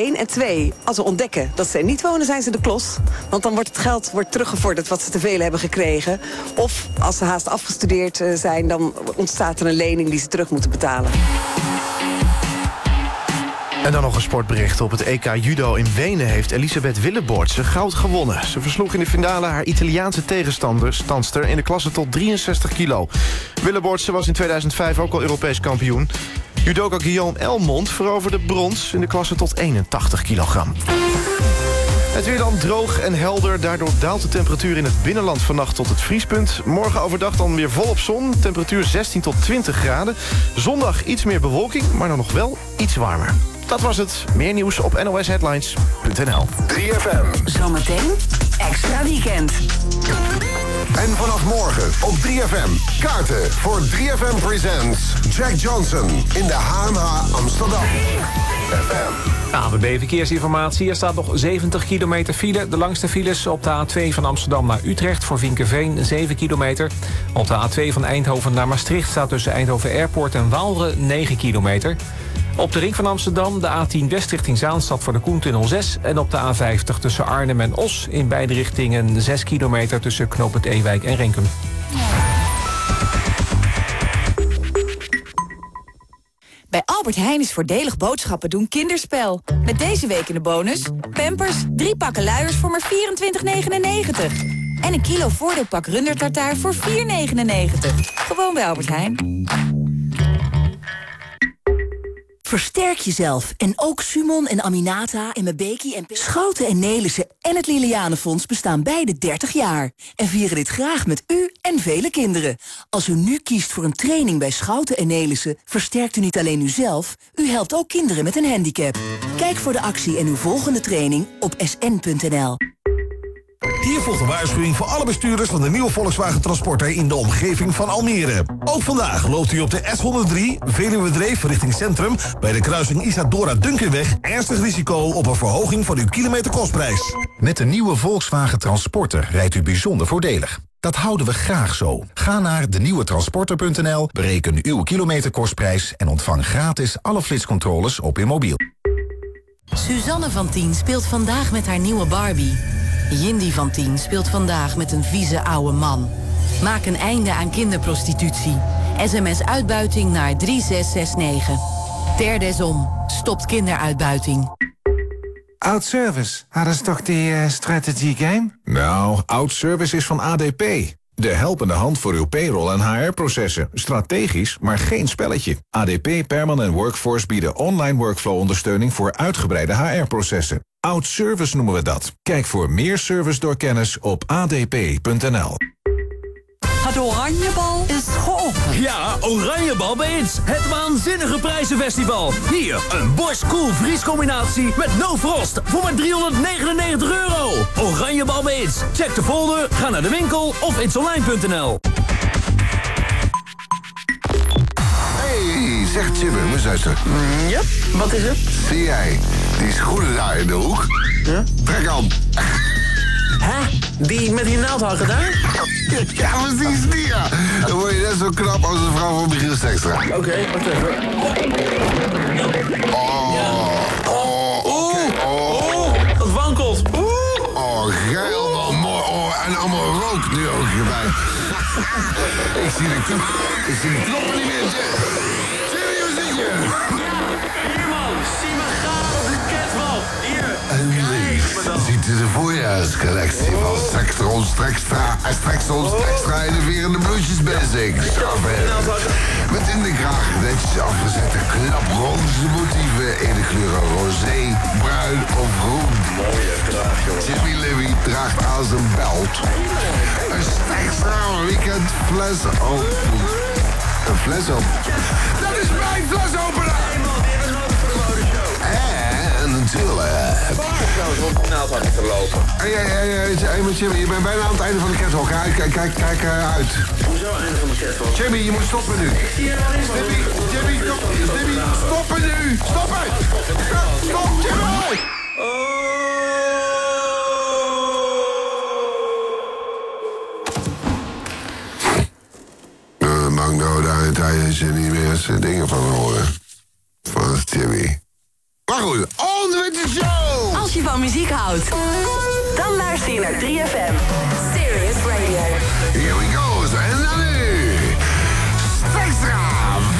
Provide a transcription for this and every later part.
één. En twee, als we ontdekken dat ze er niet wonen, zijn ze de klos. Want dan wordt het geld wordt teruggevorderd wat ze te veel hebben gekregen. Of als ze haast afgestudeerd eh, zijn, dan ontstaat er een lening die ze terug moeten betalen. En dan nog een sportbericht. Op het EK Judo in Wenen heeft Elisabeth Willeboortse goud gewonnen. Ze versloeg in de finale haar Italiaanse tegenstander, Stanster... in de klasse tot 63 kilo. Willeboortse was in 2005 ook al Europees kampioen. Judoka Guillaume Elmond veroverde brons in de klasse tot 81 kilogram. Het weer dan droog en helder. Daardoor daalt de temperatuur in het binnenland vannacht tot het vriespunt. Morgen overdag dan weer volop zon. Temperatuur 16 tot 20 graden. Zondag iets meer bewolking, maar dan nog wel iets warmer. Dat was het. Meer nieuws op nosheadlines.nl. 3FM. Zometeen extra weekend. En vanaf morgen op 3FM. Kaarten voor 3FM Presents Jack Johnson in de HMH Amsterdam. ABB Verkeersinformatie. Er staat nog 70 kilometer file. De langste files op de A2 van Amsterdam naar Utrecht... voor Vinkenveen 7 kilometer. Op de A2 van Eindhoven naar Maastricht... staat tussen Eindhoven Airport en Waalre 9 kilometer. Op de ring van Amsterdam de A10 West richting Zaanstad voor de Koentunnel 6... en op de A50 tussen Arnhem en Os in beide richtingen 6 kilometer... tussen Knoop Ewijk en Renkum. Bij Albert Heijn is voordelig boodschappen doen kinderspel. Met deze week in de bonus... Pampers, 3 pakken luiers voor maar 24,99. En een kilo voordeelpak rundertartaar voor 4,99. Gewoon bij Albert Heijn. Versterk jezelf en ook Sumon en Aminata en Mebeki en... Schouten en Nelissen en het Lilianenfonds bestaan beide 30 jaar. En vieren dit graag met u en vele kinderen. Als u nu kiest voor een training bij Schouten en Nelissen... versterkt u niet alleen uzelf, u helpt ook kinderen met een handicap. Kijk voor de actie en uw volgende training op sn.nl. Hier volgt een waarschuwing voor alle bestuurders van de nieuwe Volkswagen Transporter in de omgeving van Almere. Ook vandaag loopt u op de S103 Veluwe Dreef richting Centrum bij de kruising Isadora Dunkerweg ernstig risico op een verhoging van uw kilometerkostprijs. Met de nieuwe Volkswagen Transporter rijdt u bijzonder voordelig. Dat houden we graag zo. Ga naar denieuwetransporter.nl, bereken uw kilometerkostprijs en ontvang gratis alle flitscontroles op uw mobiel. Suzanne van Tien speelt vandaag met haar nieuwe Barbie. Jindy van Tien speelt vandaag met een vieze oude man. Maak een einde aan kinderprostitutie. SMS uitbuiting naar 3669. Ter desom. Stopt kinderuitbuiting. Outservice, hadden ze toch die uh, strategie game? Nou, Outservice is van ADP. De helpende hand voor uw payroll en HR-processen. Strategisch, maar geen spelletje. ADP Permanent Workforce bieden online workflow-ondersteuning... voor uitgebreide HR-processen. Outservice noemen we dat. Kijk voor meer service door kennis op adp.nl. Het Oranjebal is geopend. Ja, Oranjebal bij Ins. Het waanzinnige prijzenfestival. Hier, een Bosch Cool Vries combinatie met no frost voor maar 399 euro. Oranjebal bij Ins. Check de folder, ga naar de winkel of insonline.nl. zegt Jimmy, mijn zuster. Mm, ja, wat is het? Zie jij die schoenen daar in de hoek? Ja? Trek aan. Hè? Die met die naaldhakken daar? Ja, precies die, ja. Dan word je net zo knap als de vrouw van Michiel Stekstra. Oké, okay, wacht even. Oh. Oh. Oeh. Oh. Het wankelt. Oeh. Oh, geil, man. Mooi. Oh, en allemaal rook nu ook hierbij. ik zie de knop. Ik zie de knoppen niet meer. Ziet u de voorjaarscollectie van Strekstra en Strekstron, Strekstra en de Verende Bloesjes Basic. Met in de kraag netjes afgezette knap roze motieven in de kleuren roze, bruin of groen. Mooie kraag. Jimmy Levy draagt aan zijn belt een Strekstra weekend fles op. Een fles op. Dat is mijn flesopener! En natuurlijk... naaldhakken te lopen. Hey, hey, hey, hey, hey, Jimmy, je bent bijna aan het einde van de catwalk. Kijk, kijk, kijk, uh, uit. Hoezo einde van de catwalk? Jimmy, je moet stoppen nu. Jimmy, Jimmy, stop, Jimmy, stoppen nu. Stoppen. Stop, stop, Jimmy. Mag nou daar tijdens je niet meer eens dingen van horen. Van Jimmy. Maar goed, on with the show! Als je van muziek houdt, dan luister je naar 3FM. Serious Radio. Here we go, en dan nu... Stekstra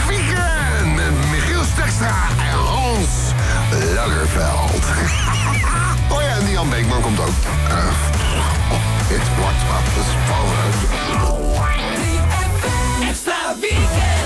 Weekend met Michiel Stekstra en Hans Lagerveld. oh ja, en die Jan Beekman komt ook. Uh, it what, it's 3FM Extra Weekend!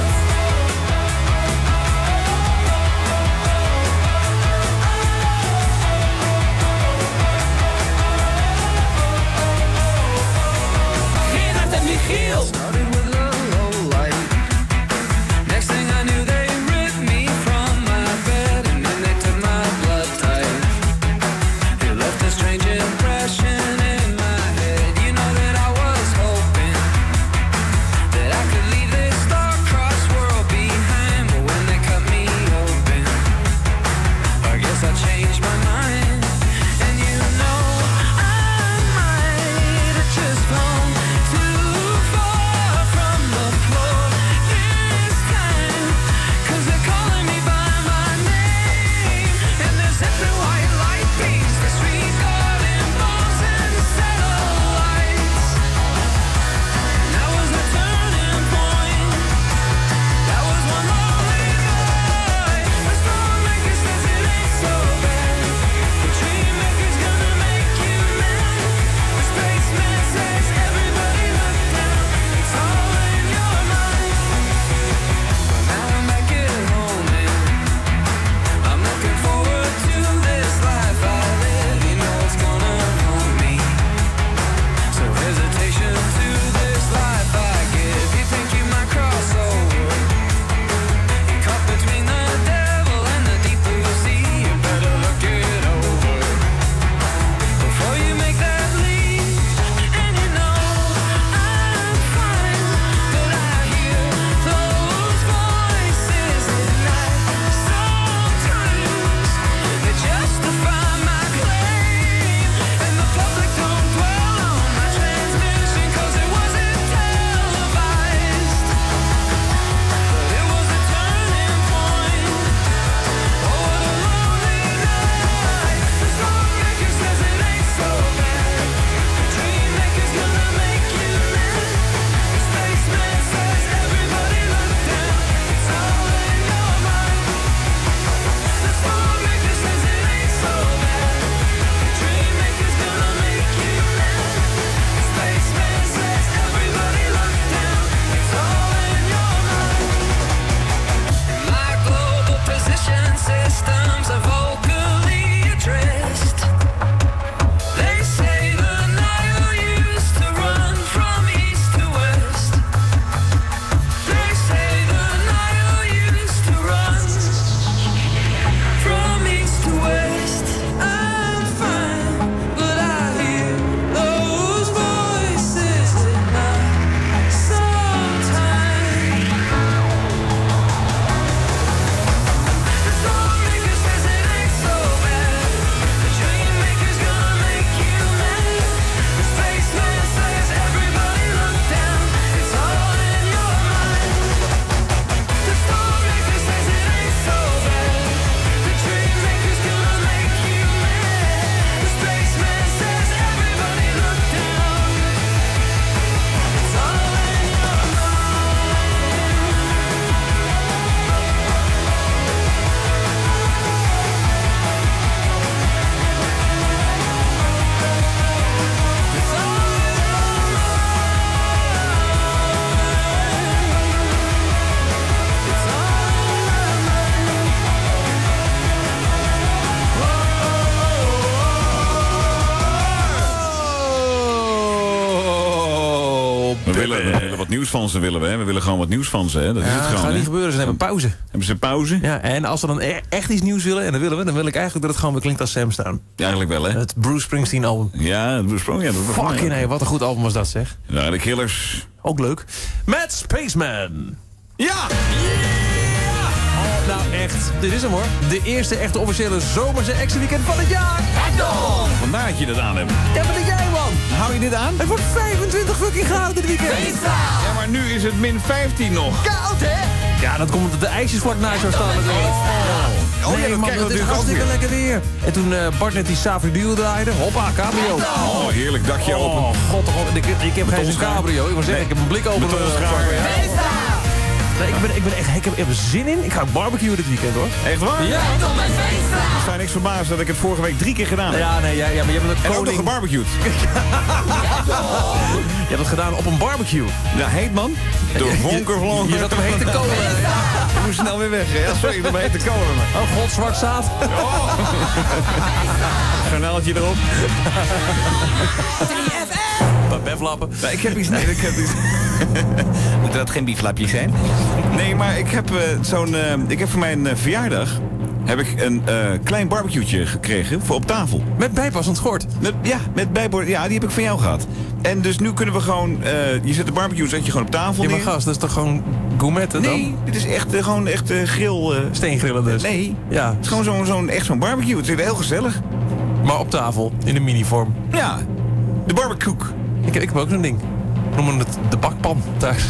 nieuws van ze willen we. Hè? We willen gewoon wat nieuws van ze. Hè? Dat is het gewoon, gaat niet gebeuren. Ze hebben pauze. Hebben ze pauze? Ja, en als ze dan e- echt iets nieuws willen, en dat willen we... dan wil ik eigenlijk dat het gewoon weer klinkt als Sam staan. Eigenlijk wel, hè? Het Bruce Springsteen album. Ja, het Bruce Springsteen. Fucking hé, wat een goed album was dat, zeg. Ja, de Killers. Ook leuk. Met Spaceman. Ja! Yeah! Oh, nou echt, dit is hem hoor. De eerste echte officiële zomerse actieweekend van het jaar. Hekdol! Vandaar dat je dat aan hebt. Ja, wat denk jij man? Hou je dit aan? Het wordt 25 fucking graden dit weekend maar nu is het min 15 nog. Koud, hè? Ja, dat komt omdat de ijsjes vlak naast jou staan. Oh, nee, ja, oh, dat man, het is hartstikke lekker weer. En toen uh, Bart net die Savridul draaide, hoppa, cabrio. Oh, heerlijk dakje oh, open. God, god ik, ik heb geen cabrio. Ik wil zeggen, nee. ik heb een blik open. Ja. Nee, ik, ben, ik, ben echt, ik heb er zin in. Ik ga barbecue dit weekend, hoor. Echt waar? Ja. Ik sta niks verbaasd dat ik het vorige week drie keer gedaan heb. Ja, nee, ja, ja, maar je bent een En ook nog koning. gebarbecued. Je hebt het gedaan op een barbecue. Ja, heet man. Door vonker vlogen. Je zat hem heen te kolen. Ik moest snel weer weg. hè. Ja, sorry, door me heen te kolen. Oh god, zwart zaad. Garnaaltje erop. Bij beflappen. Nee, ik heb iets... Nee, ik heb iets... Moeten dat geen bieflapjes zijn? Nee, maar ik heb eh, zo'n... eh, ik heb voor mijn eh, verjaardag... heb ik een klein barbecue'tje gekregen voor op tafel. Met bijpassend schort? Met, ja, met bijbor. Ja, die heb ik van jou gehad. En dus nu kunnen we gewoon... je zet de barbecue zet je gewoon op tafel Ja, maar neer. gast, dat is toch gewoon gourmetten dan? Nee, dit is echt gewoon echt grill... Steengrillen dus? Nee, Ja. het is gewoon zo'n zo'n echt zo'n barbecue. Het is heel gezellig. Maar op tafel, in een minivorm. Ja, de barbecue. Ik, ik heb ook zo'n ding. We noemen het de bakpan thuis.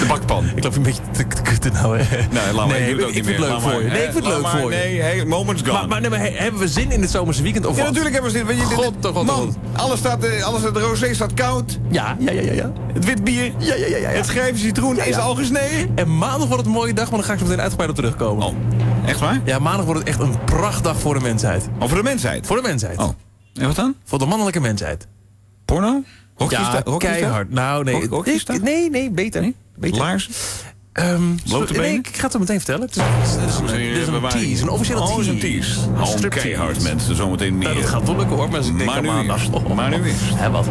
De bakpan. Ik loop een beetje te, te kutten nou. hè. Nee, laat maar. nee, Ik ook niet vind het leuk voor je. Nee, ik vind het leuk maar. voor je. Nee, hey, moments gone. Maar, maar, nee, maar he- hebben we zin in het zomerse weekend? Of ja, wat? natuurlijk hebben we zin. Weet je, God, toch, god, man, god. alles staat, eh, alles het rosé staat koud. Ja, ja, ja, ja. ja. Het wit bier. Ja, ja, ja, ja. Het schrijven citroen is ja. al gesneden. En maandag wordt het een mooie dag, maar dan ga ik zo meteen uitgebreid op terugkomen. Oh, echt waar? Ja, maandag wordt het echt een prachtdag voor de mensheid. Oh, voor de mensheid? Voor de mensheid. Oh. En wat dan? Voor de mannelijke mensheid. Porno? Ja, Rockista- keihard. Nou, nee. Rockista? ik- nee, nee, beter. beter. Laars? Ehm, Blote nee, ik ga het zo meteen vertellen. Het is, het is, een- het is een tease, een officiële oh, tease. is een tease. Een Oh, striptease. keihard mensen, zometeen meer. Nou, dat gaat wel lukken hoor, maar ik denk Maar aan nu maandag. eerst. Maar nu eerst. Hè, wat?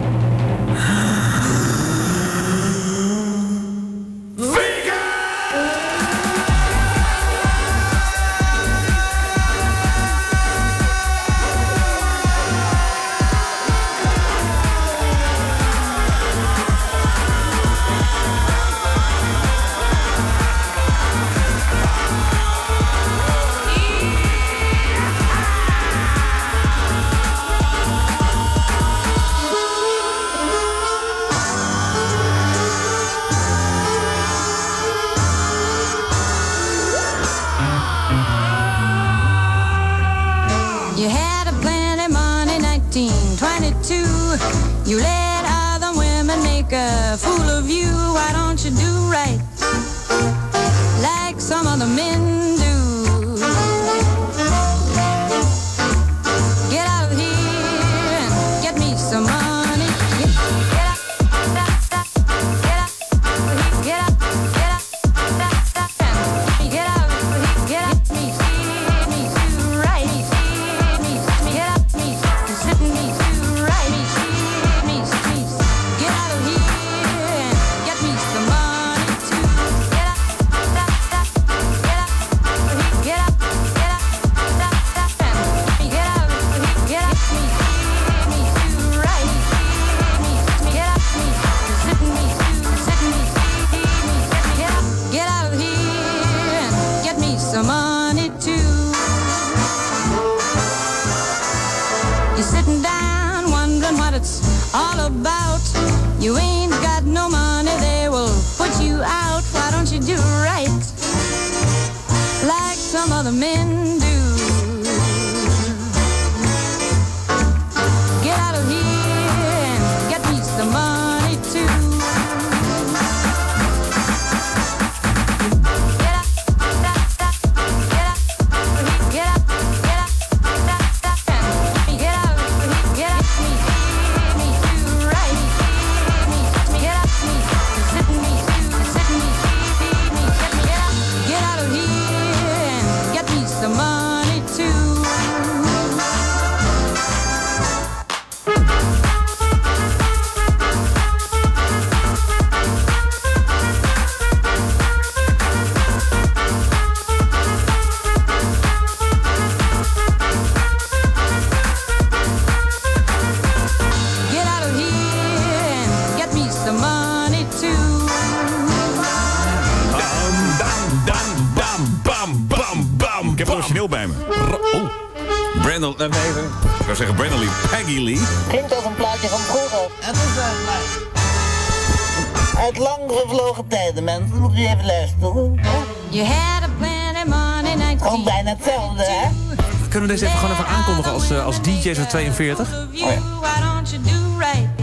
Oh ja.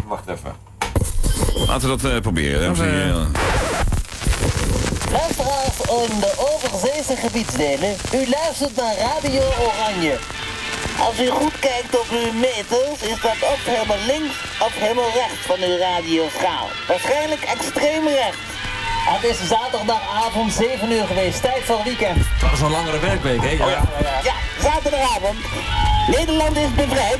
Wacht even. Laten we dat eh, proberen. Eh, eh, Luisteraars in de overzeese gebiedsdelen, u luistert naar Radio Oranje. Als u goed kijkt op uw meters, is dat ook helemaal links of helemaal rechts van uw radioschaal. Waarschijnlijk extreem rechts. Het is zaterdagavond 7 uur geweest, tijd van weekend. Dat is een langere werkweek, hè? Ja. zaterdagavond. Nederland is bevrijd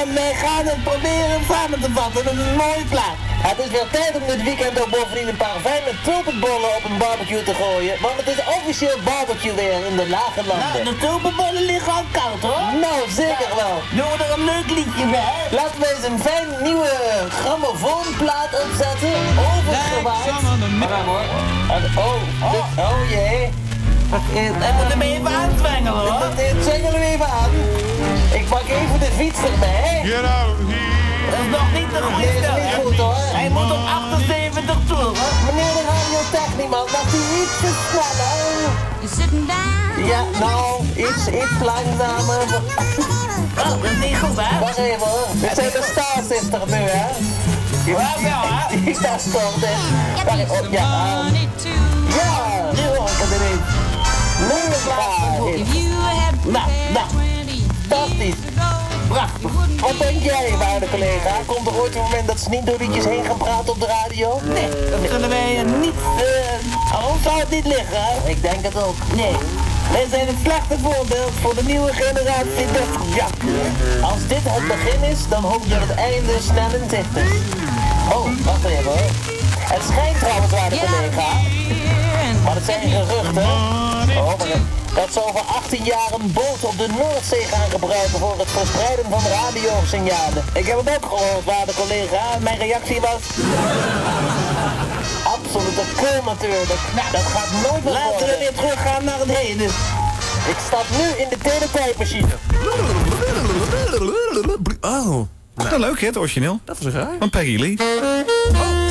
en wij gaan het proberen samen te vatten met een mooie plaat. Het is weer tijd om dit weekend ook bovendien een paar fijne tulpenbollen op een barbecue te gooien, want het is officieel barbecue weer in de lage landen. Nou, de tulpenbollen liggen al koud hoor. Nou, zeker wel. Doen we er een leuk liedje bij? Laten we eens een fijn nieuwe grammofoonplaat opzetten, overgewaaid. Maar dan hoor. En- Oh, dit- oh jee. Hij moet hem even aanzwengelen hoor. Dat zwengelen we even aan. Ik pak even de fiets erbij. Get out Dat is nog niet de goede Nee, dat is niet goed hoor. Hij moet op 78 toe. Meneer de radiotechnieman, mag u iets te sneller? Ja, nou, iets, iets langzamer. Oh, dat is niet goed hè? Wacht even hoor. Dit zijn de Star Sister nu hè. Ja, wel hè? Die Star Sister. Wacht even, ja. Ja, nu hoor ik het ineens. Nu is Nou, nou. Prachtig. Wat denk jij, waarde collega? Komt er ooit een moment dat ze niet door liedjes heen gaan praten op de radio? Nee, dat kunnen wij niet... eh waarom zou het niet liggen? hè? Ik denk het ook. Nee. Wij zijn een slechte voorbeeld voor de nieuwe generatie Ja. Als dit het begin is, dan hoop je het einde snel in zicht is. Oh, wacht even hoor. Het schijnt trouwens, waarde collega. Maar het zijn geruchten. Oh, dat ze over 18 jaar een boot op de Noordzee gaan gebruiken voor het verspreiden van radiosignalen. Ik heb het ook gehoord, waarde collega. Mijn reactie was... Absolute kul natuurlijk. dat gaat nooit meer Laten we weer teruggaan naar het heden. Ik stap nu in de teletijdmachine. Oh. Nou, leuk hè, het origineel. Dat was een raar. Van Peggy Lee. Nou,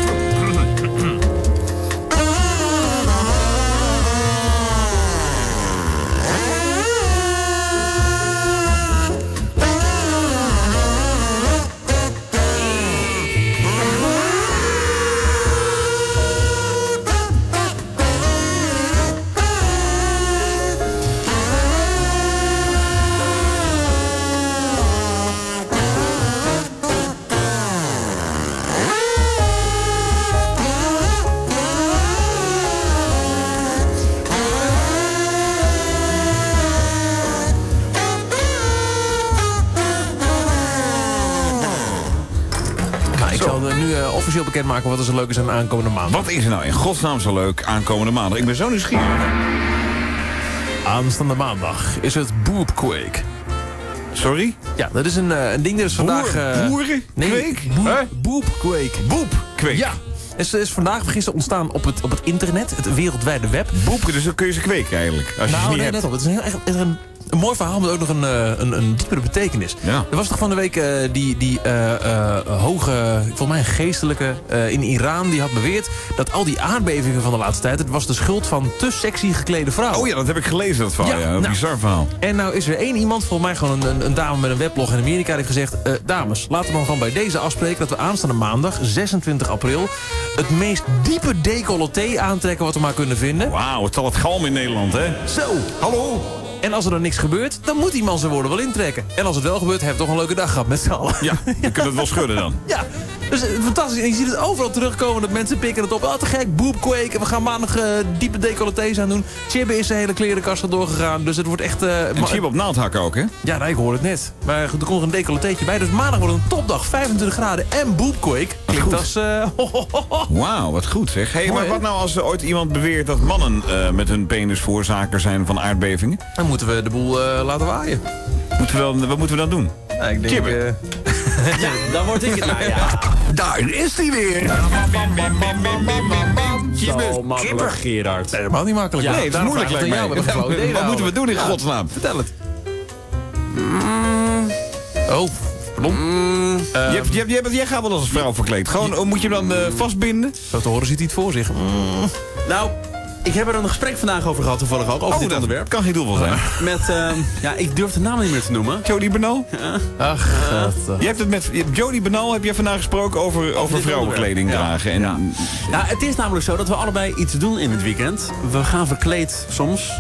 bekendmaken wat er zo leuk is aan de aankomende maand. Wat is er nou in godsnaam zo leuk aankomende maandag? Ik ben zo nieuwsgierig. Aanstaande maandag is het Boopquake. Sorry? Ja, dat is een, eh, een ding dat is vandaag... Boer- eh, boeren? Nee, boep- Huh? Boopquake. Boepkweek? Ja. Het is, is vandaag gisteren ontstaan op het, op het internet, het wereldwijde web. Boepken, dus dan kun je ze kweken eigenlijk. Als je ze nou, niet nee, hebt. net op. Het is een, heel, echt een, een mooi verhaal met ook nog een, eh, een, een diepere betekenis. Ja. Er was toch van de week eh, die, die eh, hoge, volgens mij een geestelijke in Iran... die had beweerd dat al die aardbevingen van de laatste tijd... het was de schuld van te sexy geklede vrouwen. Oh ja, dat heb ik gelezen, dat verhaal. Ja, Een nou, bizar verhaal. En nou is er één iemand, volgens mij gewoon een, een, dame met een weblog in Amerika... die heeft gezegd, dames, laten we dan gewoon bij deze afspreken... dat we aanstaande maandag, 26 april... het meest diepe decolleté aantrekken wat we maar kunnen vinden. Wauw, het zal het galm in Nederland, hè? Zo. Hallo. En als er dan niks gebeurt, dan moet die man zijn woorden wel intrekken. En als het wel gebeurt, heeft toch een leuke dag gehad met z'n allen. Ja, je kunt het wel schudden dan. Ja, dus eh, fantastisch. En je ziet het overal terugkomen dat mensen pikken het op. Oh, te gek, boepquake. En we gaan maandag eh, diepe decolletés aan doen. Chibbe is zijn hele klerenkast er doorgegaan. Dus het wordt echt... eh, En ma- Chib op naaldhakken ook, hè? Ja, nee, ik hoor het net. Maar er komt een decolleteetje bij. Dus maandag wordt een topdag. 25 graden en boepquake. Klinkt als... Wauw, wat goed zeg. Hey, Mooi, maar wat nou als er ooit iemand beweert dat mannen met hun penis voorzaker zijn van aardbevingen? dan moeten we de boel laten waaien. Moeten we dan, wat moeten we dan doen? Ja, ik denk... Chibbe. Ja, dan word ik het nou, ja. Daar is hij weer. Zo makkelijk, Gerard. Nee, helemaal niet makkelijk. nee, het is moeilijk lijkt mij. jou, wat moeten we doen in Ja, godsnaam? Vertel het. Oh, pardon. Je hebt, je hebt, je hebt, jij gaat wel als een vrouw verkleed. Gewoon, oh, moet je hem dan eh, vastbinden? Zo te horen ziet hij het voor zich. Mm. Nou, Ik heb er een gesprek vandaag over gehad, toevallig ook, over Oh, dit onderwerp. kan geen doel zijn. Met, ehm, ja, ik durf de naam niet meer te noemen. Jody Benal? Ach, Je hebt het met Jody Benal heb je vandaag gesproken over, over vrouwenkleding dragen. En, Ja. Nou, het is namelijk zo dat we allebei iets doen in het weekend. We gaan verkleed soms.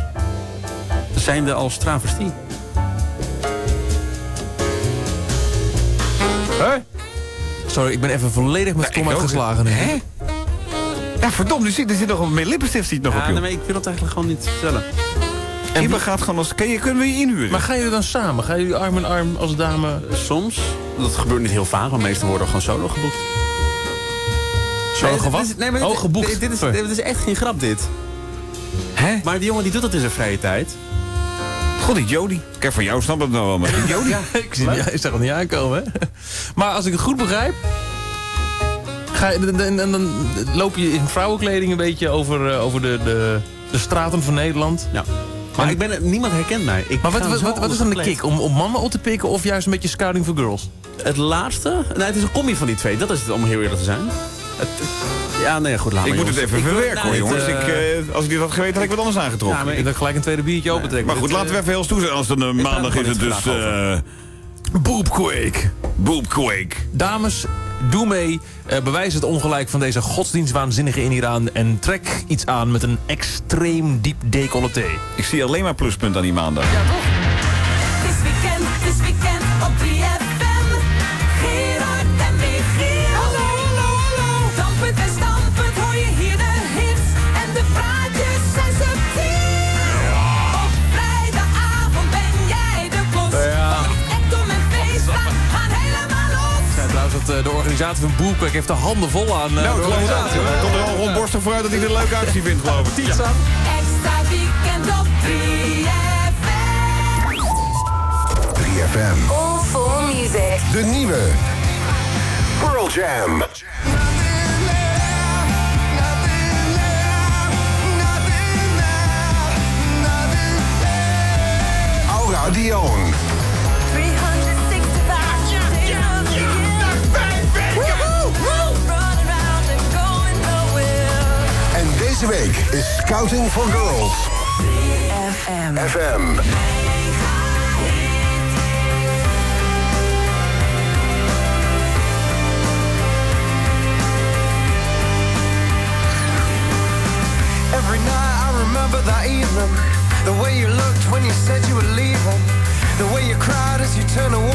Zijnde als travestie. Sorry, ik ben even volledig met stomheid geslagen. Hè? Ja, verdomd, er zit, er zit nog een met lippenstift ziet nog Ja, op, joh. nee, ik wil het eigenlijk gewoon niet vertellen. En gaat gewoon als... Kun je, kunnen we je inhuren? Maar gaan jullie dan samen? Gaan jullie arm in arm als dame? Soms. Dat gebeurt niet heel vaak, want meestal worden we gewoon solo geboekt. Solo Nee, is- nee, maar dit- Oh, geboekt. Dit, dit is, dit is echt geen grap, dit. Hè? Maar die jongen die doet dat in zijn vrije tijd. God, die Jody. Kijk, van jou snap ik het nou wel, maar die Jody... ik zie ja, ik zag het niet aankomen, hè? Maar als ik het goed begrijp... Ga je, dan, loop je in vrouwenkleding een beetje over, eh, over de, de, de straten van Nederland. Ja. Maar ik ben, niemand herkent mij. Ik Maar wat, wat, wat, wat is dan de kick? Om, om mannen op te pikken of juist een beetje scouting for girls? Het laatste? Nee, het is een combi van die twee. Dat is het om heel eerlijk te zijn. Het, ja, nee, goed, laat Ik maar, moet het even verwerken, hoor, jongens. het, Ik, eh, eh, als ik dit had geweten, had ik wat anders aangetrokken. Ja, maar Ik dat gelijk een tweede biertje open trekken. maar goed, Dit, laten we even heel stoer zijn. Als het een maandag is het dus... vandaag eh Boobquake. Boobquake. Dames, doe mee. Eh, bewijs het ongelijk van deze godsdienstwaanzinnige in Iran. En trek iets aan met een extreem diep decolleté. Ik zie alleen maar pluspunt aan die maandag. Het is dat, de organisatie van Boobquake heeft de handen vol aan eh, Nou, de het organisatie. organisatie. komt er al rondborstig vooruit dat hij er leuke actie vindt, geloof ik. Pizza. Extra weekend op 3FM. 3FM. All for music. De nieuwe Pearl Jam. Aura Dion. Deze week is Scouting for Girls. FM. FM. Every night I remember that evening The way you looked when you said you were leaving The way you cried as you turned to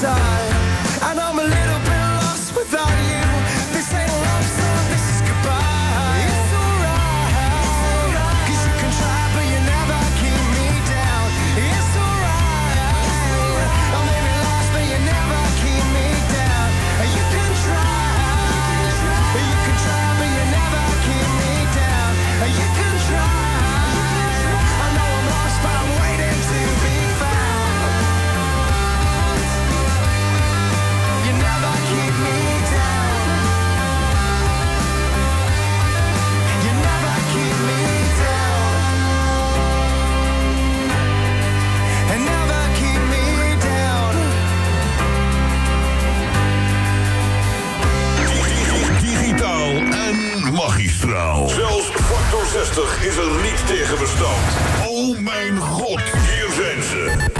side. 65 is er niet tegen bestand. Oh mijn god, hier zijn ze.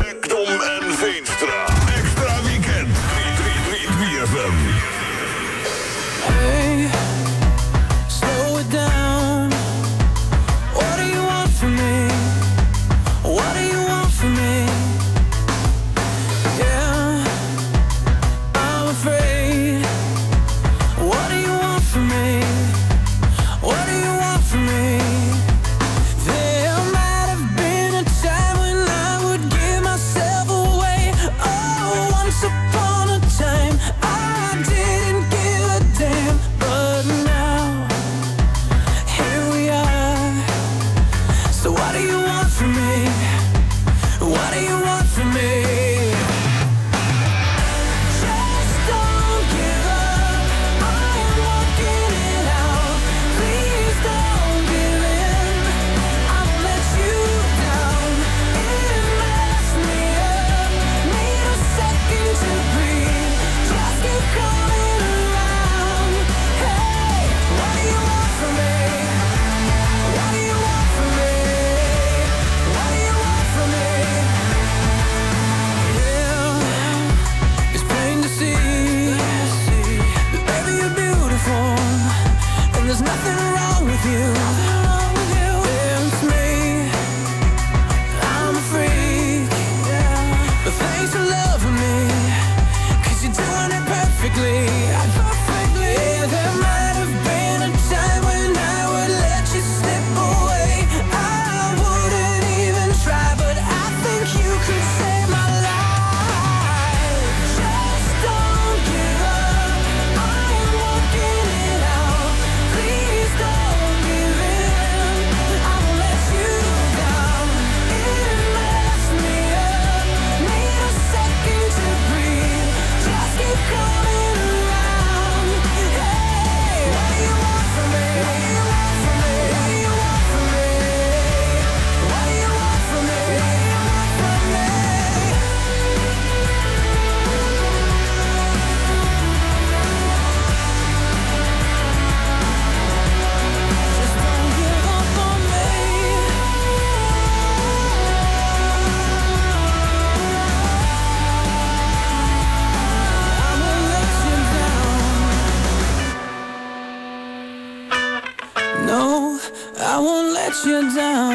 You down.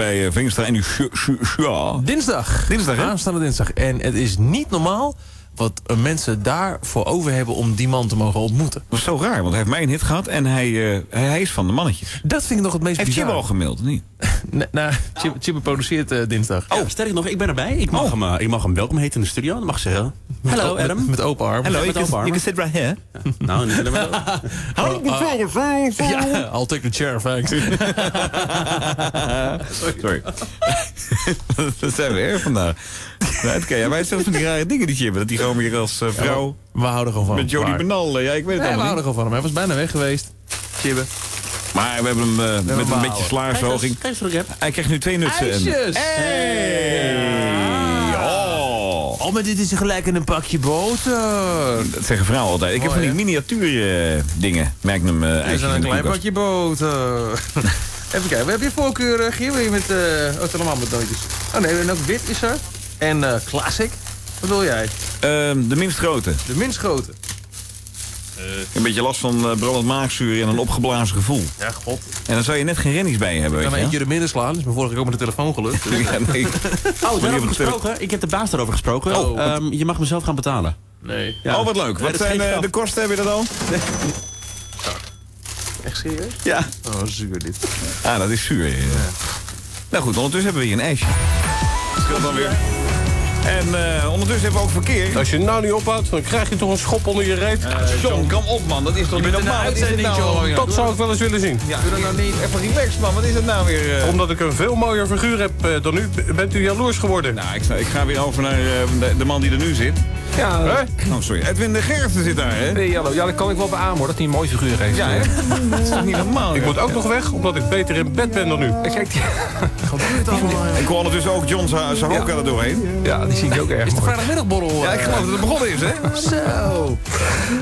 Bij uh, Veenstra en nu ja. Dinsdag. Dinsdag, hè? Aanstaande dinsdag. En het is niet normaal wat eh, mensen daarvoor over hebben om die man te mogen ontmoeten. Dat is zo raar, want hij heeft mij een hit gehad en hij, eh, hij, hij is van de mannetjes. Dat vind ik nog het meest Heeft bizar. Chibbe al gemaild, of niet? Nee, nou, Chibbe, Chibbe produceert eh, dinsdag. Oh, sterk nog, ik ben erbij. Ik mag, hem, eh, ik mag hem welkom heten in de studio. Dan mag ze zeggen. Hallo Adam. Met, open armen. Hallo, met open armen. sit right here. Nou, niet helemaal. Ja, I'll take the chair, thanks. Sorry. dat zijn we erg vandaag. Nou, kan jij wij zelfs van die rare dingen die je hebt. Dat die gewoon weer als eh, vrouw We houden gewoon van met hem. Jody. Benal. eh, ja, ik weet het Nee, we houden gewoon van hem. Hij was bijna weg geweest. Chibbe. Maar we hebben hem eh, met een beetje ik heb. Hij krijgt nu twee nutsen. en- IJsjes! Hey! Oh. Oh, maar dit is gelijk in een pakje boter. Dat zeggen vrouwen altijd. Ik heb Mooi, van die miniatuur eh, dingen. Magnum eh Dit is een klein pakje boter. Even kijken, we hebben je voorkeur, uh, Giel? Wil je met... eh oh, het allemaal met nootjes. Oh nee, en ook wit is er. En eh classic. Wat wil jij? Ehm, de minst grote. De minst grote. Een beetje last van uh, brandend maagzuur en een opgeblazen gevoel. Ja, god. En dan zou je net geen rennies bij hebben, Ik weet kan je maar eentje er minder slaan. is me vorige keer ook met de telefoon gelukt. Ja, nee. Oh, daarover gesproken. Ik heb de baas daarover gesproken. Oh, Ehm, je mag mezelf gaan betalen. Nee. Ja. Oh, wat leuk. Wat zijn geen eh, de kosten, heb je dat al? Echt serieus? Ja. Oh, zuur dit. Ah, dat is zuur. ja. Nou goed, ondertussen hebben we hier een ijsje. Dat scheelt dan weer. En eh, ondertussen hebben we ook verkeer. Als je het nou niet ophoudt, dan krijg je toch een schop onder je reet. John, kom op man, dat is toch niet normaal? is nou? John. Dat zou ik wel eens willen zien. Ja, doe dat nou niet. Even relaxed man, wat is het nou weer? eh? Omdat ik een veel mooier figuur heb eh, dan u, bent u jaloers geworden. Nou, ik, ik ga weer over naar eh, de, de man die er nu zit. Ja, Oh, sorry. Edwin de Gersten zit daar, hè? nee, hallo. ja, dat kan ik wel beamen hoor, dat hij een mooi figuur heeft. Ja, hè? Dat is toch niet normaal? Ik joh? moet ook nog weg, omdat ik beter in bed ben dan u. Eh, Kijk, die, Ik hoor ondertussen ook John Sahoka er doorheen. ja, die zie ik ook erg Is de vrijdagmiddagborrel? Ja, ik geloof dat het begonnen is, hè? Zo.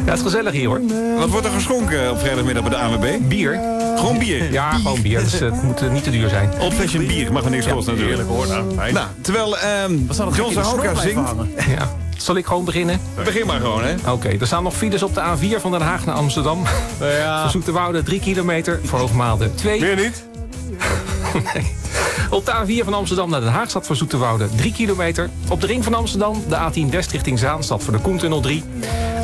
Ja, het is gezellig hier hoor. Wat wordt er geschonken op vrijdagmiddag bij de ANWB? Bier. Gewoon bier. Ja, gewoon bier. Dus het moet eh, niet te duur zijn. Old fashioned bier, mag er niks kosten natuurlijk. Heerlijk hoor. Nou. Nou, terwijl ehm dat John de blijven zingt... Ja. Zal ik gewoon beginnen? Begin maar gewoon, hè? Oké, er staan nog files op de A4 van Den Haag naar Amsterdam. Van Zoeterwoude 3 kilometer, voor Hoogmaalde 2. Meer niet? Nee. Op de A4 van Amsterdam naar Den Haag staat voor Zoeterwoude 3 kilometer. Op de ring van Amsterdam de A10 West richting Zaan staat voor de Koentunnel 3.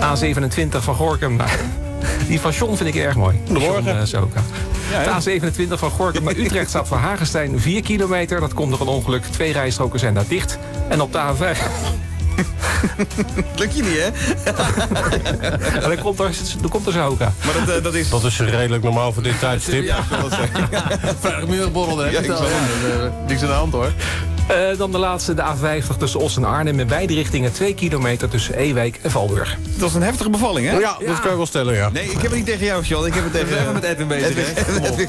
A27 van Gorkum naar... Die van John vind ik erg mooi. Goedemorgen. John, eh, Soka. Ja, De A27 van Gorkum naar Utrecht staat voor Hagenstein 4 kilometer. Dat komt door een ongeluk. Twee rijstroken zijn daar dicht. En op de A5... Lukt je niet, hè? En dan komt er, komt er Soka. Maar dat, eh, dat is... Dat is redelijk normaal voor dit tijdstip. Ja, je Ja, het al. ik Ja, dat, Niks aan de hand hoor. Eh, dan de laatste, de A50 tussen Os en Arnhem. In beide richtingen 2 kilometer tussen Ewijk en Valburg. Dat is een heftige bevalling, hè? Ja, dat kan je wel stellen, ja. Nee, ik heb het niet tegen jou, John. Ik heb het tegen... Even met Edwin bezig, Edwin. Edwin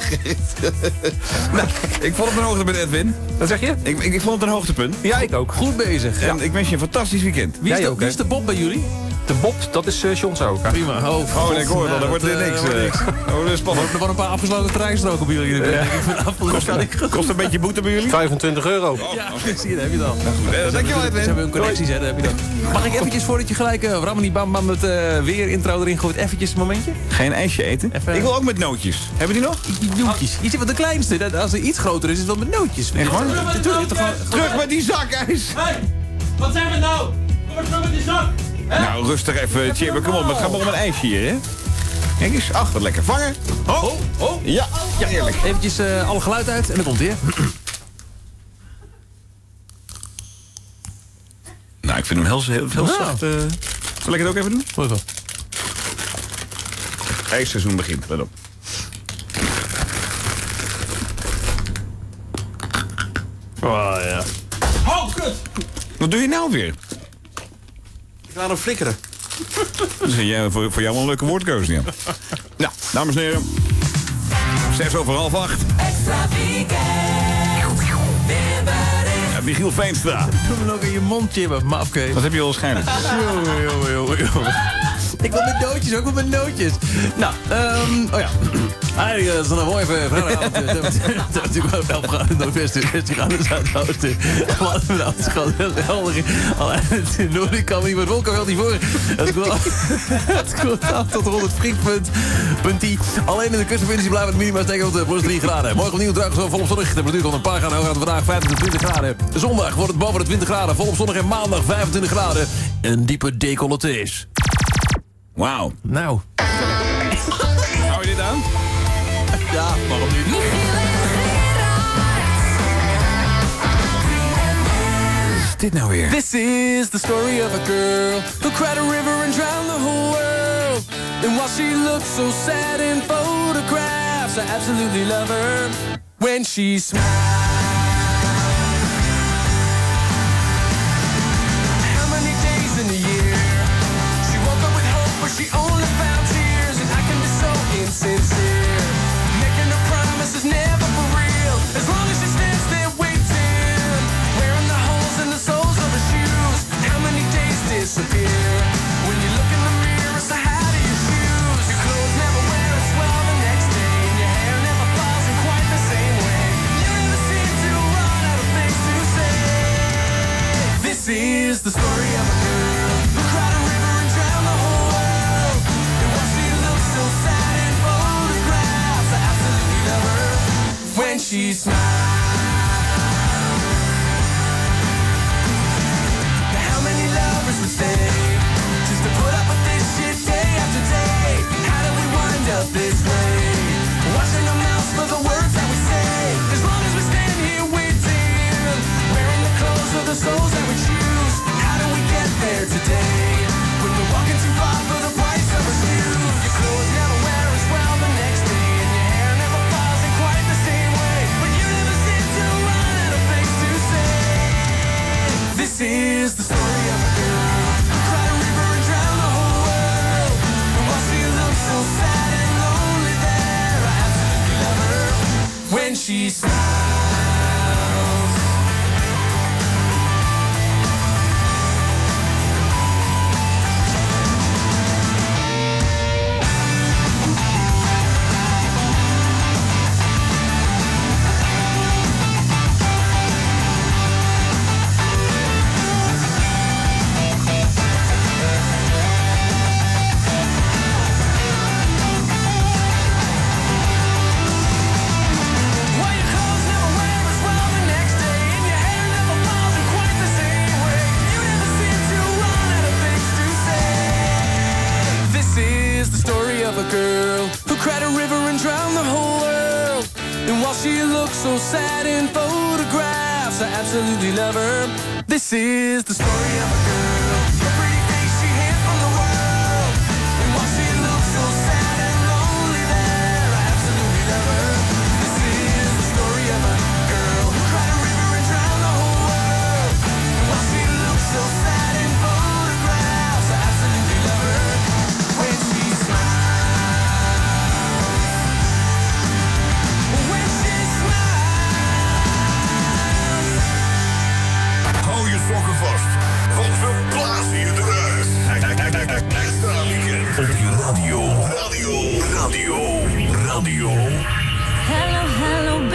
nou, ik vond het een hoogtepunt, Edwin. Wat zeg je? Ik, ik, ik vond het een hoogtepunt. Ja, ik ook. Goed bezig. En ik wens je een fantastisch weekend. Wie is, de, ook, wie is de Bob bij jullie? De Bob, dat is uh, John Soka. Prima. Oh, Oh, nee, ik hoor het. Nou, Dan wordt er dat, eh, niks. wordt eh. niks. Oh, dat is spannend. Er worden een paar afgesloten treinstroken bij jullie. vanavond. Kost, kost een beetje boete bij jullie? 25 euro. Ja, zie je, heb je dan. Eh, dankjewel, Ze Edwin. hebben hun connecties, hè, heb je dan. Mag ik eventjes, voordat je gelijk uh, Ramani Bam Bam met uh, weer intro erin gooit, eventjes een momentje? Geen ijsje eten? Even- Ik wil ook met nootjes. Hebben die nog? Nootjes. Je ziet wat de kleinste. Dat- Als er iets groter is, is het wel met nootjes. Echt gewoon- Terug met die zak ijs. Hey, wat zijn we nou? Kom eens terug met die zak. Nou, rustig even, Chibber. Kom op, het gaat maar om een ijsje hier, hè? Kijk eens. Ach, wat lekker. Vangen. Oh, oh. Ja, ja eerlijk. Eventjes uh, alle geluid uit en dan komt hij. Nou, ik vind hem heel, heel, heel Nou. zacht. eh. Zal ik het ook even doen? Mooi zo. IJsseizoen begint, let op. Oh ja. Oh, kut. Wat doe je nou weer? Ik laat hem flikkeren. Dat is jij, voor, voor jou wel een leuke woordkeuze, ja. nou, dames en heren. Zes over half acht. Extra weekend. Ja, Michiel Veenstra. Doe me nog in je mond, Jibbe, mafke. Dat heb je wel waarschijnlijk. Jongen, jongen, jongen, jongen. Ik wil met nootjes, ook wel met nootjes. Nou, ehm oh ja. Eigenlijk is het een mooie vrijdagavond. We hebben natuurlijk wel gehad in Noordwesten, 16 graden Zuidoosten. Laten we nou, het is gewoon heel helder. Alleen het Noorden kan niet met wolken wel niet voor. Het Het koelt af tot rond het vriespunt. Punt die. Alleen in de kustprovincie blijven het minima steken op de plus 3 graden. Morgen opnieuw draag zo volop zonnig. De temperatuur komt een paar graden hoger vandaag 25 graden. Zondag wordt het boven de 20 graden. Volop zonnig en maandag 25 graden. En diepe decolletés. Wauw. Nou. Hou je dit aan? Ja, waarom niet? Is dit nou weer? This is the story of a girl who cried a river and drowned the whole world. And while she looks so sad in photographs, I absolutely love her when she smiles. the story of a girl who cried a river and drowned the whole world. And while she looked so sad in photographs, I absolutely love her when she smiles. she's not She looks so sad in photographs. I absolutely love her. This is the story of a girl. hello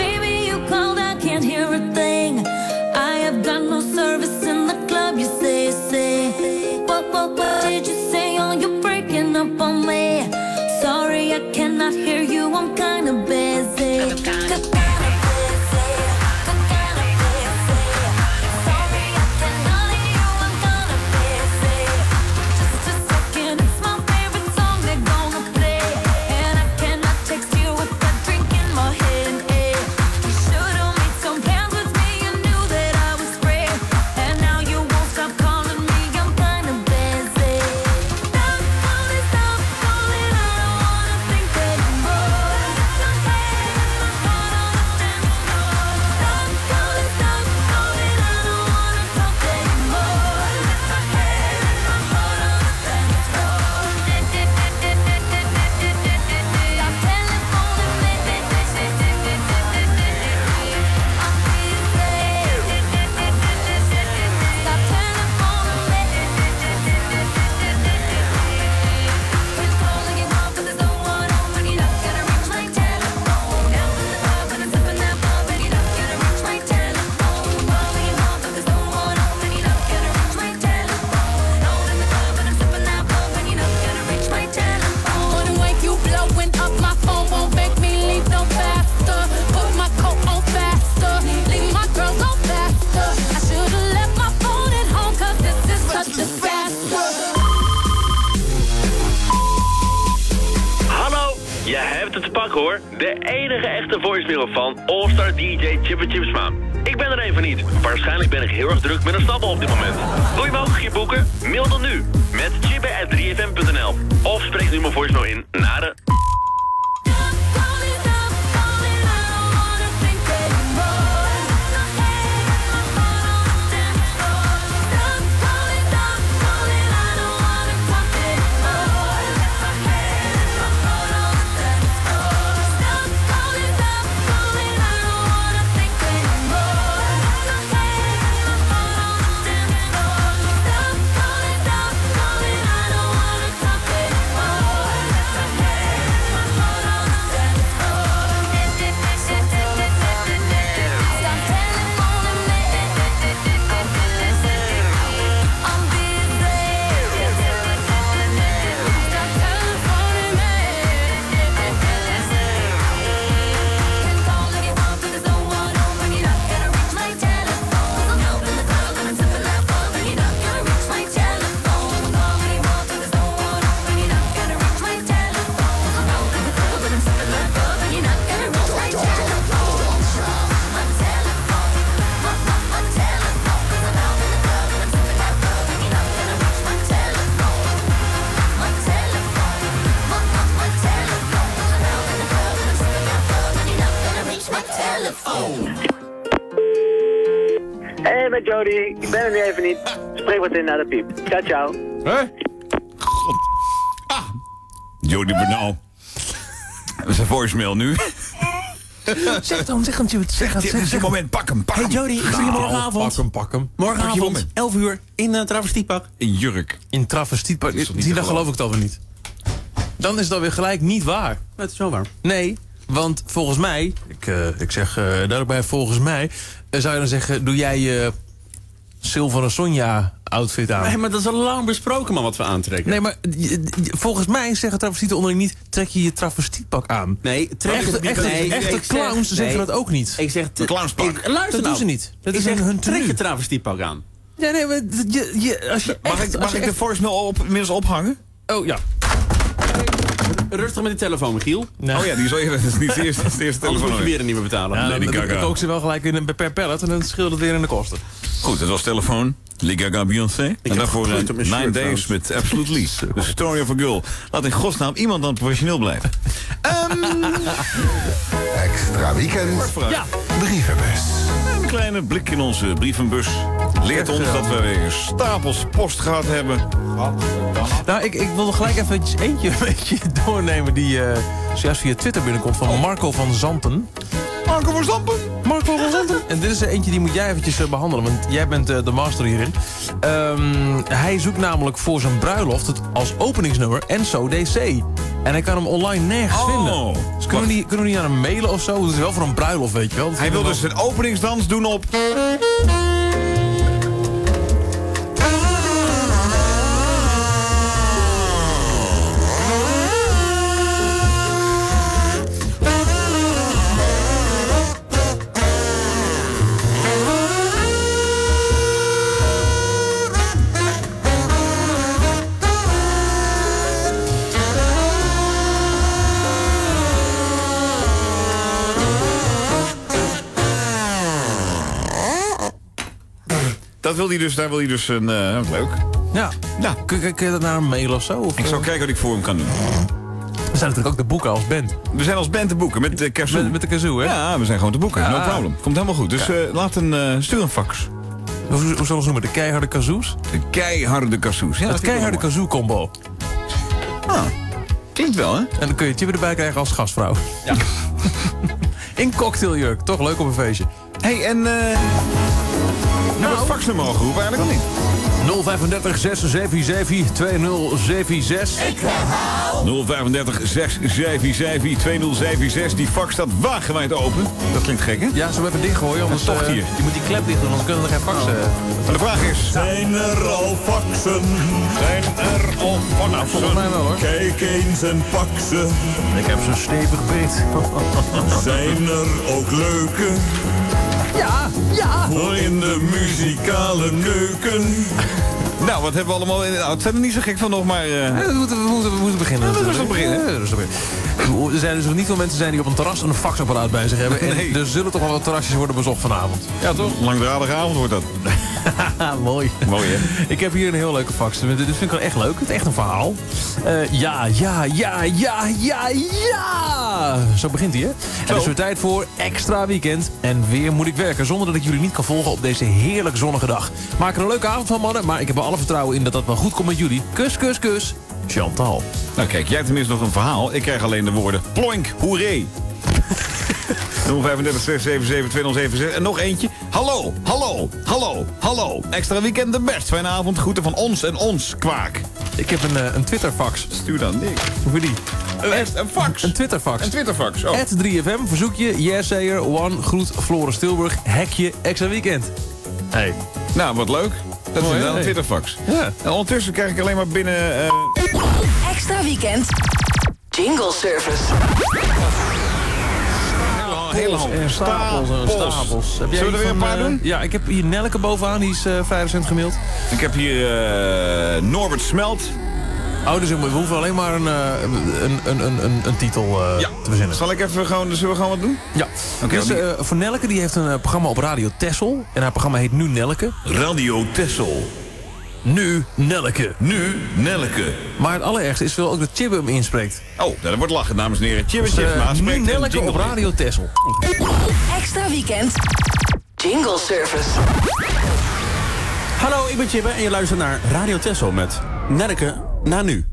Je hebt het te pakken hoor. De enige echte voicemail van All-Star DJ Chips Chipsma. Ik ben er even niet. Waarschijnlijk ben ik heel erg druk met een stappen op dit moment. Wil je me ook boeken? Mail dan nu met chibbe 3fm.nl of spreek nu mijn voicemail in naar de... Hey, Jody. Ik ben er nu even niet. Spreek wat in naar de piep. Ciao, ciao. Jody Bernal. Dat is een voicemail nu. Zeg dan, zeg dan, Jude. Zeg zeg is je dan. moment, pak hem, pak Hey hem. Jody, ik zie je morgenavond. Pak hem, pak hem. Morgenavond, moment. 11 uur, in uh, travestiepak. In jurk. In niet Die dag geloof ik het alweer niet. Dan is dat weer gelijk niet waar. Het is wel waar. Nee, want volgens mij, ik, eh, ik zeg eh daarbij volgens mij, zou je dan zeggen, doe jij je zilveren Sonja outfit aan? Nee, maar dat is al lang besproken, man, wat we aantrekken. Nee, maar volgens mij zeggen travestieten onderling niet... trek je je travestiepak aan. Nee, trek echte, het niet. echte, Nee, echte ik zeg- clowns zeggen nee. dat ook niet. Ik zeg... Clownspak. Ik- Luister dat nou. doen ze niet. Dat ik is zeg, hun trek je travestiepak aan. Ja, nee, maar je, je, als je Mag echt, ik, als mag je ik de voicemail op, inmiddels ophangen? Oh ja. Rustig met die telefoon, Michiel. Nee. Oh ja, die zal dat is niet de eerste, de eerste Anders moet telefoon. je weer een nieuwe betalen. Ja, dan, kook ze wel gelijk in een per pallet en dan scheelt het weer in de kosten. Goed, dat was telefoon. Gaga Beyoncé. En daarvoor eh, Nine shirt, Days trouwens. met Absolutely. The Story of a Girl. Laat in godsnaam iemand dan professioneel blijven. Extra weekend. Ja. Brievenbus. Een kleine blik in onze brievenbus leert ons dat we weer stapels post gehad hebben. Nou, ik, ik wil gelijk even eentje een beetje doornemen die eh zojuist via Twitter binnenkomt van Marco van Zanten. Marco van Zampen. Marco van Zanten. En dit is eentje die moet jij eventjes eh, behandelen, want jij bent eh, de master hierin. Ehm, hij zoekt namelijk voor zijn bruiloft het als openingsnummer Enso DC. En hij kan hem online nergens Oh. vinden. Dus kunnen we, niet, kunnen we niet aan hem mailen of zo? Dat is wel voor een bruiloft, weet je wel. Dat Hij wil dus een openingsdans doen op... Dat wil hij dus, daar wil hij dus een... eh, leuk. Ja. Ja. Kun, kun- je dat naar hem mailen of zo? Of, Ik zal eh, kijken wat ik voor hem kan doen. Er zijn natuurlijk ook de boeken als band. We zijn als band te boeken met de kazoo. Met, met de kazoo, hè? Ja, we zijn gewoon te boeken. No problem. Komt helemaal goed. Dus eh, laat een, eh, stuur een fax. Hoe, hoe zullen we ze noemen? De keiharde kazoos? De keiharde kazoos. Ja, het keiharde kazoo combo. Ah, klinkt wel, hè? En dan kun je Tibbe erbij krijgen als gastvrouw. Ja. In cocktailjurk. Toch leuk op een feestje. hey, en... eh nou, het faxnummer al geroepen? Eigenlijk niet. 035 677 2076. Ik 035 677 2076. Die fax staat wagenwijd open. Dat klinkt gek, hè? Ja, zullen we even dichtgooien? Anders Een tocht eh, hier. Je moet die klep dicht doen, anders kunnen we er geen fax... eh, Maar de vraag is... Zijn er al faxen? Zijn er al faxen? Nou, volgens mij wel, hoor. Kijk eens en pak ze. Ik heb zo'n stevig beet. Zijn er ook leuke? Ja, ja. Voor in de muzikale neuken. Nou, wat hebben we allemaal... In, nou, het zijn er niet zo gek van nog, maar... eh, Ja, we, moeten, we, moeten, we moeten beginnen. Ja, we moeten beginnen. Ja, rustig beginnen. Er zijn dus nog niet veel mensen zijn die op een terras een faxapparaat bij zich hebben. En Nee. er zullen toch wel wat terrasjes worden bezocht vanavond. ja, toch? Langdradige avond wordt dat. Mooi. Mooi, hè? Ik heb hier een heel leuke fax. Dit vind ik wel echt leuk. Het is echt een verhaal. Eh, ja, ja, ja, ja, ja, ja. Zo begint hij, hè? En er is weer tijd voor extra weekend. En weer moet ik werken zonder dat ik jullie niet kan volgen op deze heerlijk zonnige dag. Maak er een leuke avond van, mannen. Maar ik heb alle vertrouwen in dat dat wel goed komt met jullie. Kus, kus, kus. Chantal. Nou kijk, jij hebt tenminste nog een verhaal. Ik krijg alleen de woorden ploink, hoeree. 035 677 2076. En nog eentje. Hallo, hallo, hallo, hallo. Extra weekend de best. Fijne avond. Groeten van ons en ons, kwaak. Ik heb een, eh, een Twitter-fax. Stuur dan niks. Voor die. Een, fax. Een Twitter-fax. Een Twitterfax. Oh. At 3FM, verzoekje, Yesayer, One, groet, Floris Tilburg, hekje, extra weekend. Hey. Nou, wat leuk. Dat is Mooi, inderdaad een. Twitterfax. Ja. En ondertussen krijg ik alleen maar binnen... eh, Extra weekend. Jingle service. hele hoop en stapels en stapels. stapels. Heb jij Zullen we er weer een paar eh, doen? Ja, ik heb hier Nelke bovenaan, die is eh, vrij recent gemaild. Ik heb hier eh, Norbert Smelt. Oh, dus we hoeven alleen maar een, eh, een, een, een, een, een titel eh, te verzinnen. Zal ik even gewoon... Zullen we gewoon wat doen? Ja. Oké, dus eh, voor Nelke, die heeft een eh, programma op Radio Tessel. En haar programma heet Nu Nelke. Radio Tessel. Nu Nelleke. Nu Nelleke. Maar het allerergste is wel ook dat Chibbe hem inspreekt. Oh, dat wordt lachen, dames en heren. Chibbe Dus, eh, Chibma nu jingle op. Radio Tessel. Extra weekend. Jingle service. Hallo, ik ben Chibbe en je luistert naar Radio Tessel met Nelleke na nu.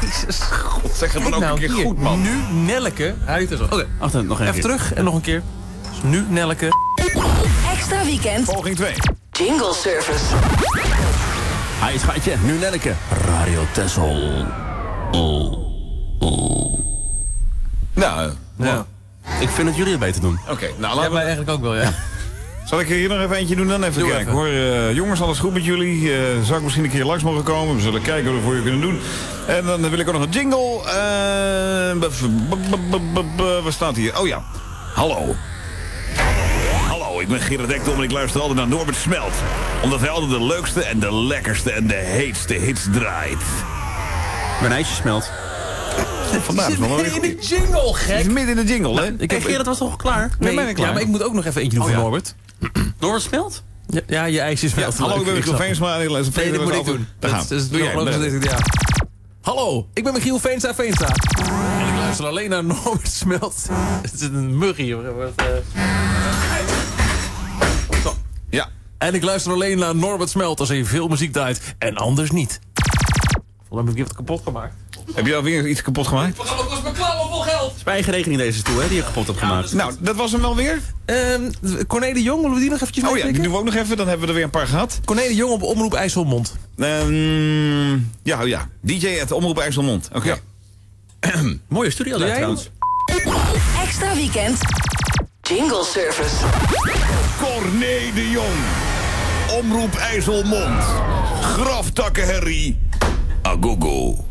Jezus, god. Zeg het dan ook een keer hier. goed, man. Nu Nelleke. Radio Tessel. Oké, Wacht, nog even. even terug en nog een keer. Dus nu Nelleke. Extra weekend. Poging 2. Jingle service. Hi schatje, nu Nelleke. Radio Tessel. Oh. Oh. Nou, Ja. Ik vind dat jullie het beter doen. oké. Nou, laten we... eigenlijk ook wel, ja. Zal ik er hier nog even eentje doen dan? Even Doe kijken even. hoor. Eh, jongens, alles goed met jullie? Eh, zou ik misschien een keer langs mogen komen? We zullen kijken wat we voor je kunnen doen. En dan wil ik ook nog een jingle. Eh, b- Waar staat hier? Oh ja. Hallo. Hallo, ik ben Gerard Ekdom en ik luister altijd naar Norbert Smelt. Omdat hij altijd de leukste en de lekkerste en de heetste hits draait. Mijn ijsje smelt. Vandaag is nog weer in de jingle, Het gek. is midden in de jingle, hè? Ik heb Gerard was toch klaar? Nee, ben ik klaar. ja, maar ik moet ook nog even eentje doen Oh, voor ja. Norbert. Door smelt? Ja, ja, je ijsje is Ja, wel hallo, ik ben Michiel. Veensma. Nee, dat moet ik doen. Daar gaan Doe jij, ja. Hallo, ik ben Michiel Veenstra Veenstra. En ik luister alleen naar Norbert Smelt. Het is een mug hier. Wat, eh. Zo. Ja. En ik luister alleen naar Norbert Smelt als hij veel muziek draait. En anders niet. Volgens mij heb ik het kapot gemaakt. Heb je alweer iets kapot gemaakt? Wat kost mijn klauwen vol geld? Het is mijn eigen rekening deze toe, hè, die je kapot hebt gemaakt. Nou, dat was hem wel weer. Ehm Corné de Jong, willen we die nog eventjes Oh ja, die doen we ook nog even. Dan hebben we er weer een paar gehad. Corné de Jong op Omroep IJsselmond. Ehm, ja, oh ja. DJ at Omroep IJsselmond. Oké. Mooie studio daar trouwens. Extra weekend. Jingle service. Corné de Jong. Omroep IJsselmond. Graftakkenherrie. Agogo.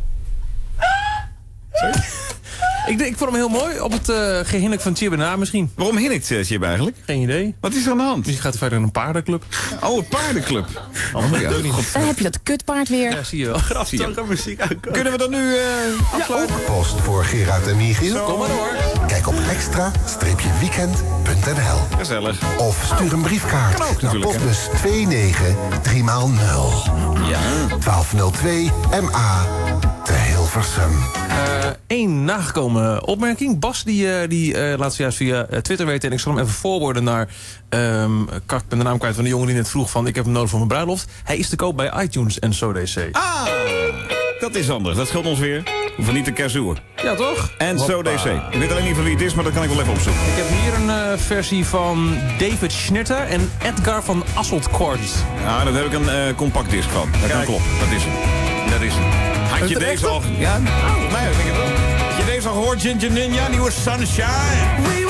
Ik, denk- ik vond hem heel mooi. Op het uh, gehinnik van Chibana misschien. Waarom hinnikt uh, Chib eigenlijk? Geen idee. Wat is er aan de hand? Misschien gaat hij verder naar een paardenclub. Oh, een paardenclub. Oh, ook niet. Dan heb je dat kutpaard weer. Ja, zie je wel. Graftakken muziek aankomen. Kunnen we dan nu uh, afsluiten? Post voor Gerard en Michiel? Kom maar door. Kijk op extra-weekend.nl Gezellig. Of stuur een briefkaart Kan ook naar postbus 29 3x0 Ja. 1202 MA te Hilversum. Eén Eh, nagekomen opmerking. Bas die, eh, die eh, laat zojuist via Twitter weten. En ik zal hem even voorwoorden naar... ehm kak, ik ben de naam kwijt van de jongen die net vroeg van... ik heb hem nodig voor mijn bruiloft. Hij is te koop bij iTunes en SoDC. Ah, dat is anders. Dat scheelt ons weer. We hoeven niet te kerzoen. Ja, toch? En Hoppa. zo DC. Ik weet alleen niet van wie het is, maar dat kan ik wel even opzoeken. Ik heb hier een eh, versie van David Schnitter en Edgar van Asselt Quartz. Ja, daar heb ik een eh, compact disc van. Dat kan Kijk. klopt. Dat is hem. Dat is hem. Had je deze al... Ja, volgens mij denk ik het wel. Had je deze al gehoord, Ginger Ninja? Nieuwe Sunshine.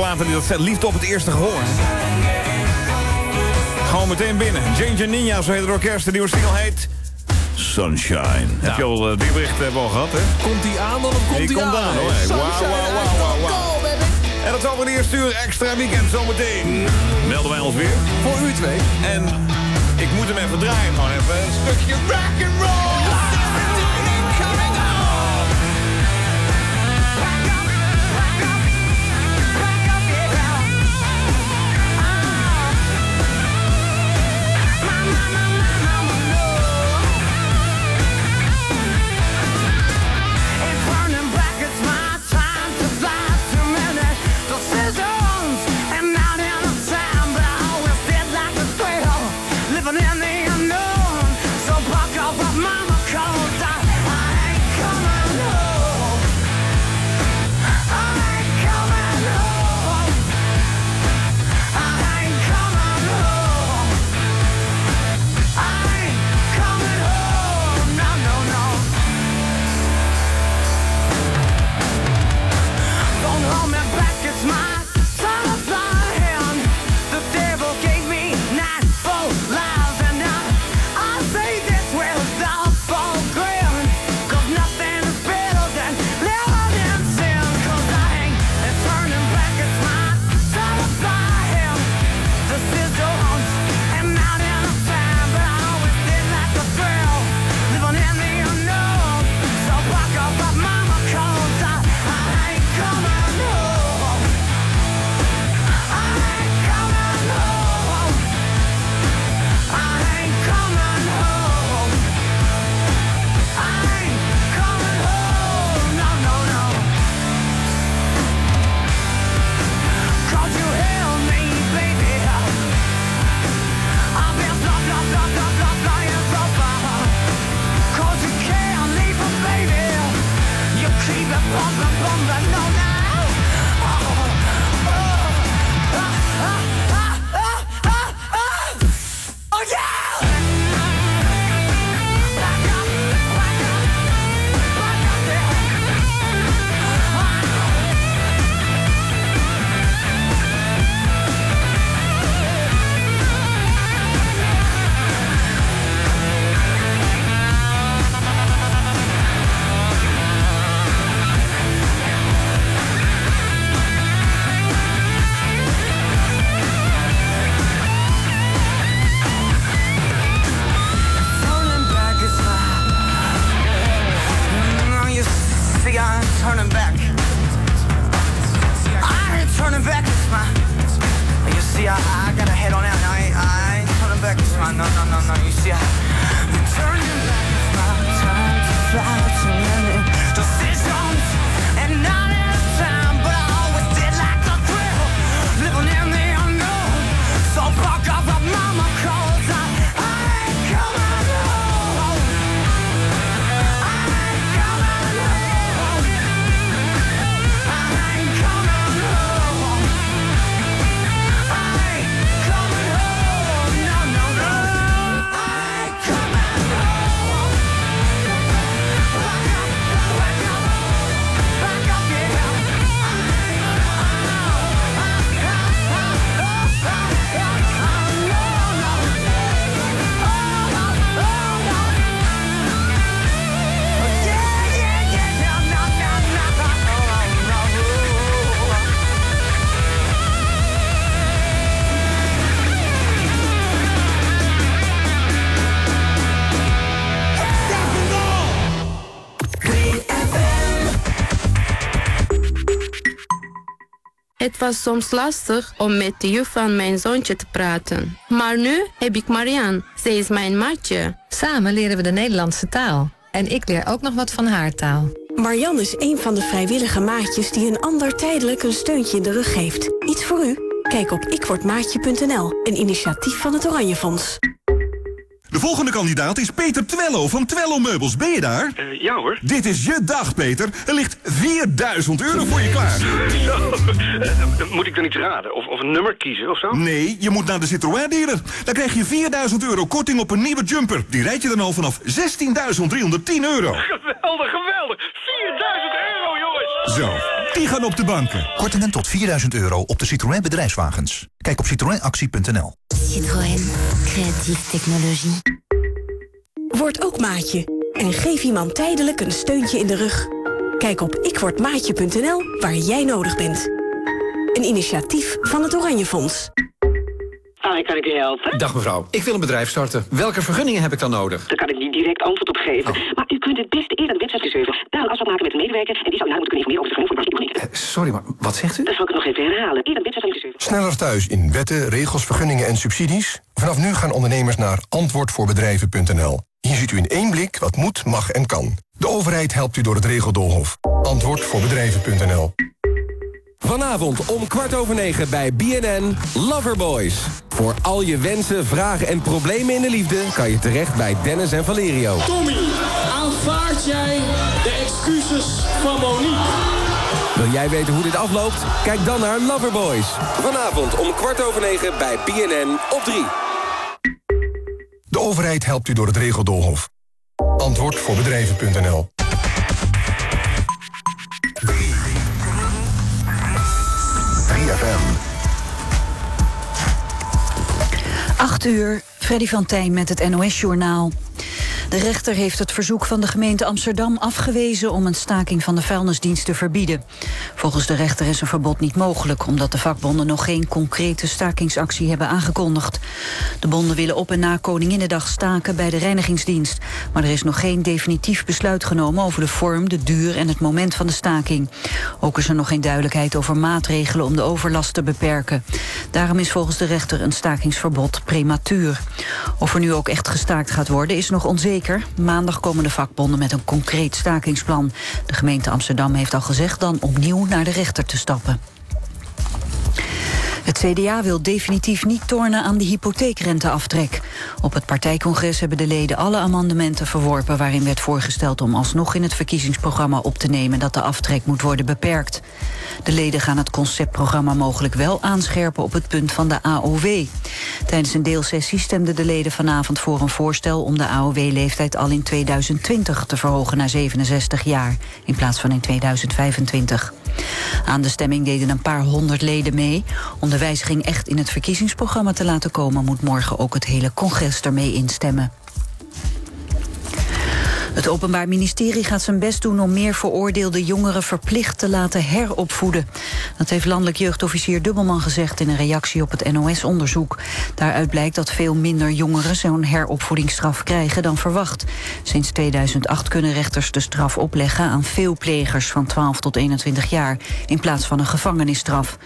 Platen die dat zet liefde op het eerste gehoor. Gewoon meteen binnen. Ginger Ninja, zo heet het orkest. De nieuwe single heet Sunshine. Heb je al uh, die bericht hebben al gehad, hè? Komt die aan dan of komt Die die, komt aan? aan, hoor. Wauw, wauw, wauw, wauw, wauw. En dat is over de eerste uur extra weekend zometeen. Melden wij ons weer. Voor u twee. En ik moet hem even draaien, gewoon even een stukje rock and roll. Het was soms lastig om met de juf van mijn zoontje te praten. Maar nu heb ik Marianne. Zij is mijn matje. Samen leren we de Nederlandse taal. En ik leer ook nog wat van haar taal. Marianne is een van de vrijwillige maatjes die een ander tijdelijk een steuntje in de rug geeft. Iets voor u? Kijk op ikwordmaatje.nl, een initiatief van het Oranje Fonds. De volgende kandidaat is Peter Twello van Twello Meubels. Ben je daar? Ja hoor. Dit is je dag, Peter. Er ligt 4000 euro voor je klaar. Zo, eh, moet ik dan iets raden? Of, of een nummer kiezen of zo? Nee, je moet naar de Citroën dealer. Dan krijg je 4000 euro korting op een nieuwe jumper. Die rijd je dan al vanaf 16.310 euro. Geweldig, geweldig. 4000 euro, jongens. Zo, die gaan op de banken. Kortingen tot 4000 euro op de Citroën bedrijfswagens. Kijk op citroenactie.nl. Citroën. Creatieve technologie. Word ook maatje. En geef iemand tijdelijk een steuntje in de rug. Kijk op ikwordmaatje.nl waar jij nodig bent. Een initiatief van het Oranje Fonds. Hi, kan ik u helpen? Dag mevrouw, ik wil een bedrijf starten. Welke vergunningen heb ik dan nodig? Daar kan ik niet direct antwoord op geven. Maar u kunt het beste eerder de website surfen. Daar een afspraak maken met een medewerker. En die zou u nou moeten kunnen informeren over de vergunning voor uw particulier. Sorry, maar wat zegt u? Dat zal ik nog even herhalen. Eerder de website. Sneller thuis in wetten, regels, vergunningen en subsidies? Vanaf nu gaan ondernemers naar antwoordvoorbedrijven.nl. Hier ziet u in één blik wat moet, mag en kan. De overheid helpt u door het regeldoolhof. Antwoordvoorbedrijven.nl. Vanavond om kwart over negen bij BNN Loverboys. Voor al je wensen, vragen en problemen in de liefde... kan je terecht bij Dennis en Valerio. Tommy, aanvaard jij de excuses van Monique? Wil jij weten hoe dit afloopt? Kijk dan naar Loverboys. Vanavond om kwart over negen bij BNN op 3. De overheid helpt u door het regeldoolhof. Antwoordvoorbedrijven.nl. 3FM. 8 uur, Freddy van Tijn met het NOS-journaal. De rechter heeft het verzoek van de gemeente Amsterdam afgewezen om een staking van de vuilnisdienst te verbieden. Volgens de rechter is een verbod niet mogelijk, omdat de vakbonden nog geen concrete stakingsactie hebben aangekondigd. De bonden willen op en na Koninginnedag staken bij de reinigingsdienst. Maar er is nog geen definitief besluit genomen over de vorm, de duur en het moment van de staking. Ook is er nog geen duidelijkheid over maatregelen om de overlast te beperken. Daarom is volgens de rechter een stakingsverbod prematuur. Of er nu ook echt gestaakt gaat worden is nog onzeker. Maandag komen de vakbonden met een concreet stakingsplan. De gemeente Amsterdam heeft al gezegd dan opnieuw naar de rechter te stappen. Het CDA wil definitief niet tornen aan de hypotheekrenteaftrek. Op het partijcongres hebben de leden alle amendementen verworpen... waarin werd voorgesteld om alsnog in het verkiezingsprogramma op te nemen... dat de aftrek moet worden beperkt. De leden gaan het conceptprogramma mogelijk wel aanscherpen... op het punt van de AOW. Tijdens een deelsessie stemden de leden vanavond voor een voorstel... om de AOW-leeftijd al in 2020 te verhogen naar 67 jaar... in plaats van in 2025. Aan de stemming deden een paar honderd leden mee. Om de wijziging echt in het verkiezingsprogramma te laten komen... moet morgen ook het hele congres ermee instemmen. Het Openbaar Ministerie gaat zijn best doen om meer veroordeelde jongeren verplicht te laten heropvoeden. Dat heeft landelijk jeugdofficier Dubbelman gezegd in een reactie op het NOS-onderzoek. Daaruit blijkt dat veel minder jongeren zo'n heropvoedingsstraf krijgen dan verwacht. Sinds 2008 kunnen rechters de straf opleggen aan veel plegers van 12 tot 21 jaar, in plaats van een gevangenisstraf.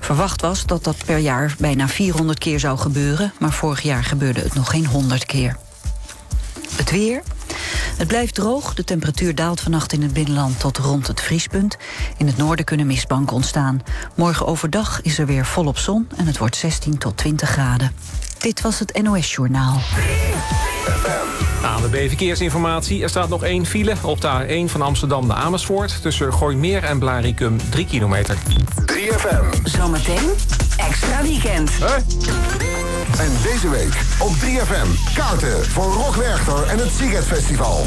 Verwacht was dat dat per jaar bijna 400 keer zou gebeuren, maar vorig jaar gebeurde het nog geen 100 keer. Het weer. Het blijft droog. De temperatuur daalt vannacht in het binnenland tot rond het vriespunt. In het noorden kunnen mistbanken ontstaan. Morgen overdag is er weer volop zon en het wordt 16 tot 20 graden. Dit was het NOS Journaal. ANWB Verkeersinformatie. Er staat nog één file op de A1 van Amsterdam naar Amersfoort... tussen Gooimeer en Blaricum, 3 kilometer. 3FM. Zometeen extra weekend. En deze week op 3FM. Kaarten voor Rock Werchter en het Siget Festival.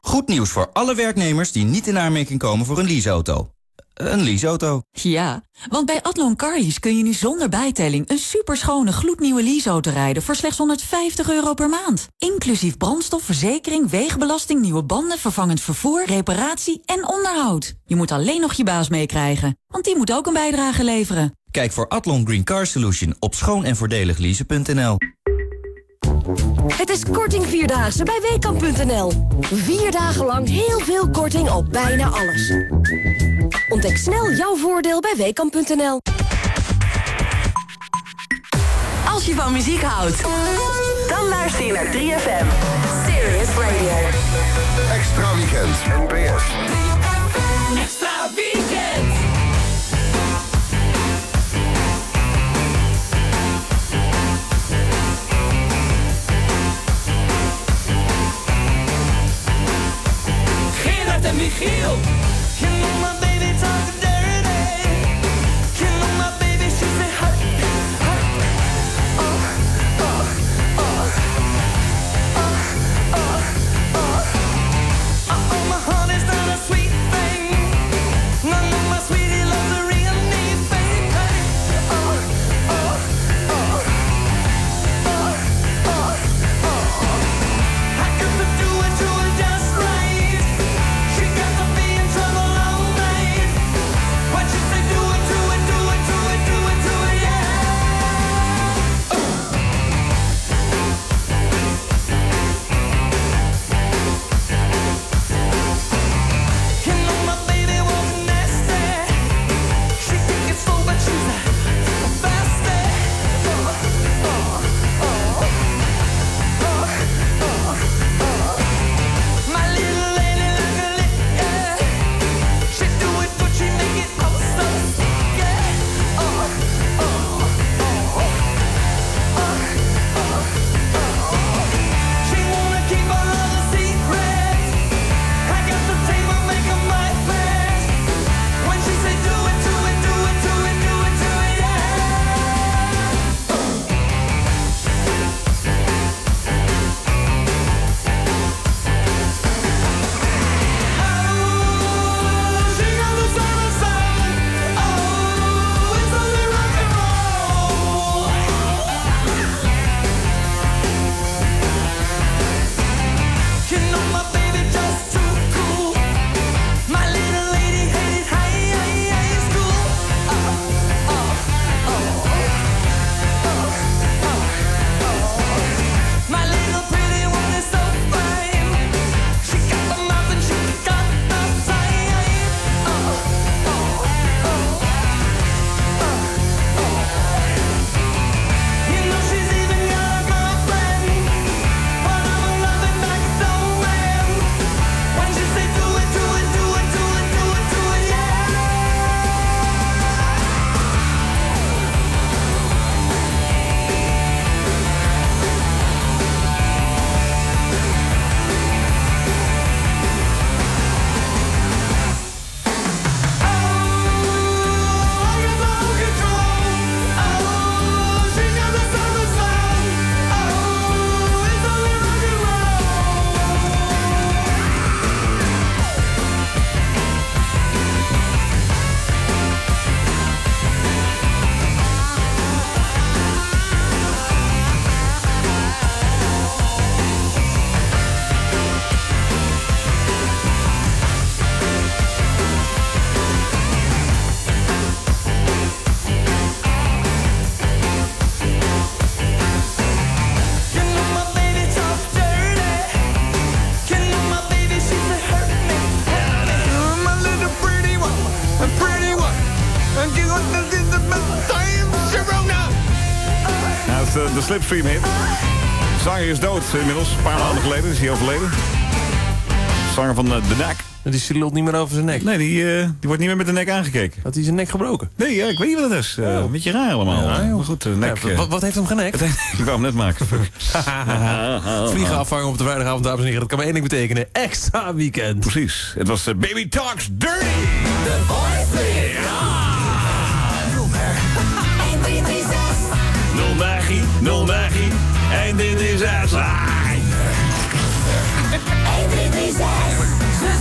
Goed nieuws voor alle werknemers die niet in aanmerking komen voor een leaseauto. Een leaseauto. Ja, want bij Adlon Carlies kun je nu zonder bijtelling... een superschone gloednieuwe leaseauto rijden voor slechts 150 euro per maand. Inclusief brandstof, verzekering, wegenbelasting, nieuwe banden... vervangend vervoer, reparatie en onderhoud. Je moet alleen nog je baas meekrijgen, want die moet ook een bijdrage leveren. Kijk voor Adlon Green Car Solution op schoon en voordelig leasen.nl. Het is korting Vierdaagse bij Weekamp.nl. Vier dagen lang heel veel korting op bijna alles. Ontdek snel jouw voordeel bij Weekamp.nl. Als je van muziek houdt, dan luister je naar 3FM. Serious Radio. Extra weekend. NPS. En Michiel. De hit. Zanger is dood inmiddels, een paar maanden geleden is hij overleden. Zanger van eh, De Nek. Die lult niet meer over zijn nek. Nee, die, eh, die wordt niet meer met de nek aangekeken. Had hij zijn nek gebroken? Nee, ja, ik weet niet wat het is. Eh, Een beetje raar allemaal. Ja, maar goed, de nek... Ja, wat, wat heeft hem genekt? ik wou hem net maken. Vliegen afvangen op de vrijdagavond, dames en heren. Dat kan maar één ding betekenen. Extra weekend. Precies. Het was Baby Talks Dirty. Nul nul magie. En dit is. Ze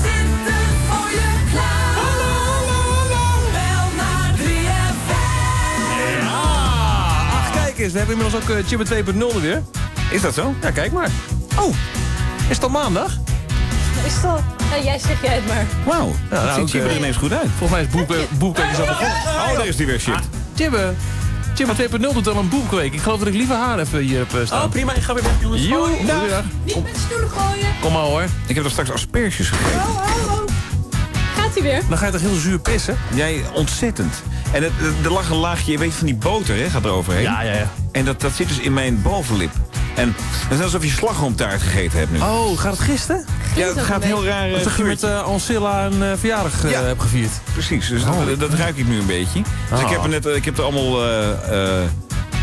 zitten voor je klaar. Hallo, hallo, hallo. Bel naar 3FM. Ach, kijk eens. We hebben inmiddels ook uh, Chibber 2.0 er weer. Is dat zo? Ja, kijk maar. Oh, is het al maandag? Is dat? Nou, jij zeg jij het maar. Wauw, Ja, dat nou, ziet ook, Chibber eh, ineens goed uit. Volgens mij is Boek- Boekweek al begonnen. Oh, daar is die weer shit. Chibber. Chibber 2.0 doet al een boekweek. Ik geloof dat ik liever haar even hier heb eh, staan. Oh, prima. Ik ga weer weg, jongens. Joe. Niet met stoelen gooien. Kom maar hoor. Ik heb er straks asperges gegeten. Oh, oh, oh. Gaat hij weer? Dan ga je toch heel zuur pissen? Jij, ontzettend. En het, er lag een laagje, je weet van die boter, hè, gaat er overheen. Ja, ja, ja. En dat, dat zit dus in mijn bovenlip. En het is alsof je slagroomtaart gegeten hebt nu. Oh, gaat het gisten? ja, het gaat heel raar. eh, Alsof je met eh, Ancilla een eh, verjaardag eh, Ja. hebt gevierd. Precies, dus Oh. dat, dat ruik ik nu een beetje. Dus ik Ah. heb er net, ik heb er allemaal eh, eh,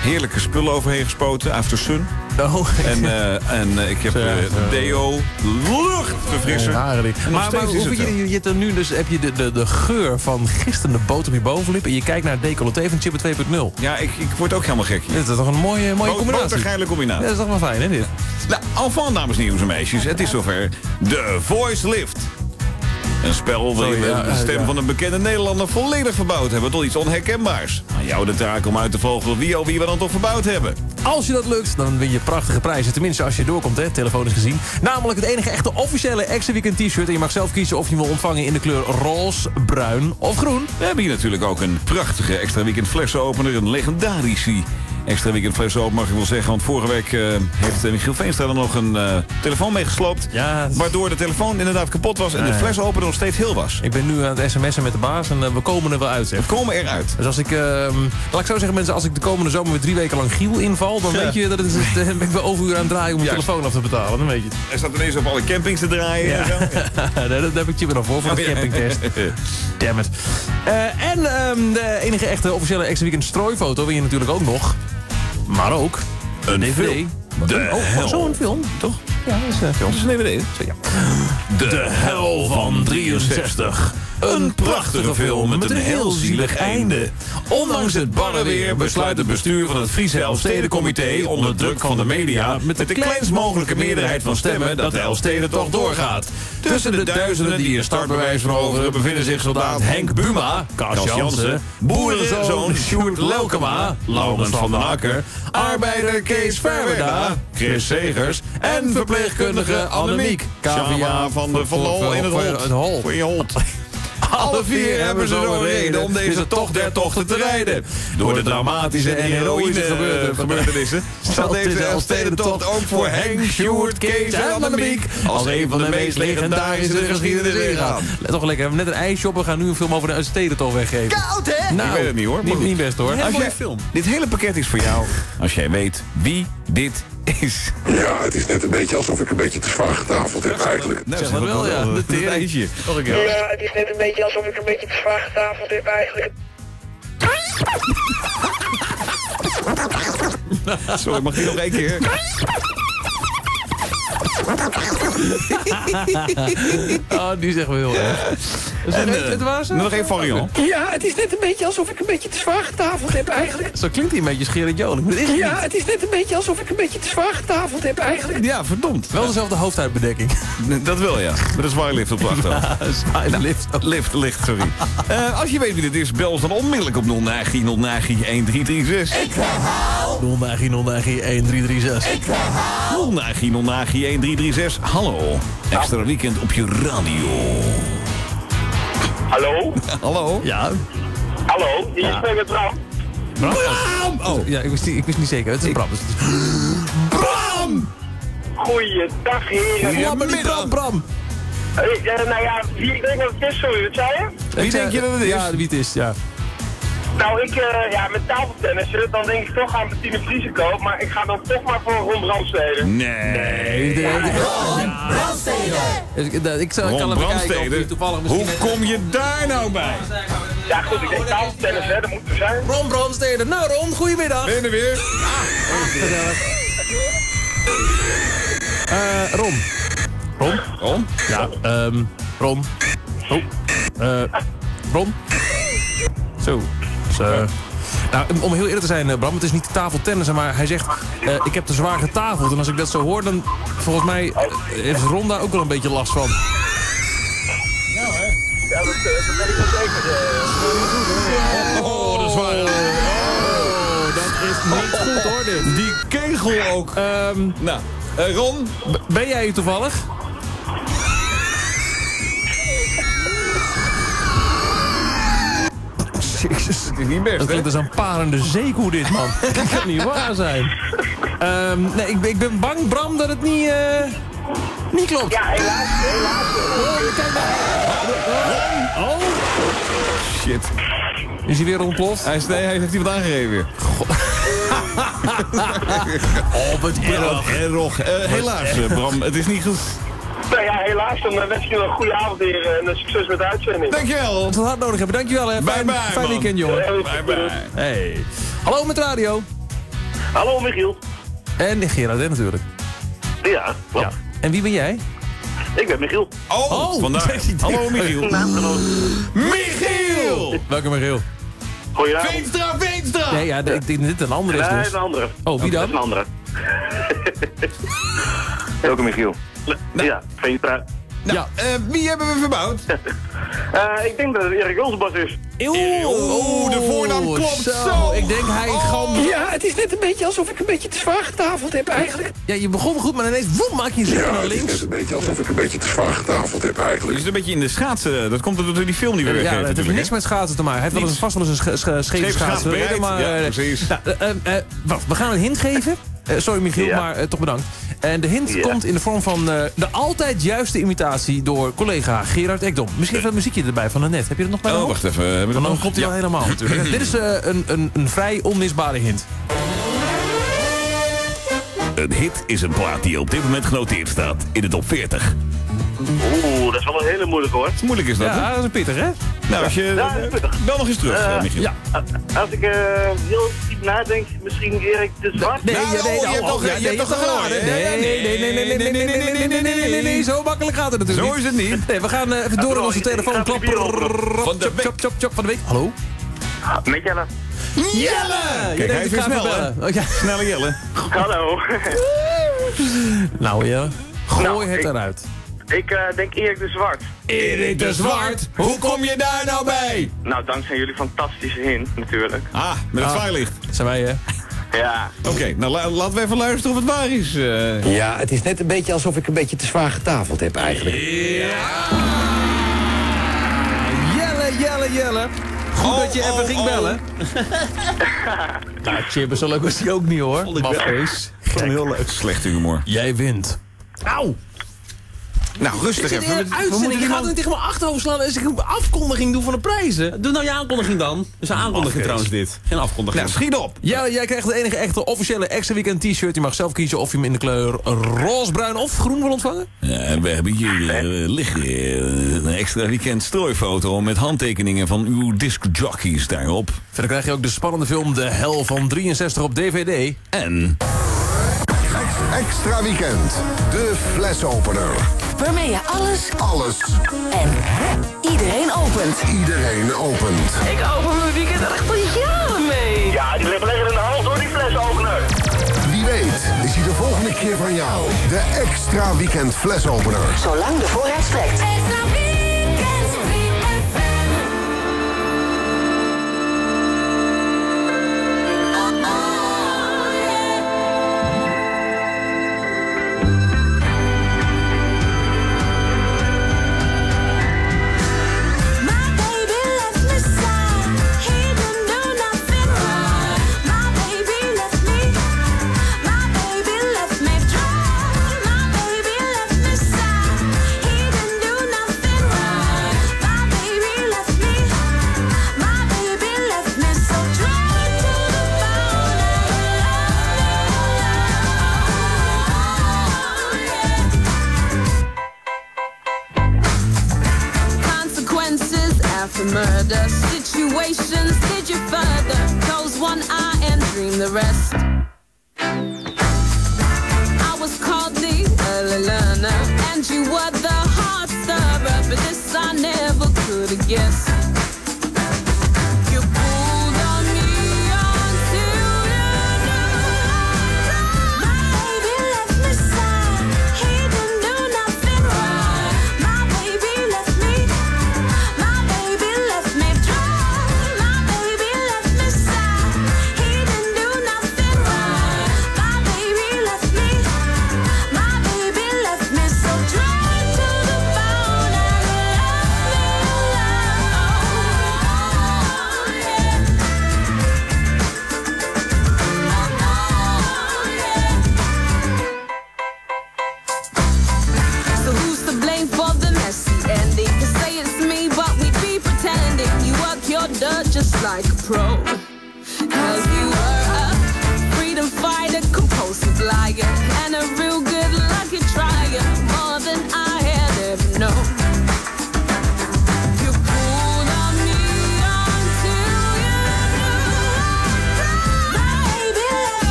heerlijke spullen overheen gespoten. After Sun. Oh. En, eh, en eh, ik heb eh, deo, luchtverfrisser. Nog Maar, maar hoe je, je, nu dus heb je de, de, de geur van gistende boter op je bovenlip en je kijkt naar decolleté van Chipper 2.0. Ja, ik, ik word ook helemaal gek. Dit is toch een mooie, mooie Bo- combinatie. botergeile combinatie. Ja, dat is toch wel fijn, hè, dit? Nou, alvan, dames en heren en meisjes. Het is zover. De Voice Lift. Een spel waarin we de stem van een bekende Nederlander volledig verbouwd hebben tot iets onherkenbaars. Aan jou de taak om uit te vogelen wie al wie we dan toch verbouwd hebben. Als je dat lukt, dan win je prachtige prijzen. Tenminste, als je doorkomt, hè, telefonisch gezien. Namelijk het enige echte officiële Extra Weekend t-shirt. En je mag zelf kiezen of je hem wil ontvangen in de kleur roze, bruin of groen. We hebben hier natuurlijk ook een prachtige extra weekend flessenopener. Een legendarische extra weekend flessenopener mag ik wel zeggen. Want vorige week eh, heeft eh, Michiel Veenstra er nog een eh, telefoon meegesloopt. Ja, Waardoor de telefoon inderdaad kapot was en de Nee. flessenopener nog steeds heel was. Ik ben nu aan het sms'en met de baas en we komen er wel uit, zeg. We komen eruit. Dus als ik, ehm, laat ik zo zeggen mensen, als ik de komende zomer weer drie weken lang Giel inval... dan Ja. weet je dat het, is- dan ben ik wel overuur aan het draaien om Juist. telefoon af te betalen. Dan weet je het. Hij staat ineens op alle campings te draaien. en zo. nee, dat heb ik je weer nog voor, voor de Oh, ja. campingtest. Damn it. En ehm, de enige echte officiële extra weekend strooifoto win je natuurlijk ook nog. Maar ook een DVD. film. De oh, hel. zo'n film, toch? Ja, dat is een film. Dat is een DVD. Zo, ja. De Hel van 63. Een prachtige film met een heel zielig einde. Ondanks het barre weer besluit het bestuur van het Friese Elfstedencomité onder druk van de media met de kleinst mogelijke meerderheid van stemmen dat de Elfstedentocht doorgaat. Tussen de duizenden die een startbewijs veroveren bevinden zich soldaat Henk Buma, Kas Jansen, boerenzoon Sjoerd Lelkema, Laurens van den Akker, arbeider Kees Verwerda, Chris Segers en verpleegkundige Annemiek, KVA van de Verlol in het hol. Alle vier hebben ze zo'n reden om deze tocht der tochten te rijden. Door de dramatische en heroïsche gebeurten- gebeurtenissen zal deze Elfstedentocht ook voor Henk, Sjoerd, Kees en Annemiek als een van de meest legendarische geschiedenis ingaan. Let toch lekker, we hebben net een ijsje op. We gaan nu een film over de stedentocht weggeven. Koud, hè? Nou, ik weet het niet hoor. Niet, niet best hoor. Als jij- Dit hele pakket is voor jou als jij weet wie dit is. Ja, het is net een beetje alsof ik een beetje te zwaar getafeld heb eigenlijk. Nou, Zeg dat wel, ja. De keer. Ja, het is net een beetje alsof ik een beetje te zwaar getafeld heb eigenlijk. Sorry, mag die nog één keer? oh, die zeggen we heel erg. Dus En, het, eh, het was nog één variant. Ja, het is net een beetje alsof ik een beetje te zwaar getafeld heb eigenlijk. Zo klinkt hij een beetje Joling. het Ja, niet. het is net een beetje alsof ik een beetje te zwaar getafeld heb eigenlijk. Ja, verdomd. Wel dezelfde hoofduitbedekking. Dat wel, ja. Met een zwaailift op de achterhoofd. Smileylift. Lift, licht, sorry. Eh, als je weet wie dit is, bel ons dan onmiddellijk op 090 090 1336. Ik herhaal. 090 090 1336. Ik herhaal. 090 090 1336. Hallo. Extra weekend op je radio. Hallo? Hallo? Ja. Hallo, hier spreekt met Bram. Bram? Oh. Ja, ik wist, niet, ik wist niet zeker. Het is Bram. Het is- Bram! Goeiedag, heren. Ja, maar niet Bram, Bram. Eh, eh, nou ja, wie ik denk dat het is, sorry, wat zei je? Wie denk je dat het is? Ja, wie het is, ja. Nou, ik, eh, ja, met tafeltennissen, dan denk ik toch aan Bettine Vriesekoop, maar ik ga dan toch maar voor Ron Brandstede. Nee. Dus ik, dat- ik, zal, ik Ron kan even kijken of Brandstede. die toevallig misschien... Hoe kom je daar nou bij? Ja, goed, ik denk tafeltennis, hè, dat moet er zijn. Ron Brandstede. Nou Ron, goedemiddag. Ben je er weer? Eh, Ron. Ron? Ron? Ja, ehm, Ron. Oh, eh, Ron. Zo. Dus, eh, nou, om heel eerlijk te zijn, eh, Bram, het is niet tafeltennissen, maar hij zegt... eh, ik heb te zwaar getafeld. En als ik dat zo hoor, dan volgens mij eh, heeft Ron daar ook wel een beetje last van. Ja, dat, eh, dat ben ik wel zeker. Oh, dat is waar. Oh, dat is niet goed hoor, dit. Die kegel ook. Ehm, Nou, Ron? ben jij hier toevallig? Jezus, is niet best, Dat klinkt als een parende zeekoe dit, man. dat kan niet waar zijn. Ehm, nee, ik, ben- ik ben bang, Bram, dat het niet, eh, niet klopt. Ja, helaas, helaas. Oh, kijk. Oh. Shit. Is hij weer ontploft? Hij, is, nee, hij heeft iemand aangegeven. Oh, wat Erg. Erg. Eh, helaas, eh, Bram, het is niet goed. Nou ja, helaas, dan wens ik jullie een goede avond, heren, en succes met de uitzending. Dankjewel. Als we het hard nodig hebben, dankjewel hè. Bye Fijn, bye, fijn weekend, jongen. Bye bye. Hey. Hallo met radio. Hallo, Michiel. En Gerard, hè, natuurlijk. Ja, klopt. En wie ben jij? Ik ben Michiel. Oh, Oh, vandaar. Hallo, Michiel. Michiel! Welke Michiel? Goedenavond. Veenstra, Veenstra! Nee, ja, ik denk dat dit een andere is Nee, dus. een andere. Oh, wie Dat is dan? een andere. Welke Michiel? Ja, Veenstra. Nou, Ja. eh, wie hebben we verbouwd? Eh, ik denk dat het Erik Olsenbas is. Oh, de voornaam klopt zo. Ik denk hij gewoon... Ja, het is net een beetje alsof ik een beetje te zwaar getafeld heb eigenlijk. Ja, je begon goed, maar ineens woem, maak je een naar links. een beetje alsof ik een beetje te zwaar getafeld heb Je eigenlijk. zit een beetje in de schaatsen. Dat komt door die film die we Ja, weggeven het heeft niks met schaatsen te maken. Hij heeft wel eens vast wel eens een sch- sch- scheve Scheve schaats schaats gereden, bereid. maar... Ja, eh, precies. nou, eh, eh, eh, wacht, we gaan een hint geven. Eh, sorry Michiel, Ja. maar eh, toch bedankt. En de hint Ja. komt in de vorm van eh, de altijd juiste imitatie door collega Gerard Ekdom. Misschien even een muziekje erbij van net. Heb je dat nog bij Oh, wacht even. Hebben dan nog? komt hij Ja. al helemaal natuurlijk. Dit is eh, een, een, een vrij onmisbare hint. Een hit is een plaat die op dit moment genoteerd staat in de top 40. Oeh, dat is wel een hele moeilijke hoor. Moeilijk is dat, hè? Ja, dat is een pittig, hè? Nou, als je... Ja, dat is pittig. Bel nog eens terug, Eh, eh, Michiel. Ja. Als ik eh, heel diep nadenk, misschien Erik de Zwart. Nee, Nou, ja, nee, oh, je nou, hebt toch- oh, je nee, hebt toch? Nee, nee, nee, nee, nee, nee, nee, nee, nee, nee, nee, nee, nee, nee, nee, zo makkelijk gaat het natuurlijk Zo is het niet. Nee, we gaan eh, even door in onze ik- ik telefoon. ga Klap, de bier openen. Van de chop, week. chop, chop, chop van de week. Hallo? Met Jelle. Jelle! Kijk, hij is weer snel, hè? Oh, ja. Snelle Jelle. Hallo. Nou ja, gooi Nou, het ik- eruit. Ik eh, denk Erik de Zwart. Erik de Zwart, hoe kom je daar nou bij? Nou, dankzij jullie fantastische hint natuurlijk. Ah, met het Ah. Zijn wij, hè? Ja. Oké, nou la- laten we even luisteren of het waar is. eh. Ja, het is net een beetje alsof ik een beetje te zwaar getafeld heb eigenlijk. Jelle, Jelle, Jelle. Goed Oh, dat je even oh, ging oh. bellen. nou, Chibber, zo leuk was die ook niet, hoor. Mafkees. heel leuk. Slechte humor. Jij wint. Auw! Nou, rustig Ik zit even. in We- een we uitzending, moeten je gaat man- niet tegen mijn achterhoofd slaan als ik een afkondiging doe van de prijzen. Doe nou je aankondiging dan. Dat is een aankondiging trouwens dit. Geen afkondiging. Nou, schiet op. Ja, jij krijgt de enige echte officiële extra weekend t-shirt. Je mag zelf kiezen of je hem in de kleur roze, bruin of groen wil ontvangen. Ja, en we hebben hier eh, liggen eh, een extra weekend strooifoto met handtekeningen van uw discjockeys daarop. Verder krijg je ook de spannende film De Hel van 63 op DVD. En Extra weekend. De flesopener. Waarmee je alles Alles. en iedereen opent. Iedereen opent. Ik open mijn weekend echt al jaren mee. Ja, die ligt lekker in de hals door die flesopener. Wie weet is hij de volgende keer van jou. De extra weekend flesopener. Zolang de voorraad strekt. My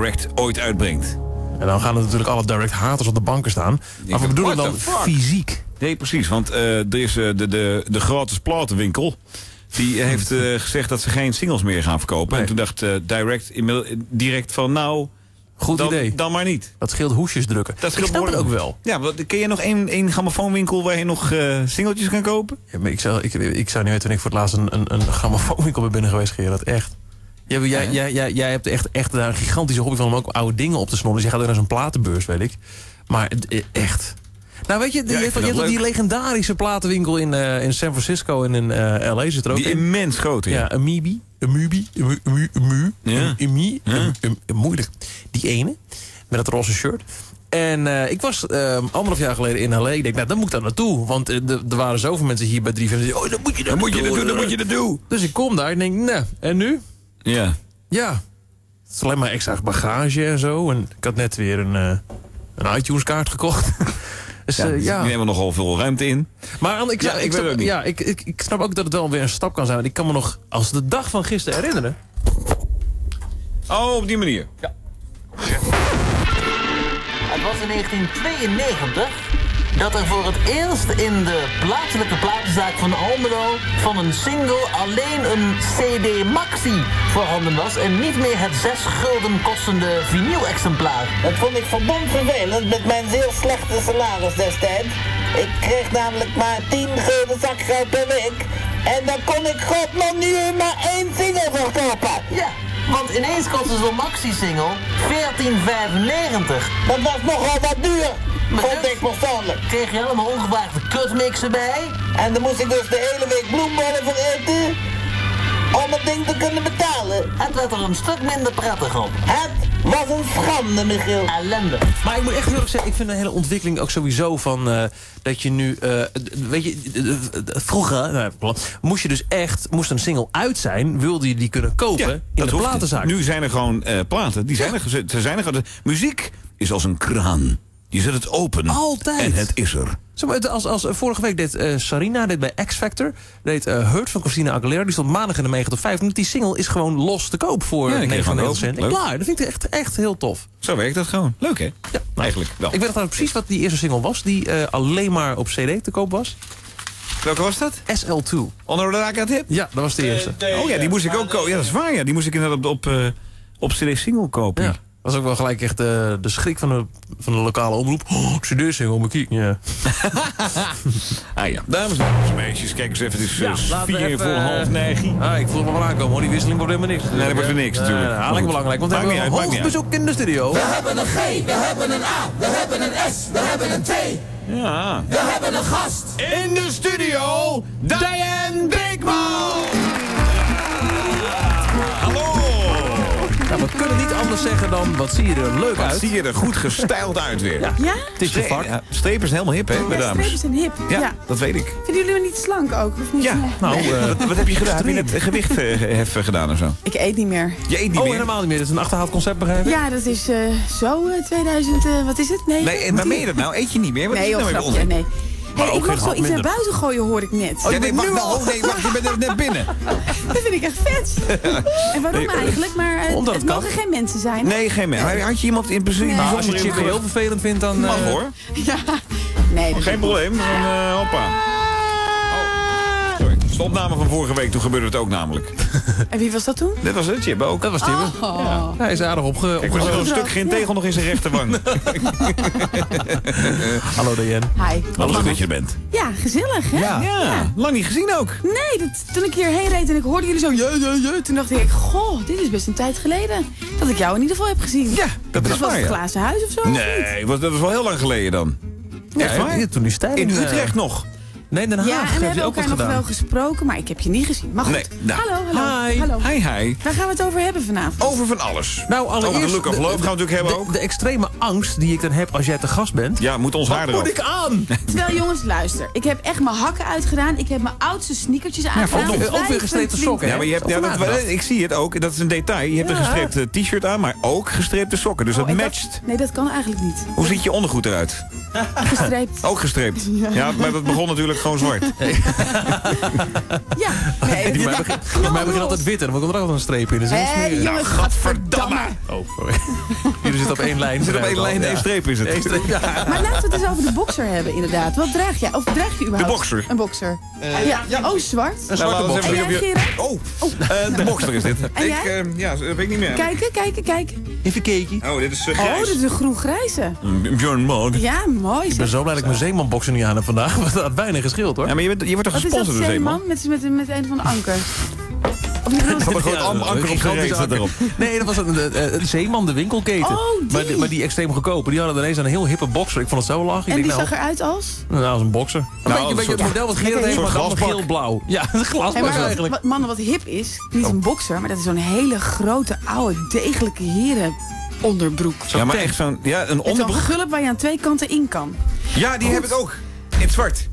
Direct ooit uitbrengt. En dan gaan er natuurlijk alle direct haters op de banken staan. Maar we bedoelen dan fysiek. Nee, precies. Want eh, er is eh, de, de, de gratis platenwinkel. Die heeft eh, gezegd dat ze geen singles meer gaan verkopen. En toen dacht Direct direct van nou... Goed dan, idee. Dan maar niet. Dat scheelt hoesjes drukken. Dat ik behoorlijk. ook wel. Ja, wat, ken je nog één, één grammofoonwinkel waar je nog eh, singeltjes kan kopen? Ja, maar ik, zou, ik, ik zou niet weten wanneer ik voor het laatst een, een, een grammofoonwinkel ben binnen geweest, Gerard. Echt. Ja, maar jij, jij, jij, jij hebt echt, echt daar een gigantische hobby van om ook oude dingen op te snonnen. Dus je gaat naar zo'n platenbeurs, weet ik. Maar eh, echt. Nou, weet je, je hebt, je dat die legendarische platenwinkel in, eh, in San Francisco en in eh, LA zit er ook Die in. immens grote. Ja, Amiibi. Amiibi. Amu- Amu- Amu. Ja. Ami. Ja. Am- am- Moeilijk. Die ene. Met het roze shirt. En eh, ik was eh, anderhalf jaar geleden in L.A. Ik denk, nou, dan moet ik daar naartoe. Want er waren zoveel mensen hier bij 3 die zeiden, oh, dan moet je dat Dan moet je dat doen, dan moet je dat doen. Dus ik kom daar en denk, nou, en nu? Ja. Ja. Het is alleen maar extra bagage en zo. En ik had net weer een, eh, een iTunes-kaart gekocht. dus Ja, dus ja. Die nemen nogal veel ruimte in. Maar ik, Ja, ik snap, ja, ik, ik, ik snap ook dat het wel weer een stap kan zijn. Want ik kan me nog als de dag van gisteren herinneren. Oh, op die manier. Ja. Het was in 1992 dat er voor het eerst in de plaatselijke platenzaak van Almelo van een single alleen een CD Maxi voorhanden was en niet meer het 6 gulden kostende vinyl-exemplaar. Dat vond ik verdomd vervelend met mijn zeer slechte salaris destijds. Ik kreeg namelijk maar 10 gulden zakgeld per week. En dan kon ik god nog nu maar één single verkopen. Ja, want ineens kostte zo'n Maxi-single 14,95. Dat was nogal wat duur, vond ik persoonlijk. Kreeg je allemaal ongebruikte kutmixen bij? En dan moest ik dus de hele week bloembollen voor eten. Om het ding te kunnen betalen. Het werd er een stuk minder prettig op. Het was een schande, Michiel. Ellende. Maar ik moet echt heel erg zeggen, ik vind de hele ontwikkeling ook sowieso van eh, dat je nu, eh, weet je, d- vroeger nou, moest je dus echt, moest een single uit zijn, wilde je die kunnen kopen in de platenzaak. Nu zijn er gewoon eh, platen. Die zijn er, ze zijn er, geze- Muziek is als een kraan. Je zet het open. Altijd. En het is er. Het- als, als, eh, vorige week deed eh, Sarina deed bij X Factor, deed eh Hurt van Christina Aguilera, die stond maandag in de 9 tot 5. Die single is gewoon los te koop voor Ja, die kun je gewoon 99 cent. Leuk. Klaar, dat vind ik echt, echt heel tof. Zo werkt dat gewoon. Leuk hè? Ja, Eigenlijk wel. Ik weet nog precies wat die eerste single was, die alleen maar op CD te koop was. Welke was dat? SL2. Onder de raak hip? Ja, dat was de eerste. Oh ja, die moest ik ook kopen. Ja, dat is waar. Ja, die moest ik inderdaad op, op, op CD single kopen. Ja. Dat was ook wel gelijk echt de, de schrik van de, van de lokale omroep. Oh, CD-single, moet ik Ja. ah ja, dames en heren, meisjes, kijk eens even. Het is eh, laten we vier even, voor half eh, negen. Ah, ik voel me wel aankomen hoor, die wisseling wordt helemaal niks. Nee, dat wordt weer niks natuurlijk. goed. belangrijk, want we hebben een hoog bezoek in de studio. We hebben een G, we hebben een A, we hebben een S, we hebben een T. Ja. We hebben een gast. In de studio, Diane Beekman! Nou, we kunnen niet anders zeggen dan, wat zie je er leuk Wat uit. zie je er goed gestyled uit weer. Ja. Ja? Het is je vak. Ja, strepen is helemaal hip, hè, bij Ja, dames? strepen zijn hip. Ja, Ja. dat weet ik. Vinden jullie me niet slank ook? Of niet? Ja, nou, Nee. eh, wat, wat heb je gedaan? Heb je net gewicht eh, heffen gedaan of zo? Ik eet niet meer. Je eet niet Oh, meer? helemaal niet meer. Dat is een achterhaald concept, begrijp ik? Ja, dat is eh, zo eh, 2000, eh, wat is het? Nee, Nee, meen je dat nou? Eet je niet meer? Wat nee, is nou weer onzin? nee. Maar Hey, ook ik mag hap zoiets naar buiten gooien, hoor ik net. Oh, ja, nee, al. oh, nee, wacht, je bent er net binnen. Dat vind ik echt vet. En waarom Nee, eigenlijk? Maar eh, omdat het het mogen geen mensen zijn. Nee, geen. Maar Had je iemand in precies Nee. Nou, als je in- heel vervelend vindt, dan... Mag eh, hoor. Ja. Nee, dat Geen probleem. Dan, eh, hoppa. De opname van vorige week. Toen gebeurde het ook namelijk. En wie was dat toen? Dit was het, Jib ook. Dat was. Oh. Hij is aardig opge... Ik was een stuk geen tegel nog in zijn rechterwang. Hallo Diane. Hi. Wat leuk dat je er bent. Ja, gezellig, hè? Ja, lang niet gezien ook. Nee, dat, toen ik hierheen reed en ik hoorde jullie zo... Ja, ja, ja, toen dacht ik, goh, dit is best een tijd geleden. Dat ik jou in ieder geval heb gezien. Ja, dat Dus is was waar, het ja. glazen huis of zo? of? Nee, was- dat was wel heel lang geleden dan. Echt Ja, waar? ja, toen die stijl In eh, Utrecht nog. Nee, Den Haag Ja, en we hebben ook elkaar nog gedaan. wel gesproken, maar ik heb je niet gezien. Maar goed, Nee, nou. hallo, hallo. Hi. hallo. Hi, hi. Waar gaan we het over hebben vanavond? Over van alles. Nou, allereerst... Over Look of de- Love gaan we natuurlijk hebben de, ook. De extreme angst die ik dan heb als jij te gast bent. Ja, moet ons haar Wat moet erop. ik aan? Terwijl jongens, luister. Ik heb echt mijn hakken uitgedaan. Ik heb mijn oudste sneakertjes Ja, aangedaan. verdomd. Ook weer gestreepte sokken, Ja, maar je hebt, ja, dat, ik zie het ook. Dat is een detail. Je hebt een Ja. gestreept eh, t-shirt aan, maar ook gestreepte sokken. Dus Oh, dat matcht. Nee, dat kan eigenlijk niet. Hoe ziet je ondergoed eruit? Gestreept. Ook gestreept. Ja, maar dat begon natuurlijk gewoon zwart. Ja. Nee, Die mij begint altijd wit en dan komt er ook altijd een streep in. Dus meer- jongen, gadverdamme. Oh, sorry. Jullie zitten op één lijn. Je zit op één lijn, Ja. één streep is het. Eén streep, ja. Maar laten we het eens over de boxer hebben, inderdaad. Wat draag jij? Of draag je überhaupt? boxer. Een boxer. ja. Oh, zwart. Nou, laten we eens En even jij, op je- Gerard? Oh, eh, de boxer is dit. En ik, jij? eh, ja, dat weet ik niet meer. Kijken, kijken, kijken. Even kijken. Oh, dit is uh, Oh, dit is een groen-grijze. Bjorn Mode. Ja, mooi. Ik ben zo blij dat ik mijn zeemanboxer niet aan heb vandaag. Want dat had bijna gescheeld hoor. Ja, maar je, bent, je wordt toch gesponsord door Zeeman? Met, met, met een van de anker. Of niet Had er gewoon Ja, am- anker op een gigantische gereden staat anker. erop. Nee, dat was een, een, een Zeeman, de winkelketen. Oh, die. Maar, die- maar die extreem goedkope. Die hadden ineens een heel hippe boxer. Ik vond het zo lachen. Ik En denk, die nou, zag eruit als? nou, als een boxer. Een beetje, een een beetje het model wat Gerard heeft, maar dan Glasbak. geel-blauw. Ja, een Hey, glasbak eigenlijk. wat- mannen, wat hip is, niet Oh. een boxer, maar dat is zo'n hele grote, oude, degelijke heren onderbroek. Ja, maar echt zo'n ja, een zo'n onderbroek. gulp waar je aan twee kanten in kan. Ja, die heb ik ook. In het zwart.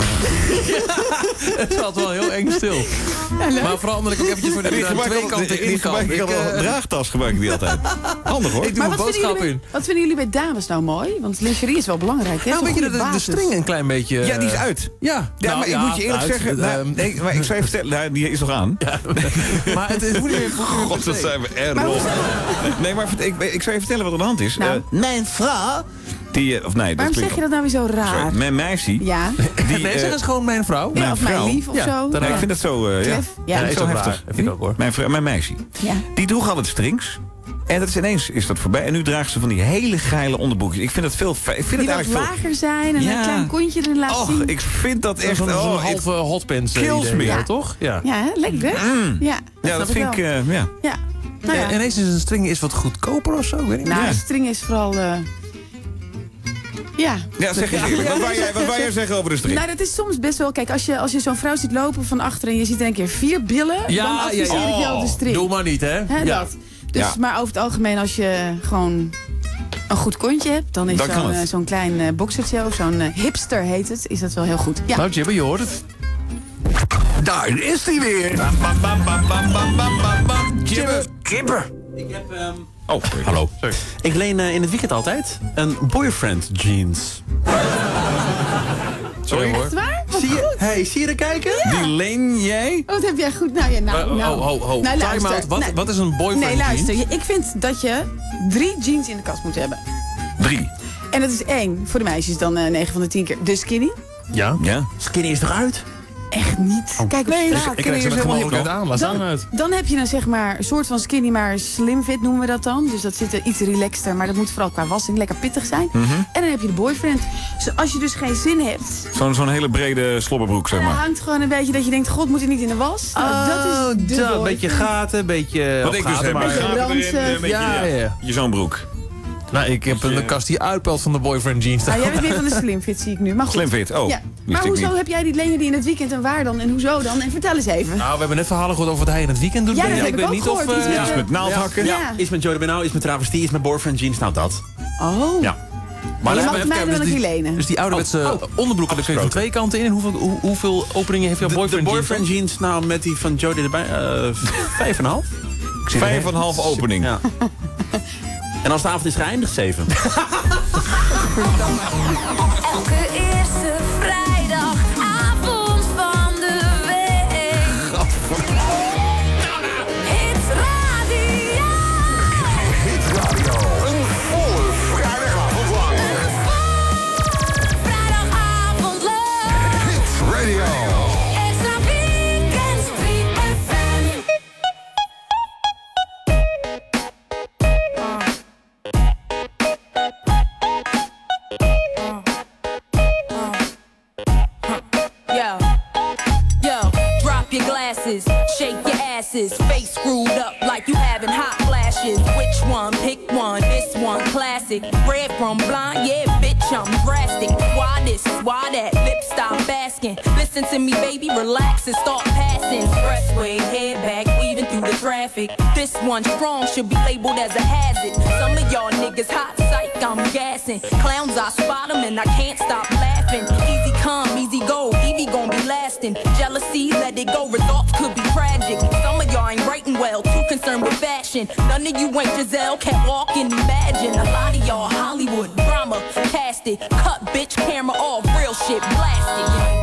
Het zat wel heel eng stil. Maar vooral omdat ik ook eventjes voor de twee kanten in kan. ik Ik, eh, draagtas gebruik ik die altijd. Handig hoor. Ik doe Maar mijn wat vinden, boodschap jullie, in. wat vinden jullie bij dames nou mooi? Want lingerie is wel belangrijk, hè? Nou, weet je, de, de string een klein beetje... Ja, die is eh, uit. Ja, Ja, Nou, maar ik moet je eerlijk uit. zeggen... nou, Ehm, nee, maar ik zou je vertellen... Nou, die is nog aan. maar het is meer God, dat zijn we erg. Nee, maar ik, ik zou je vertellen wat er aan de hand is. Nou. Eh, Mijn vrouw? Die, eh, of nee, dat Waarom zeg je dat nou weer zo raar? Sorry, mijn meisje. Ja, Die, nee, eh, zeg eens gewoon mijn vrouw. ja mijn of mijn vrouw. lief of Ja, zo. dat Nee, ik vind dat zo... eh, ja. Ja. Ja, is zo heftig. raar. Vind ik ook hoor. Mijn, mijn meisje. Ja. Die droeg altijd strings. En dat is ineens is dat voorbij. En nu draagt ze van die hele geile onderbroekjes. Ik vind dat veel... Ik vind Die het eigenlijk veel... lager zijn en Ja. een klein kontje erin laten Och, zien. ik vind dat echt... Zo'n oh, halve hotpants eh, kills idee, me. ja, Ja. toch? Ja. Ja, hè? lekker. Mm. Ja, Ja, dat vind ik... eh, ja. Ja. Nou ja, En ineens is een string is wat goedkoper of zo, ik weet niet. nou, ja. de string is vooral... eh, ja. Ja, zeg je eerlijk. Wat wij jij, wat zeggen over de strip? Nou, dat is soms best wel... Kijk, als je, als je zo'n vrouw ziet lopen van achteren en je ziet er een keer vier billen... Ja, dan adviseer ja, ja. ik jou op de oh, strip. Doe maar niet, hè? ja dat. Dus, Maar over het algemeen, als je gewoon een goed kontje hebt, dan is eh, zo'n klein uh, boxertje of zo'n eh, hipster heet het, is dat wel heel goed. Nou, Jibber, je hoort het. Daar is hij weer. Bam, Ik heb... Um... Oh, sorry. Hallo. Sorry. Ik leen eh, in het weekend altijd een boyfriend jeans. Sorry Echt waar? Wat Zie je, goed. hey, zie je er kijken? Die leen jij? Oh, Wat heb jij goed? Nou ja, nou, Eh, nou. ho, ho, ho. Nou, Time out. Wat, Nee. wat is een boyfriend Nee, luister. jeans? je- Ik vind dat je drie jeans in de kast moet hebben. Drie. En dat is één, voor de meisjes dan eh 9 van de 10 keer, de skinny. Ja. Ja. Skinny is toch uit? Echt niet. Kijk op Nee, straat. dus Ik krijg ze is met helemaal gewoon niet net aan. Dan, uit. dan heb je dan zeg maar een soort van skinny, maar slim fit noemen we dat dan. Dus dat zit er iets relaxter, maar dat moet vooral qua wassing lekker pittig zijn. Mhm. En dan heb je de boyfriend. Dus als je dus geen zin hebt, Zo'n zo'n hele brede slobberbroek, zeg maar. hangt gewoon een beetje dat je denkt, god moet hij niet in de was. Nou, dat is de Oh, dat, boyfriend. beetje gaten, een beetje... Wat ik dus gaten, heb. ranzig. een beetje, Ja, ja, ja. Je zo'n broek. Nou, ik heb een kast die uitpelt van de boyfriend jeans. Nou, jij bent meer van de slim fit, zie ik nu. Maar goed. Slim fit, oh. Ja. Maar hoezo heb jij die leen je die in het weekend en waar dan? En hoezo dan? En vertel eens even. Nou, we hebben net verhalen gehoord over wat hij in het weekend doet. Ja, dat ik heb ik weet ook niet gehoord. of... Iets eh, met, ja. Iets met naaldhakken. Ja. Ja, iets met Joy de Benauw, iets met travestie, iets met boyfriend jeans, nou dat. Oh. Ja. Maar je mag even mij kijken, wel een dus lenen. Dus die ouderwetse Oh, onderbroeken, daar kun je van twee kanten in. En hoeveel, hoe- hoeveel openingen heeft jouw De, de boyfriend, boyfriend jeans? jeans, nou met die van de Benauw, eh, vijf en een half. Vijf en een half opening. Ja. En als de avond is geëindigd, zeven. Elke eerste classic. Red from blind, yeah, bitch, I'm drastic. Why this? Why that? Lip stop asking. Listen to me, baby, relax and start passing. Expressway, head back, weaving through the traffic. This one strong should be labeled as a hazard. Some of y'all niggas hot psych, I'm gassing. Clowns, I spot them and I can't stop laughing. Easy come, easy go, Evie gon' be lasting. Jealousy, let it go, results could be tragic. Some of y'all ain't writing well, too concerned with fashion. None of you ain't Giselle, can't walk and imagine. A lot of y'all Hollywood drama, cast it, cut bitch camera off, real shit, black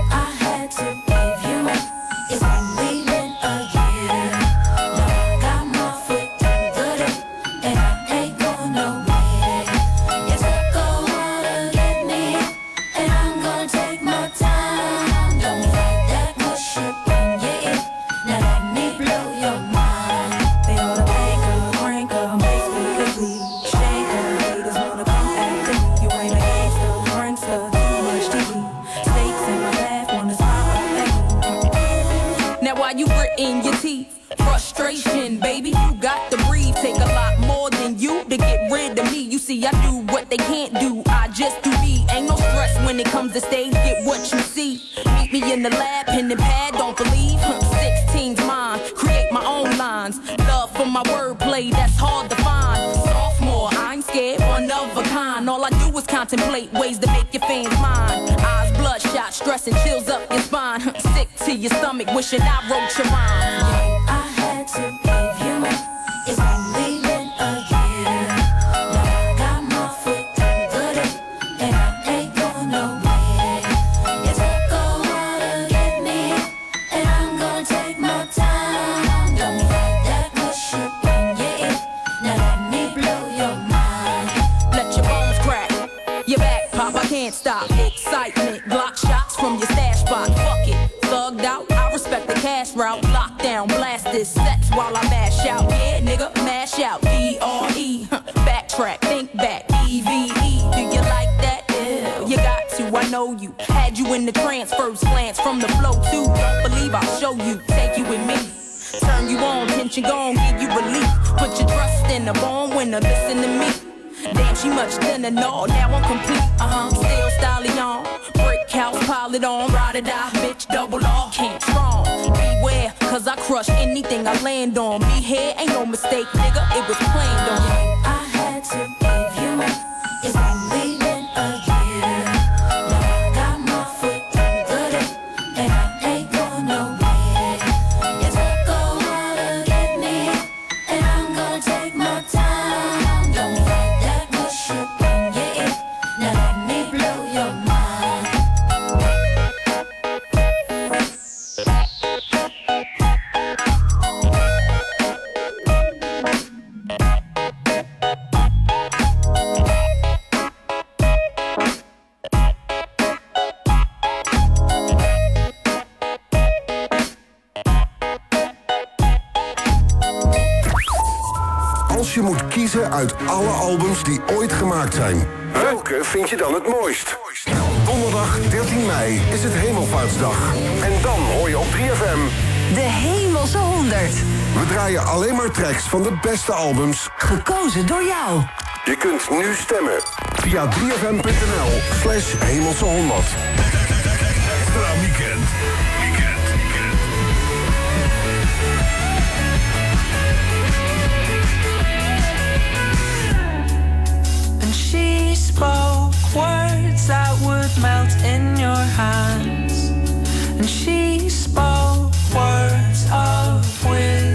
in the lab, pen and pad. Don't believe. Huh, 16's mine. Create my own lines. Love for my wordplay. That's hard to find. Sophomore, I ain't scared. One of a kind. All I do is contemplate ways to make your fans mine. Eyes bloodshot, stress and chills up your spine. Sick to your stomach, wishing I wrote your rhyme. The trance, first glance from the flow too. Believe I'll show you. Take you with me. Turn you on, tension gone, give you relief. Put your trust in a born winner, listen to me. Damn, she much a no, now I'm complete. Uh huh, still styling on. Brick house, pile it on, ride or die, bitch, double off. Can't strong. Beware, cause I crush anything I land on. Me here ain't no mistake, nigga, it was planned on. Welke vind je dan het mooist? Donderdag 13 mei is het Hemelvaartsdag. En dan hoor je op 3FM... De Hemelse 100. We draaien alleen maar tracks van de beste albums. Gekozen door jou. Je kunt nu stemmen via 3fm.nl slash hemelse 100. Spoke words that would melt in your hands. And she spoke words of wisdom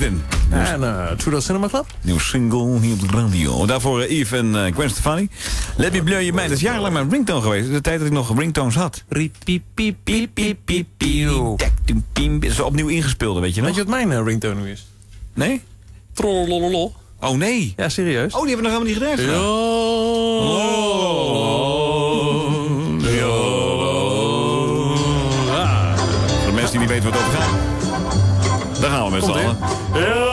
En uh, Trudeau Cinema Club. Nieuw single hier op de radio. Daarvoor eh, Yves en uh, Gwen Stefani. Let me blow your mind. Dat is jarenlang mijn ringtone geweest. De tijd dat ik nog ringtones had. Is opnieuw ingespeeld, weet je nog? Weet je wat mijn uh, ringtone nu is? Nee? Trollololol. Oh nee. Ja, serieus. Oh, die hebben we nog helemaal niet gedaan. Ah. Voor de mensen die niet weten wat het over gaat. Daar gaan we met z'n allen.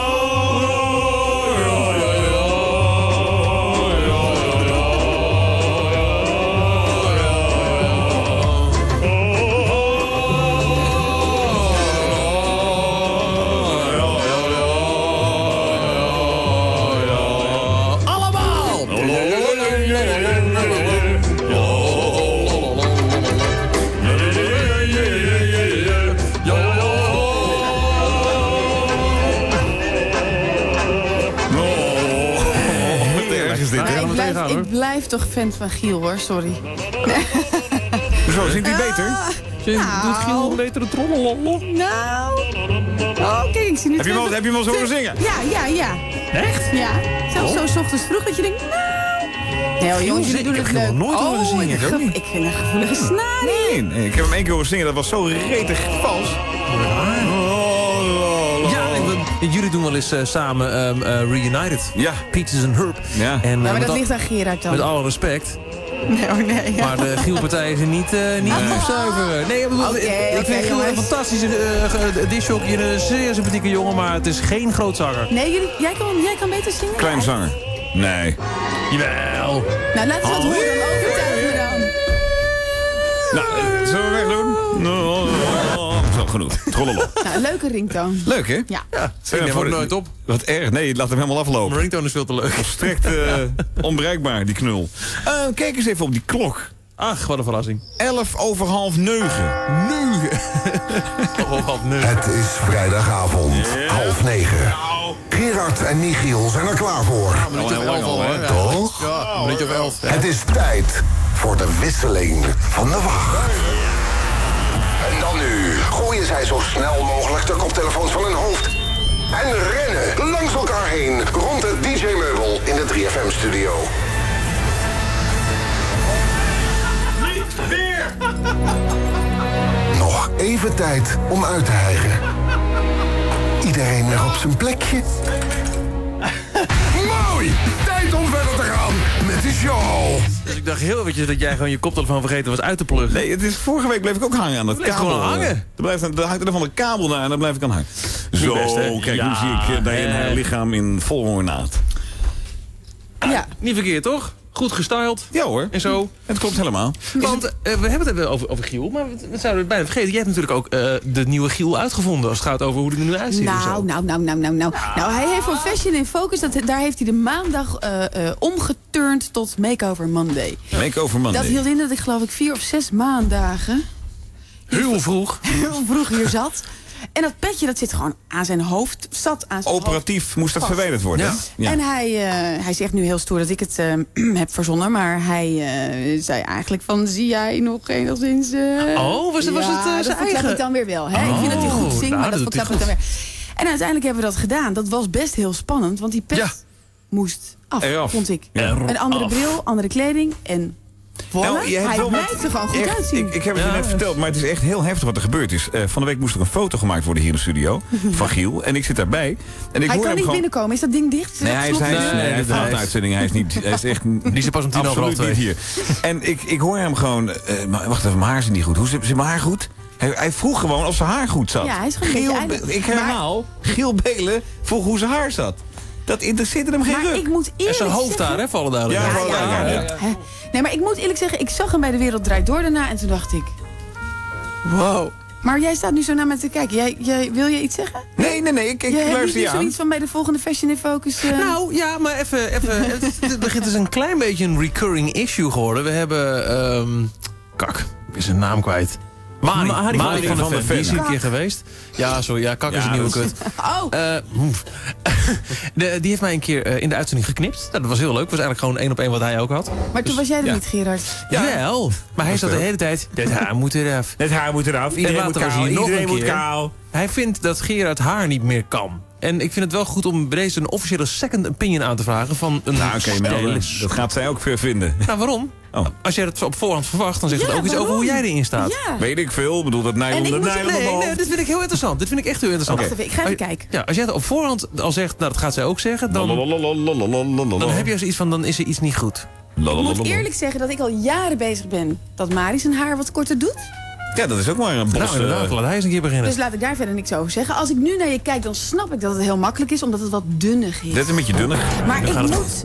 Toch fan van Giel hoor, sorry. Zo, zingt hij beter? Nou. Doet Giel een betere trommel? Nou. Oh, kijk, ik zie nu Heb je hem al- heb je hem al zo horen zingen? Ja, ja, ja. Echt? Ja. Zelfs Oh. zo ochtends vroeg dat je denkt, nou... Nee jongens, jullie doen ik het heb leuk. hem nog nooit horen oh, zingen. Ik, ik vind een gevoelige snaar. Nee, nee, ik heb hem één keer horen zingen. Dat was zo retig vals. We- jullie doen wel eens eh, samen ehm, eh, Reunited. Ja. Peaches en Herb. Ja. En, eh, Ja, maar met dat al- ligt aan Gerard dan. Met alle respect. Nee, oh nee. ja. Maar de Gielpartij is er niet, eh niet Nee. zuiver. Nee, ik, bedoel, ik, vind Giel een fantastische uh, disjockey en een zeer sympathieke jongen, maar het is geen groot zanger. Nee, jullie, jij, kan, jij kan beter zingen? Klein zanger. Nee. Jawel. Nou, laat ze dat horen, dan overtuig me dan. Nou, zullen we wegdoen? Genoeg. Trollelo. Nou, leuke ringtone. Leuk, hè? Ja. Voor ook de- nooit op. Wat erg. Nee, laat hem helemaal aflopen. Mijn ringtone is veel te leuk. Volstrekt eh, onbereikbaar, die knul. Eh, kijk eens even op die klok. Ach, wat een verrassing. 11 over half negen. Nu. oh, half negen. Het is vrijdagavond, half negen. Gerard en Michiel zijn er klaar voor. Een minuutje of elf al, hè? Toch? Ja, een minuutje of elf. ja. Het is tijd voor de wisseling van de wacht. En dan nu gooien zij zo snel mogelijk de koptelefoons van hun hoofd. En rennen langs elkaar heen rond het DJ-meubel in de 3FM-studio. Nog even tijd om uit te hijgen. Iedereen weer op zijn plekje. Mooi! Tijd om verder te gaan met de show. Dus ik dacht heel eventjes dat jij gewoon je koptelefoon vergeten was uit te pluggen. Nee, het is, vorige week bleef ik ook hangen aan dat Bleef kabel. gewoon hangen. Er, blijft, er hangt er van de kabel naar en dan blijf ik aan hangen. Zo, best, kijk, Ja, nu zie ik eh, daarin hè. haar lichaam in vol ornaat. Ja. Niet verkeerd, toch? Goed gestyled. Ja hoor. En zo. Het klopt helemaal. Want eh, we hebben het even over, over Giel, maar we, we zouden het bijna vergeten. Jij hebt natuurlijk ook eh, de nieuwe Giel uitgevonden als het gaat over hoe hij er nu uitziet. Nou, nou, nou, nou, nou, nou. Nou, hij heeft voor Fashion in Focus, dat, daar heeft hij de maandag eh, eh, omgeturnd tot Makeover Monday. Makeover Monday. Dat hield in dat ik geloof ik vier of zes maandagen Heel vroeg. heel vroeg hier zat. En dat petje dat zit gewoon aan zijn hoofd, zat aan zijn Operatief moest dat Vast. verwijderd worden. Ja. Ja. En hij, eh, hij zegt nu heel stoer dat ik het eh, heb verzonnen. Maar hij eh, zei eigenlijk van, zie jij nog enigszins... eh Oh, was het- was het, eh, dat zijn verklap eigen? ik dan weer wel. Hè? ik vind dat hij goed Oh, zingt, nou, maar dat dat verklap ik dan weer. En uiteindelijk hebben we dat gedaan. Dat was best heel spannend, want die pet Ja. moest af, Eraf. vond ik. Een andere bril, andere kleding en... Nou, je hebt hij blijft er gewoon goed echt, uitzien. Ik, ik heb het je net verteld, maar het is echt heel heftig wat er gebeurd is. Eh, van de week moest er een foto gemaakt worden hier in de studio van Giel. En ik zit daarbij. En ik hij hoor kan hem niet gewoon... binnenkomen. Is dat ding dicht? Nee, hij is, hij is, Nee, nee, hij uitzending. Hij is, niet, hij is echt Die is pas om tien over half absoluut twee. niet hier. En ik, ik hoor hem gewoon... eh, maar wacht even, mijn haar zit niet goed. Hoe zit, zit mijn haar goed? Hij, hij vroeg gewoon of zijn haar goed zat. Ja, hij is gewoon een Giel, Ik maar- herhaal, Giel Belen vroeg hoe zijn haar zat. Dat interesseerde hem geen Maar ruk. ik moet En eerlijk zijn hoofd zeggen- daar, hè, vallen duidelijk. Ja, Ja, ja, ja, ja. Hè? Nee, maar ik moet eerlijk zeggen, ik zag hem bij De Wereld Draait Door daarna en toen dacht ik... Wow. Maar jij staat nu zo naar me te kijken. Jij, jij, wil je iets zeggen? Nee, nee, nee, ik, ik jij hebt luister niet je aan. zoiets van bij de volgende Fashion in Focus... eh, Nou, ja, maar even... even het, het begint dus een klein beetje een recurring issue geworden. We hebben... ehm kak, ik ben zijn naam kwijt. Mari, Mari Mari, van van, de Ven. Die is hier een keer geweest. Ja, sorry. Ja, kak is Ja, een nieuwe kut. Oh, Eh, de, die heeft mij een keer eh, in de uitzending geknipt. Nou, dat was heel leuk. was eigenlijk gewoon één op één wat hij ook had. maar toen was jij er ja. niet, Gerard. Jawel. Maar hij zat de hele tijd... Het haar moet eraf. Het haar moet eraf. En Iedereen moet kaal. nog Iedereen een moet keer. kaal. Hij vindt dat Gerard haar niet meer kan. En ik vind het wel goed om bij deze een officiële second opinion aan te vragen van een Nou, stylist. Dat gaat zij ook weer vinden. Nou, waarom? Oh. Als jij het op voorhand verwacht, dan zegt het Ja, ook iets over hoe jij erin staat. Ja. Weet ik veel. Ik bedoel, dat nylon, En ik dat nylon Nee, nee, dit vind ik heel interessant. Dit vind ik echt heel interessant. Wacht even, ik ga even kijken. Ja, als jij het op voorhand al zegt, nou dat gaat zij ook zeggen, dan, dan heb je zoiets van, dan is er iets niet goed. Ik moet eerlijk zeggen dat ik al jaren bezig ben dat Mari zijn haar wat korter doet. Ja, dat is ook maar een bos. Nou, inderdaad, eh, laat hij eens een keer beginnen. Dus laat ik daar verder niks over zeggen. Als ik nu naar je kijk, dan snap ik dat het heel makkelijk is, omdat het wat dunnig is. Dit is een beetje dunner. Maar ik moet...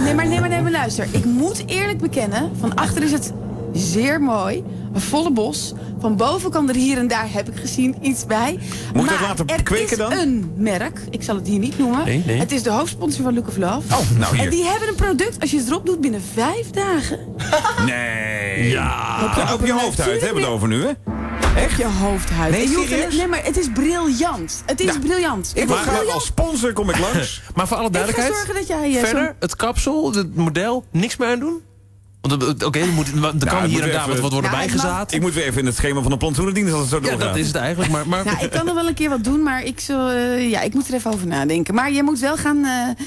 Nee, maar, nee, maar, nee, maar luister. Ik moet eerlijk bekennen, van achter is het zeer mooi. Een volle bos. Van boven kan er hier en daar, heb ik gezien, iets bij. Moet ik maar dat laten er kweken is dan? een merk, ik zal het hier niet noemen. Nee, nee. Het is de hoofdsponsor van Look of Love. Oh, nou En die hebben een product, als je het erop doet, binnen vijf dagen. Nee. Ja. Op op je hoofdhuid hebben we het over nu, hè? Echt? Je hoofdhuid. Nee, En nee, maar het is briljant. Het is briljant. Ik briljant. als sponsor kom ik langs. Maar voor alle Ik ga duidelijkheid, zorgen dat jij... eh, verder, het kapsel, het model, niks meer aan doen? Want het- oké, er, moet- er kan het hier en daar even- wat, wat worden Nou, het bijgezaad. Ik moet weer even in het schema van de plantsoenendienst als het zo Ja, doorgaat. dat is het eigenlijk. Maar, maar, Nou, ik kan er wel een keer wat doen, maar ik, zal, eh, ja, ik moet er even over nadenken. Maar je moet wel gaan... eh,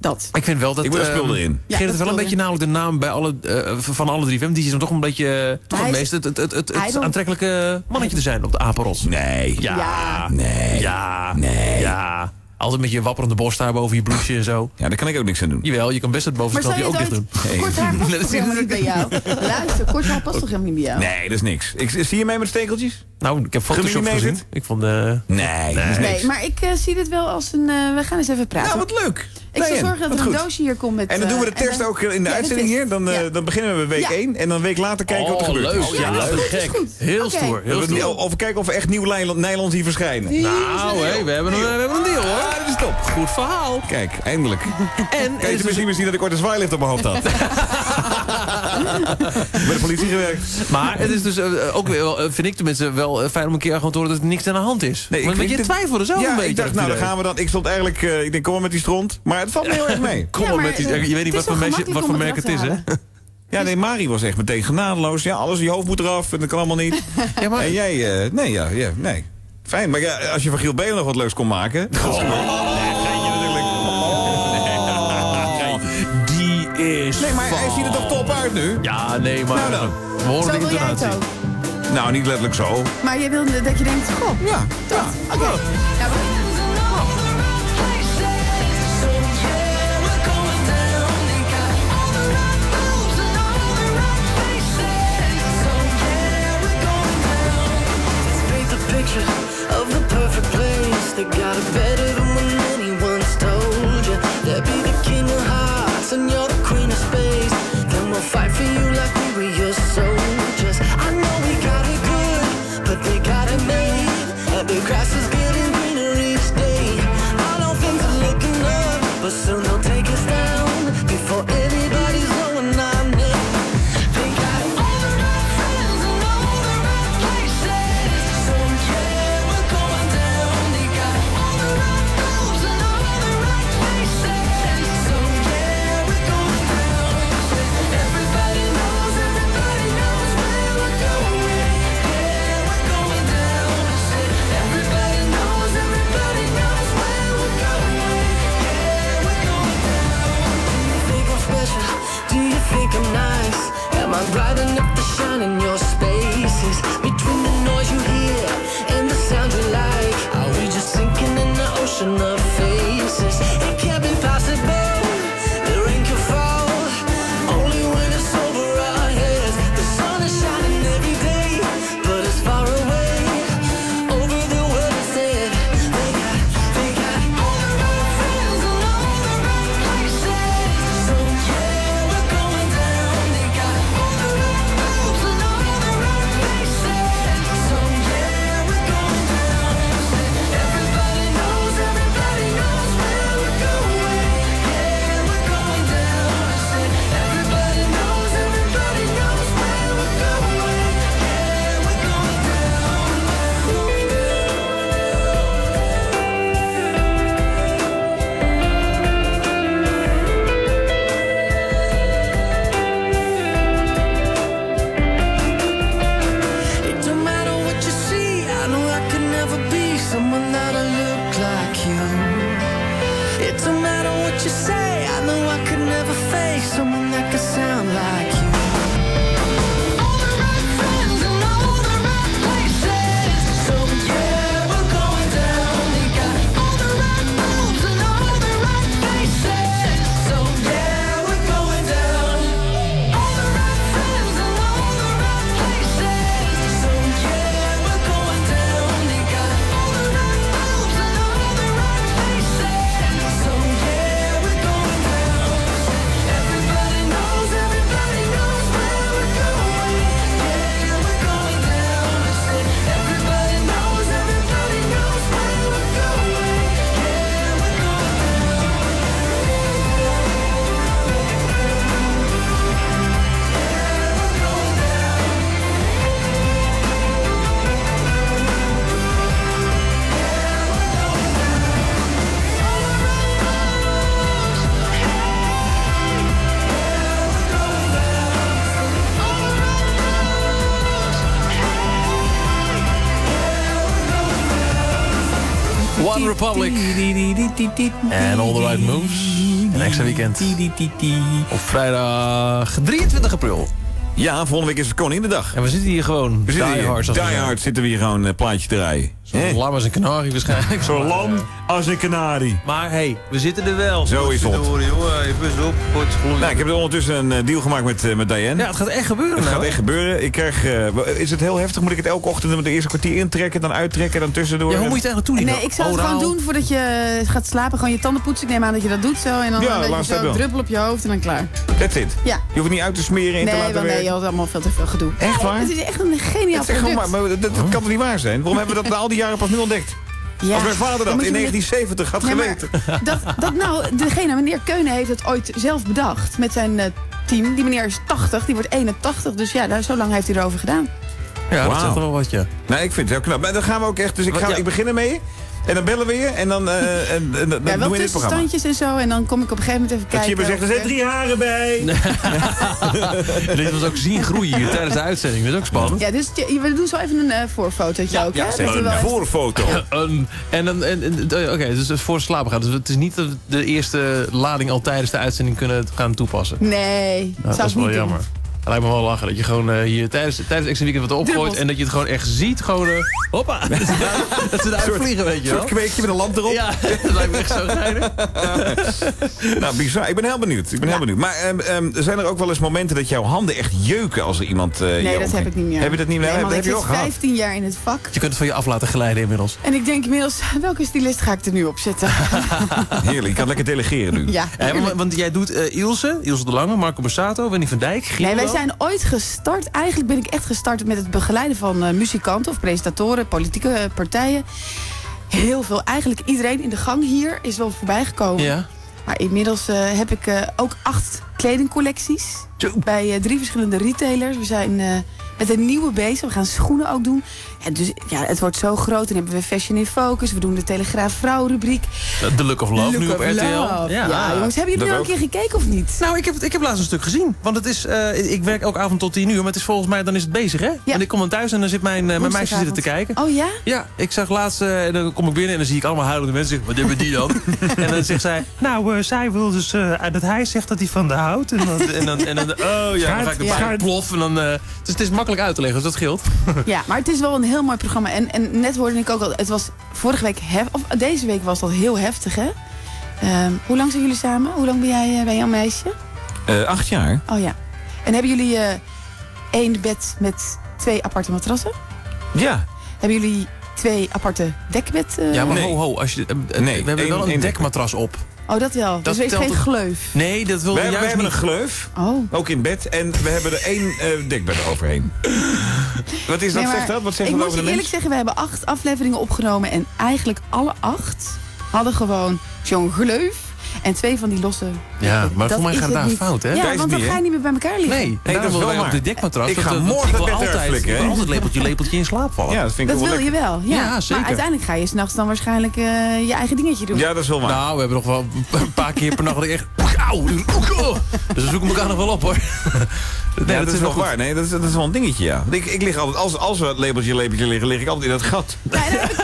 dat. Ik vind wel dat... Ik moet een spul erin. Ja, heeft wel een beetje namelijk de naam bij alle, eh, van alle drie. Die is dan toch een beetje... eh, toch het meest het, het, het, het, het aantrekkelijke mannetje te zijn op de apenrots. Nee. Ja. Ja. Nee. Ja. Nee. Ja. Altijd met je wapperende borst daar boven je bloesje en zo. Ja, daar kan ik ook niks aan doen. Jawel, je kan best het Maar bovenste zou je knopje ook dicht doen. Kort haar past Nee, toch dat is- helemaal niet bij jou? Luister, kort haar past toch helemaal niet bij jou? Nee, dat is niks. Ik, zie je mee met stekeltjes? Nou, ik heb Photoshop Gemillimeterd? gezien. Ik vond... eh Nee, dat is niks. Nee, maar ik eh, zie dit wel als een... eh, we gaan eens even praten. Nou, wat leuk. Ik zal Diane, zorgen dat er een doosje hier komt met... En dan doen we de eh, en test ook in de Ja, de uitzending hier. Dan, eh, Ja. dan beginnen we week Ja. 1 en dan een week later kijken wat er Oh, gebeurt. leuk. Oh, Ja, leuk. dat is gek. Heel stoer. Heel We Of kijken of we echt nieuw nylon zien verschijnen. Nou, we, hebben een, we hebben een deal, hoor. Ja, dat is top. Goed verhaal. Kijk, eindelijk. En Kan er je dus- tenminste zien dat ik ooit een zwaailift op mijn hoofd had? Bij de politie gewerkt. Maar het is dus eh, ook wel, eh, vind ik tenminste, wel fijn om een keer gewoon te horen dat er niks aan de hand is. Nee, Want je twijfelde ja, een beetje. ik dacht, nou, dan gaan we dan. Ik stond eigenlijk, eh, ik denk, kom maar met die stront. Maar het valt me heel erg mee. Kom Ja, maar maar, met die, je weet niet wat voor, toch mesje, wat voor merk het is, hè? Ja, nee, Mari was echt meteen genadeloos. Ja, alles, je hoofd moet eraf en dat kan allemaal niet. Ja, maar, En jij, eh, nee, ja, ja, nee. Fijn, maar ja, als je van Giel Belen nog wat leuks kon maken... Dat is. Nee, geintje natuurlijk. die is Nee, maar hij ziet er toch top uit nu? Ja, nee, maar Nou dan. we horen Zo de wil jij het intonatie. ook. Nou, niet letterlijk zo. Maar je wil dat je denkt, goh, Ja, dat. Oké. Ja, of the perfect place. They got it better than when anyone's told you. They'll be the king of hearts and you're the queen of space. Then we'll fight for you Republic. En All the Right Moves. Een extra weekend. Op vrijdag 23 april. Ja, volgende week is het Koninginnedag. En we zitten hier gewoon. We zitten die hier, hard. die hard zitten we hier gewoon een plaatje te rijden. Zo lam als een kanarie waarschijnlijk. Zo lam als een kanarie. Maar hey, we zitten er wel. Zo is het. Jongen, even op. Nou, ik heb er ondertussen een eh, deal gemaakt met, eh, met Diane. Ja, het gaat echt gebeuren Het nou, gaat echt gebeuren. Ik krijg, eh, is het heel heftig? Moet ik het elke ochtend met de eerste kwartier intrekken, dan uittrekken, dan tussendoor? Ja, hoe moet je het eigenlijk doen? Nee, ik zou het gewoon doen voordat je gaat slapen. Gewoon je tanden poetsen. Ik neem aan dat je dat doet zo. En dan Ja, een zo druppel op je hoofd en dan klaar. That's it. Ja. Je hoeft het niet uit te smeren en te Nee, laten want nee, werken. je had allemaal veel te veel gedoe. Echt waar? Het is echt een geniaal product. maar, maar dat, dat kan toch niet waar zijn? Waarom hebben we dat al die jaren pas nu ontdekt? Ja, Als mijn vader dat in je met- 1970 had Nee, geweten. Dat, dat nou, degene, meneer Keunen heeft het ooit zelf bedacht met zijn eh, team. Die meneer is 80, die wordt 81. Dus ja, daar, zo lang heeft hij erover gedaan. Ja, dat Wauw. zegt er wel wat, ja. Nee, ik vind het heel knap. Maar dan gaan we ook echt. Dus ik, ga, ja. ik begin ermee. En dan bellen we je. En dan, eh, en, en, dan Ja, doen we in dit programma. tussenstandjes en zo. En dan kom ik op een gegeven moment even Dat kijken. je zegt, er zijn drie haren bij. Dit was ook zien groeien hier tijdens de uitzending. Dat is ook spannend. Ja, dus je- we doen zo even een eh, voorfotootje ook. ja, hè? Dat we een voorfoto. Een- en dan, en, en- eh, oké, dus voor slapen gaan. Dus het is niet dat we de eerste lading al tijdens de uitzending kunnen gaan toepassen. Nee, Nou, dat is wel niet jammer. doen. Lijkt me wel lachen. Dat je gewoon eh, hier tijdens, tijdens het extra weekend wat opgooit. En dat je het gewoon echt ziet. Gewoon, eh, hoppa. Dat ze daar- dat ze daar Soort- vliegen, weet je soort wel. kweekje met een lamp erop. Ja, dat lijkt me echt zo geinig. nou, bizar. Ik ben heel benieuwd. Ik ben heel benieuwd. Maar ehm, ehm, zijn er ook wel eens momenten dat jouw handen echt jeuken als er iemand. eh, Nee, dat heb ik niet meer. Heb je dat niet meer? Nee, heb man, heb ik je zit ook gehad? 15 jaar in het vak. Je kunt het van je af laten glijden inmiddels. En ik denk inmiddels, welke stylist ga ik er nu op zetten? Heerlijk. Je kan lekker delegeren nu. ja. Eh, want, want jij doet eh, Ilse, Ilse de Lange, Marco Borsato, Wendy van Dijk, Nee, Gildo. wij zijn ooit gestart. Eigenlijk ben ik echt gestart met het begeleiden van eh, muzikanten of presentatoren, politieke eh, partijen. Heel veel. Eigenlijk iedereen in de gang hier is wel voorbij gekomen. Ja. Maar inmiddels eh, heb ik ook acht kledingcollecties. Bij drie verschillende retailers. We zijn met een nieuwe bezig. We gaan schoenen ook doen. Ja, dus ja, het wordt zo groot. Dan hebben we Fashion in Focus. We doen de Telegraaf Vrouw rubriek. The Look of Love Look nu op RTL. Love. Ja, jongens, hebben jullie nou ook. een keer gekeken of niet? Nou, ik heb, ik heb laatst een stuk gezien. Want het is, eh, ik werk elke avond tot 10 uur, maar het is volgens mij, dan is het bezig, hè? En ik kom dan thuis en dan zit mijn, eh, mijn meisje zitten te kijken. Oh ja? Ja, ik zag laatst, eh, en dan kom ik binnen en dan zie ik allemaal huilende mensen. Wat hebben die dan? en dan zegt zij, nou, zij wil dus eh, dat hij zegt dat hij van de houdt. En dan, en dan, en dan oh ja, dan ga ik de Ja. plof. En dan, eh, dus het is makkelijk uit te leggen, dus dat scheelt. Ja, maar het is wel een heel mooi programma. En, en net hoorde ik ook al, het was vorige week, hef, of deze week was dat heel heftig, hè? Ehm, hoe lang zijn jullie samen? Hoe lang ben jij eh, bij jouw meisje? Eh, acht jaar. Oh ja. En hebben jullie eh, één bed met twee aparte matrassen? Ja. Hebben jullie twee aparte dekbed? eh? Ja, maar ho, ho. Als je, Nee, we hebben één- wel een één dekmatras op. Oh, dat wel. Dat dus er is geen gleuf. Nee, dat wil We we hebben niet. een gleuf. Oh. Ook in bed. En we hebben er één eh, dekbed overheen. Wat is dat? Nee, zegt dat? Wat zegt ik dat moet over je de eerlijk mens? zeggen, we hebben acht afleveringen opgenomen. En eigenlijk alle acht hadden gewoon zo'n gleuf. En twee van die losse... Ja, maar Dat voor mij gaat daar niet. fout, hè? Ja, want dan niet, ga je niet meer bij elkaar liggen. Nee, Nee, dat is wel op de dekmatras. Ik dat- ga dat- morgen ik wil altijd, ik altijd lepeltje, lepeltje in slaap vallen. Ja, dat vind ik Dat wel wil je wel, ja. Ja, zeker. Maar uiteindelijk ga je s'nachts dan waarschijnlijk eh, je eigen dingetje doen. Ja, dat is wel waar. Nou, we hebben nog wel een paar keer per nacht dat ik echt... Auw, oh. Dus we zoeken elkaar nog wel op, hoor. Nee, ja, dat, is wel goed. waar. Nee, dat is, dat is wel een dingetje, ja. Ik, ik lig altijd, als, als we het labeltje, labeltje liggen, lig ik altijd in dat gat.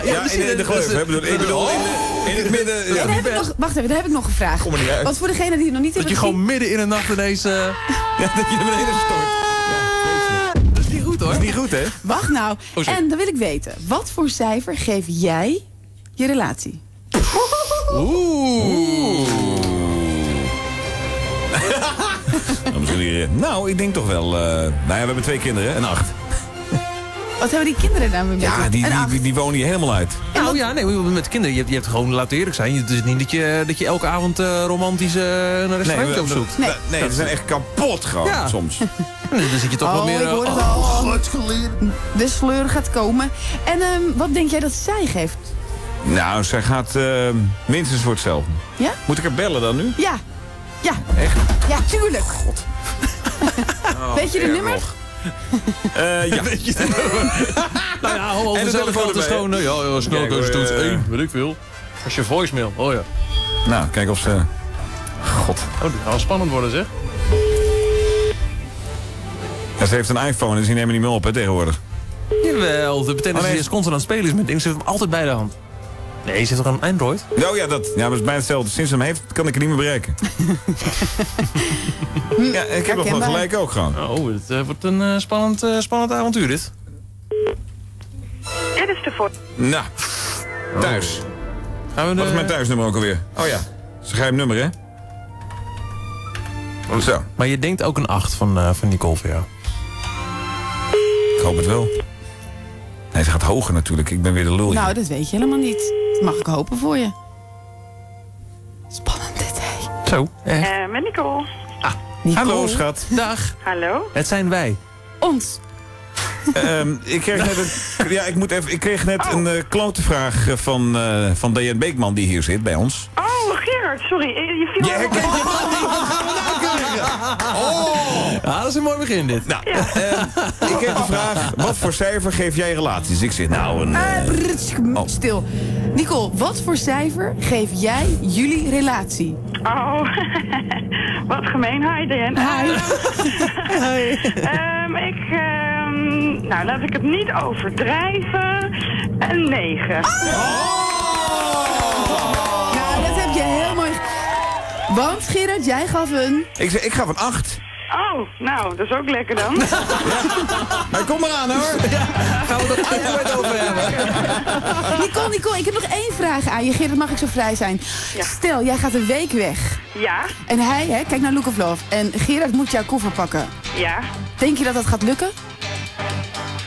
Ja, in, in de gleuf. Ik bedoel, in het midden, nog, wacht even, daar heb ik nog een vraag. Kom er niet uit. Want voor degene die het nog niet Dat je hebben gewoon midden in de nacht ineens... eh, Ja, dat je naar beneden stort. Dat is niet goed hoor. Dat is niet goed, hè? Wacht nou. Oh, en dan wil ik weten, wat voor cijfer geef jij je relatie? Oeh. Nou, misschien hier, nou, ik denk toch wel... eh, nou ja, we hebben twee kinderen, en acht. Wat hebben die kinderen met Ja, die, die, die, die wonen hier helemaal uit. Nou ja, nee, met kinderen. Je hebt, je hebt gewoon, laten we eerlijk zijn. Het is niet dat je, dat je elke avond eh, romantisch eh, een restaurantje we- opzoekt. Nee, nee, ze zijn echt kapot gewoon, Ja. soms. Nee, dan zit je toch Oh, wel meer... ik eh, hoor het oh, al. De sleur gaat komen. En ehm, wat denk jij dat zij geeft? Nou, zij gaat eh, minstens voor hetzelfde. Ja? Moet ik haar bellen dan nu? Ja. Ja. Echt? Ja, tuurlijk. Weet je de erg nummer? nog. Eh, ja. Nou ja, hou En over de dezelfde telefoon kant is erbij. gewoon... Ja, ja, hoor, toets eh, 1, weet ik veel. Als je voicemail, oh ja. Nou, kijk of ze... God. Oh, dit gaat wel spannend worden zeg. Ja, ze heeft een iPhone, dus die nemen niet meer op, hè, tegenwoordig. Jawel, dat betekent dat ze constant aan het spelen is met dingen. Ze heeft hem altijd bij de hand. Nee, heeft toch een Android? Nou ja, dat, ja, het is bijna hetzelfde. Sinds hem heeft, kan ik het niet meer bereiken. ja, ik heb nog wel gelijk ook gewoon. Oh, het eh, wordt een eh, spannend, eh, spannend avontuur dit. Dit is de voor. Nou, thuis. Gaan we Wat is mijn thuisnummer ook alweer? Oh ja, ze geheim nummer, hè? Zo, Maar je denkt ook een 8 van, eh, van Nicole voor jou. ik hoop het wel. Nee, ze gaat hoger natuurlijk. Ik ben weer de lul. hier. Nou, dat weet je helemaal niet. Dat mag ik hopen voor je. Spannend dit, hè? Zo, eh. Eh, met Nicole. Nicole. Hallo, schat. Dag, Hallo. het zijn wij. Ons. Ehm, ik kreeg net een, ja, ik moet even, ik kreeg net Oh. een eh klantenvraag eh, van, eh van Diane Beekman die hier zit bij ons. Oh, Gerard, sorry. Je je viel Je herkent niet, Oh! Ja, dat is een mooi begin dit. Nou, ehm, ik heb de vraag, wat voor cijfer geef jij relaties? Ik zeg nou een... Ah, eh, Oh. Stil. Nicole, wat voor cijfer geef jij jullie relatie? Oh, wat gemeen. Hi, Dan. Ehm, ik, ehm, nou, laat ik het niet overdrijven. Een 9. Nou, Want, Gerard, jij gaf een... ik, ik gaf een 8. Oh, nou, dat is ook lekker dan. Maar kom maar aan hoor. Gaan we dat uitgebreid over hebben? Nicole, Nicole, ik heb nog één vraag aan je. Gerard, mag ik zo vrij zijn? Stel, jij gaat een week weg. Ja, En hij, hè, kijk naar Look of Love. En Gerard moet jouw koffer pakken. ja. Denk je dat dat gaat lukken?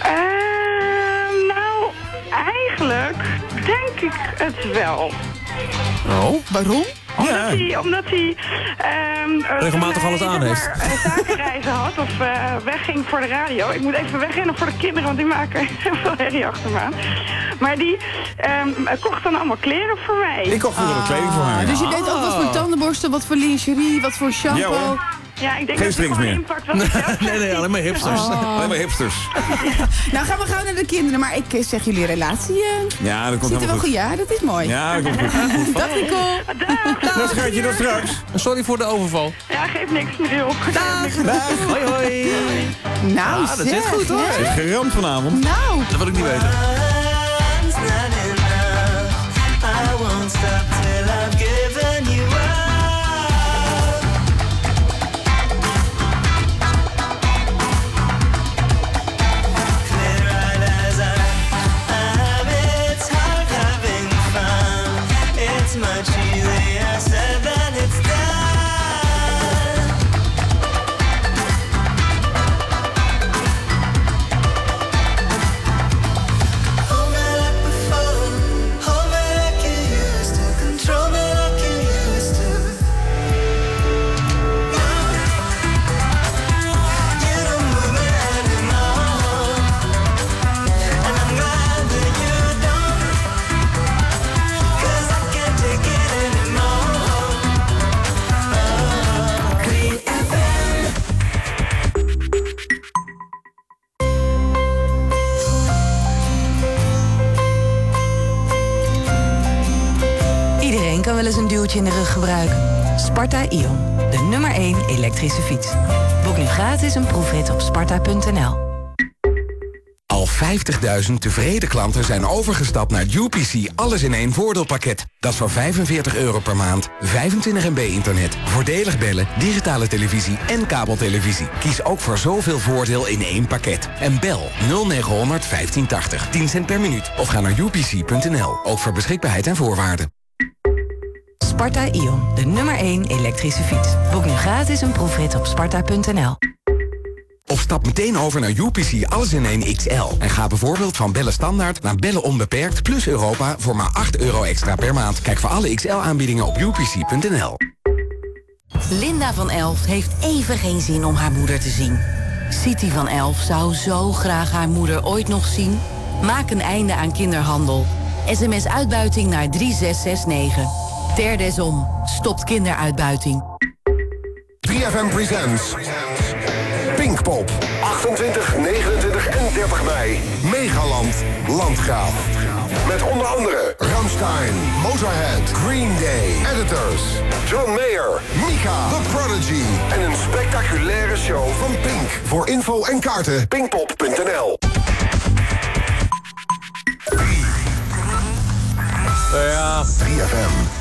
Ehm, nou, eigenlijk denk ik het wel. Oh? Waarom? Omdat hij, omdat hij ehm, eh, Regelmatig hij, alles aan heeft. eh, zakenreizen had of eh, wegging voor de radio. Ik moet even wegrennen voor de kinderen, want die maken heel veel herrie achter me aan. Maar die ehm, kocht dan allemaal kleren voor mij. Ik kocht vroeger een kleding voor haar. Dus je weet ook wat voor tandenborstel, wat voor lingerie, wat voor shampoo. Ja. Ja, ik denk Geen dat het strings gewoon meer. zelf Nee, nee, alleen maar hipsters. Oh. Alleen maar hipsters. Nou, gaan we gauw naar de kinderen. Maar ik eh, zeg jullie relatie. eh, Ja, dat komt ziet er wel helemaal goed. goed. Ja, dat is mooi. Ja, dat komt goed. Dag Nicole. Dat schatje, dat straks. Sorry voor de overval. Ja, geeft niks, Michiel. Dag. Hoi, hoi. Nou, Ah, dat zit goed, hoor. hè? Zit geramd vanavond. Nou. Dat wil ik niet weten. Much in de rug gebruiken. Sparta Ion, de nummer 1 elektrische fiets. Boek nu gratis een proefrit op sparta.nl. Al 50.000 tevreden klanten zijn overgestapt naar UPC Alles in één voordeelpakket. Dat is voor 45 euro per maand, 25 MB internet, voordelig bellen, digitale televisie en kabeltelevisie. Kies ook voor zoveel voordeel in één pakket. En bel 0900 1580, 10 cent per minuut. Of ga naar upc.nl, ook voor beschikbaarheid en voorwaarden. Sparta Ion, de nummer 1 elektrische fiets. Boek nu gratis een proefrit op sparta.nl. Of stap meteen over naar UPC Alles in één XL. En ga bijvoorbeeld van bellen standaard naar bellen onbeperkt plus Europa voor maar 8 euro extra per maand. Kijk voor alle XL-aanbiedingen op upc.nl. Linda van Elft heeft even geen zin om haar moeder te zien. City van Elft zou zo graag haar moeder ooit nog zien. Maak een einde aan kinderhandel. SMS uitbuiting naar 3669. Ter desom. Stopt kinderuitbuiting. 3FM Presents. Pinkpop. 28, 29 en 30 mei. Megaland. Landgraaf. Met onder andere Ramstein, Motorhead, Green Day, Editors, John Mayer, Mika, The Prodigy en een spectaculaire show van Pink. Voor info en kaarten pinkpop.nl. Ja. 3FM.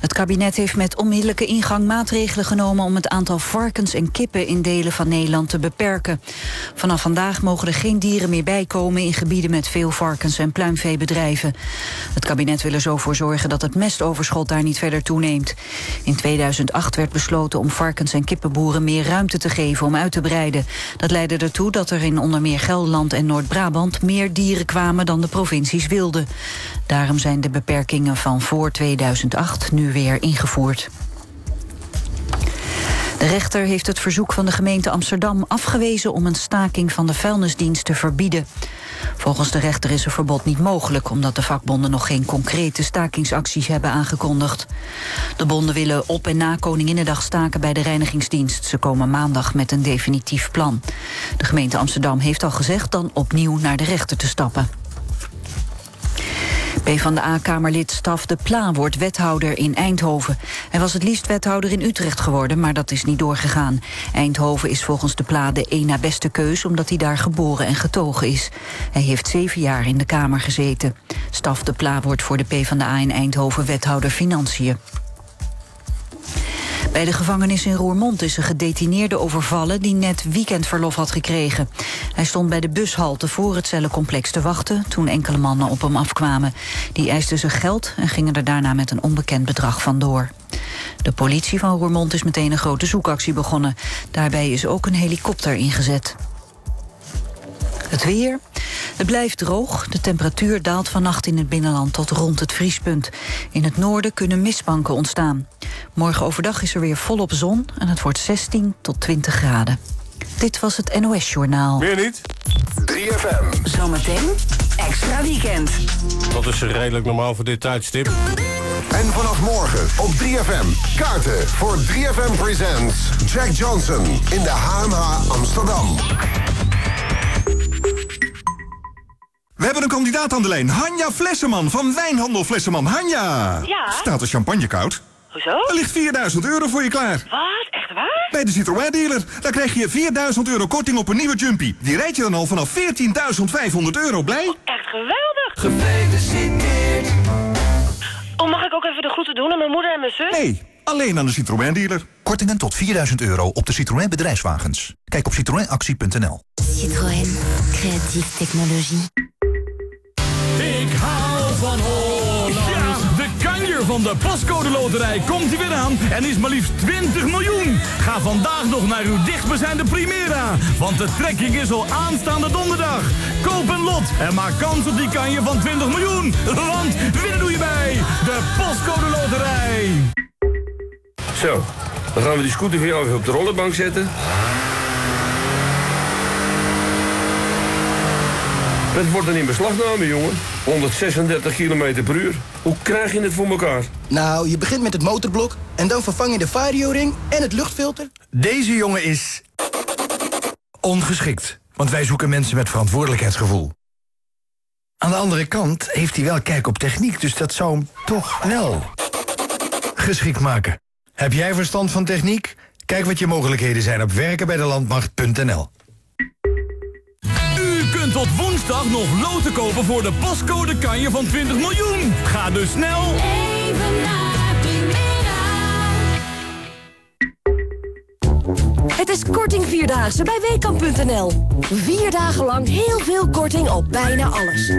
Het kabinet heeft met onmiddellijke ingang maatregelen genomen... om het aantal varkens en kippen in delen van Nederland te beperken. Vanaf vandaag mogen er geen dieren meer bijkomen... in gebieden met veel varkens- en pluimveebedrijven. Het kabinet wil er zo voor zorgen dat het mestoverschot daar niet verder toeneemt. In 2008 werd besloten om varkens- en kippenboeren meer ruimte te geven om uit te breiden. Dat leidde ertoe dat er in onder meer Gelderland en Noord-Brabant... meer dieren kwamen dan de provincies wilden. Daarom zijn de beperkingen van voor 2008 nu weer ingevoerd. De rechter heeft het verzoek van de gemeente Amsterdam afgewezen om een staking van de vuilnisdienst te verbieden. Volgens de rechter is een verbod niet mogelijk omdat de vakbonden nog geen concrete stakingsacties hebben aangekondigd. De bonden willen op en na Koninginnedag staken bij de reinigingsdienst. Ze komen maandag met een definitief plan. De gemeente Amsterdam heeft al gezegd dan opnieuw naar de rechter te stappen. PvdA-kamerlid Staf de Pla wordt wethouder in Eindhoven. Hij was het liefst wethouder in Utrecht geworden, maar dat is niet doorgegaan. Eindhoven is volgens de Pla de één na beste keus... omdat hij daar geboren en getogen is. Hij heeft zeven jaar in de Kamer gezeten. Staf de Pla wordt voor de PvdA in Eindhoven wethouder Financiën. Bij de gevangenis in Roermond is een gedetineerde overvallen... die net weekendverlof had gekregen. Hij stond bij de bushalte voor het cellencomplex te wachten... toen enkele mannen op hem afkwamen. Die eisten zijn geld en gingen er daarna met een onbekend bedrag vandoor. De politie van Roermond is meteen een grote zoekactie begonnen. Daarbij is ook een helikopter ingezet. Het weer. Het blijft droog. De temperatuur daalt vannacht in het binnenland tot rond het vriespunt. In het noorden kunnen mistbanken ontstaan. Morgen overdag is er weer volop zon en het wordt 16 tot 20 graden. Dit was het NOS Journaal. Meer niet? 3FM. Zometeen extra weekend. Dat is redelijk normaal voor dit tijdstip. En vanaf morgen op 3FM. Kaarten voor 3FM Presents. Jack Johnson in de HMH Amsterdam. We hebben een kandidaat aan de lijn. Hanja Flesseman van Wijnhandel Flesseman. Hanja! Ja? Staat de champagne koud? Hoezo? Er ligt 4000 euro voor je klaar. Wat? Echt waar? Bij de Citroën dealer. Daar krijg je 4000 euro korting op een nieuwe Jumpy. Die rijd je dan al vanaf 14.500 euro. Blij? Echt geweldig. Gefeliciteerd. Oh, mag ik ook even de groeten doen aan mijn moeder en mijn zus? Nee, alleen aan de Citroën dealer. Kortingen tot 4000 euro op de Citroën bedrijfswagens. Kijk op citroënactie.nl. Citroën. Creatieve technologie. Van Holland. Ja, de kanjer van de Postcode Loterij komt hier weer aan en is maar liefst 20 miljoen. Ga vandaag nog naar uw dichtstbijzijnde Primera, want de trekking is al aanstaande donderdag. Koop een lot en maak kans op die kanje van 20 miljoen. Want winnen doe je bij de Postcode Loterij. Zo, dan gaan we die scooter weer even op de rollenbank zetten. Het wordt een in beslagname, jongen. 136 km per uur. Hoe krijg je het voor elkaar? Nou, je begint met het motorblok en dan vervang je de vario-ring en het luchtfilter. Deze jongen is ongeschikt, want wij zoeken mensen met verantwoordelijkheidsgevoel. Aan de andere kant heeft hij wel kijk op techniek, dus dat zou hem toch wel geschikt maken. Heb jij verstand van techniek? Kijk wat je mogelijkheden zijn op werkenbijdelandmacht.nl. Kunt tot woensdag nog loten kopen voor de postcode kanje van 20 miljoen. Ga dus snel. Even naar Het is korting Vierdaagse bij Weekamp.nl. Vier dagen lang heel veel korting op bijna alles.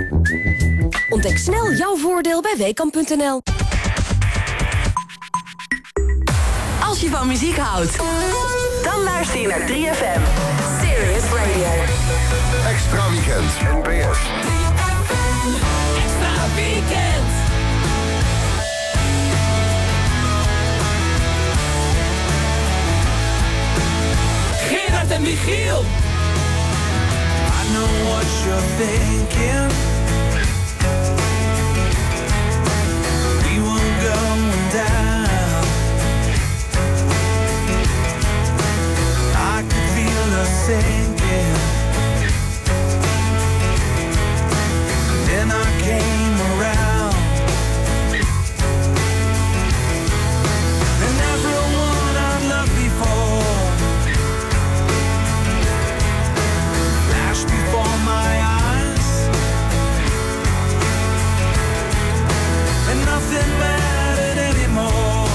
Ontdek snel jouw voordeel bij Weekamp.nl. Als je van muziek houdt, dan luister je naar 3FM. Serious Radio. Extra weekend. NPS. Extra weekend. Gerard en Michiel. I know what you're thinking. We were going down. I could feel us sinking. And I came around. And everyone I loved before flashed before my eyes. And nothing mattered anymore.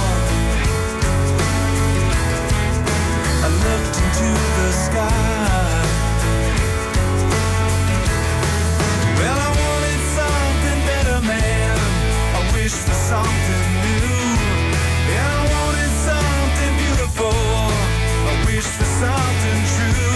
I looked into the sky. used for something new. And I wanted something beautiful. I wish for something true.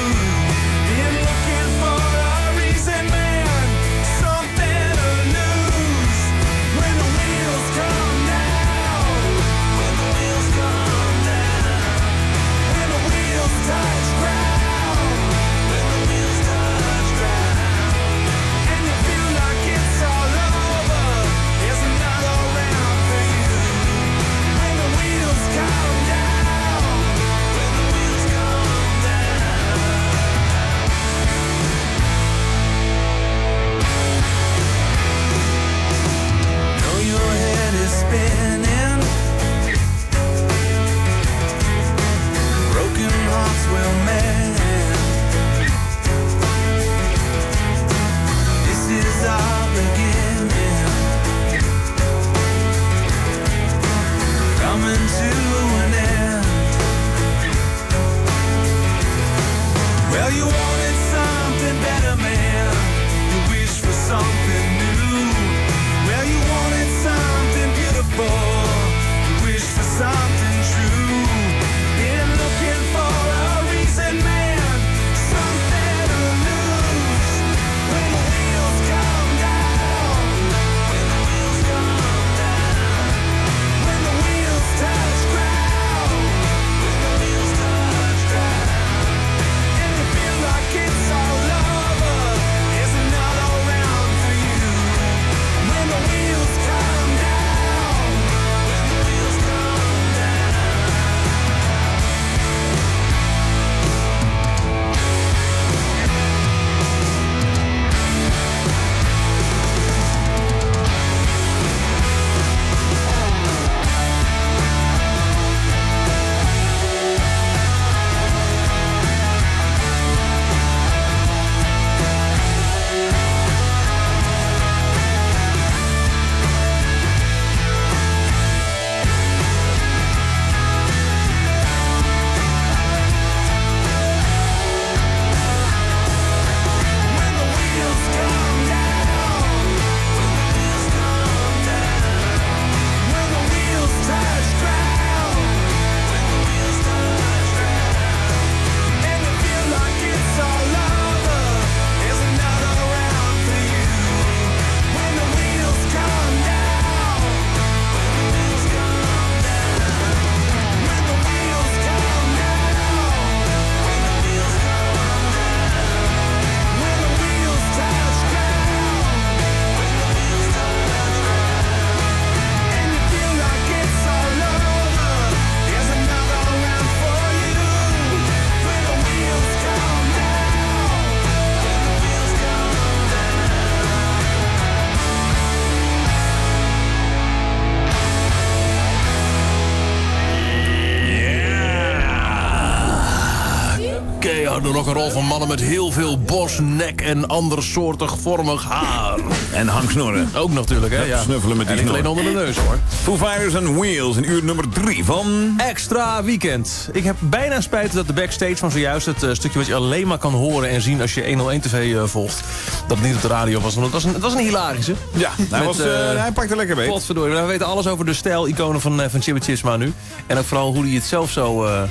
Met heel veel bos, nek en andersoortig vormig haar. En Hank Snorren. Ook natuurlijk, hè? Ja, Ja. snuffelen met die en alleen onder de neus, hoor. Foo Fighters and Wheels in uur nummer drie van... Extra weekend. Ik heb bijna spijt dat de backstage van zojuist... het eh, stukje wat je alleen maar kan horen en zien als je 101 TV eh, volgt... dat het niet op de radio was. Want het was een, het was een hilarische. Ja, hij, Met, was, eh, eh, hij pakte lekker beet. Potverdorie. We weten alles over de stijl-iconen van, van Chibba Chisma nu. En ook vooral hoe hij het zelf zo eh,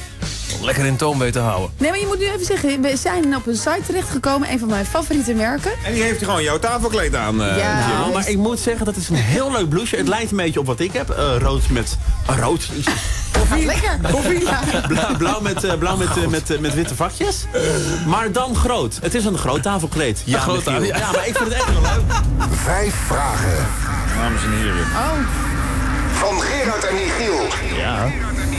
lekker in toon weet te houden. Nee, maar je moet nu even zeggen, we zijn op een site terechtgekomen, een van mijn favoriete merken. En die heeft hij gewoon jouw tafelkleed aan. eh, Ja. Nou, maar ik moet zeggen, dat is een heel leuk blouseje. Het lijkt een beetje op wat ik heb. Eh, rood met... ah, rood. Koffie. Lekker. Koffie. Ja. Blauw, blauw met, eh, blauw met, eh, met, eh, met witte vakjes. Maar dan groot. Het is een groot tafelkleed. Ja, groot tafel- ja. ja, maar ik vind het echt wel leuk. Vijf vragen. Dames en heren. Oh, Van Gerard en Michiel. Ja.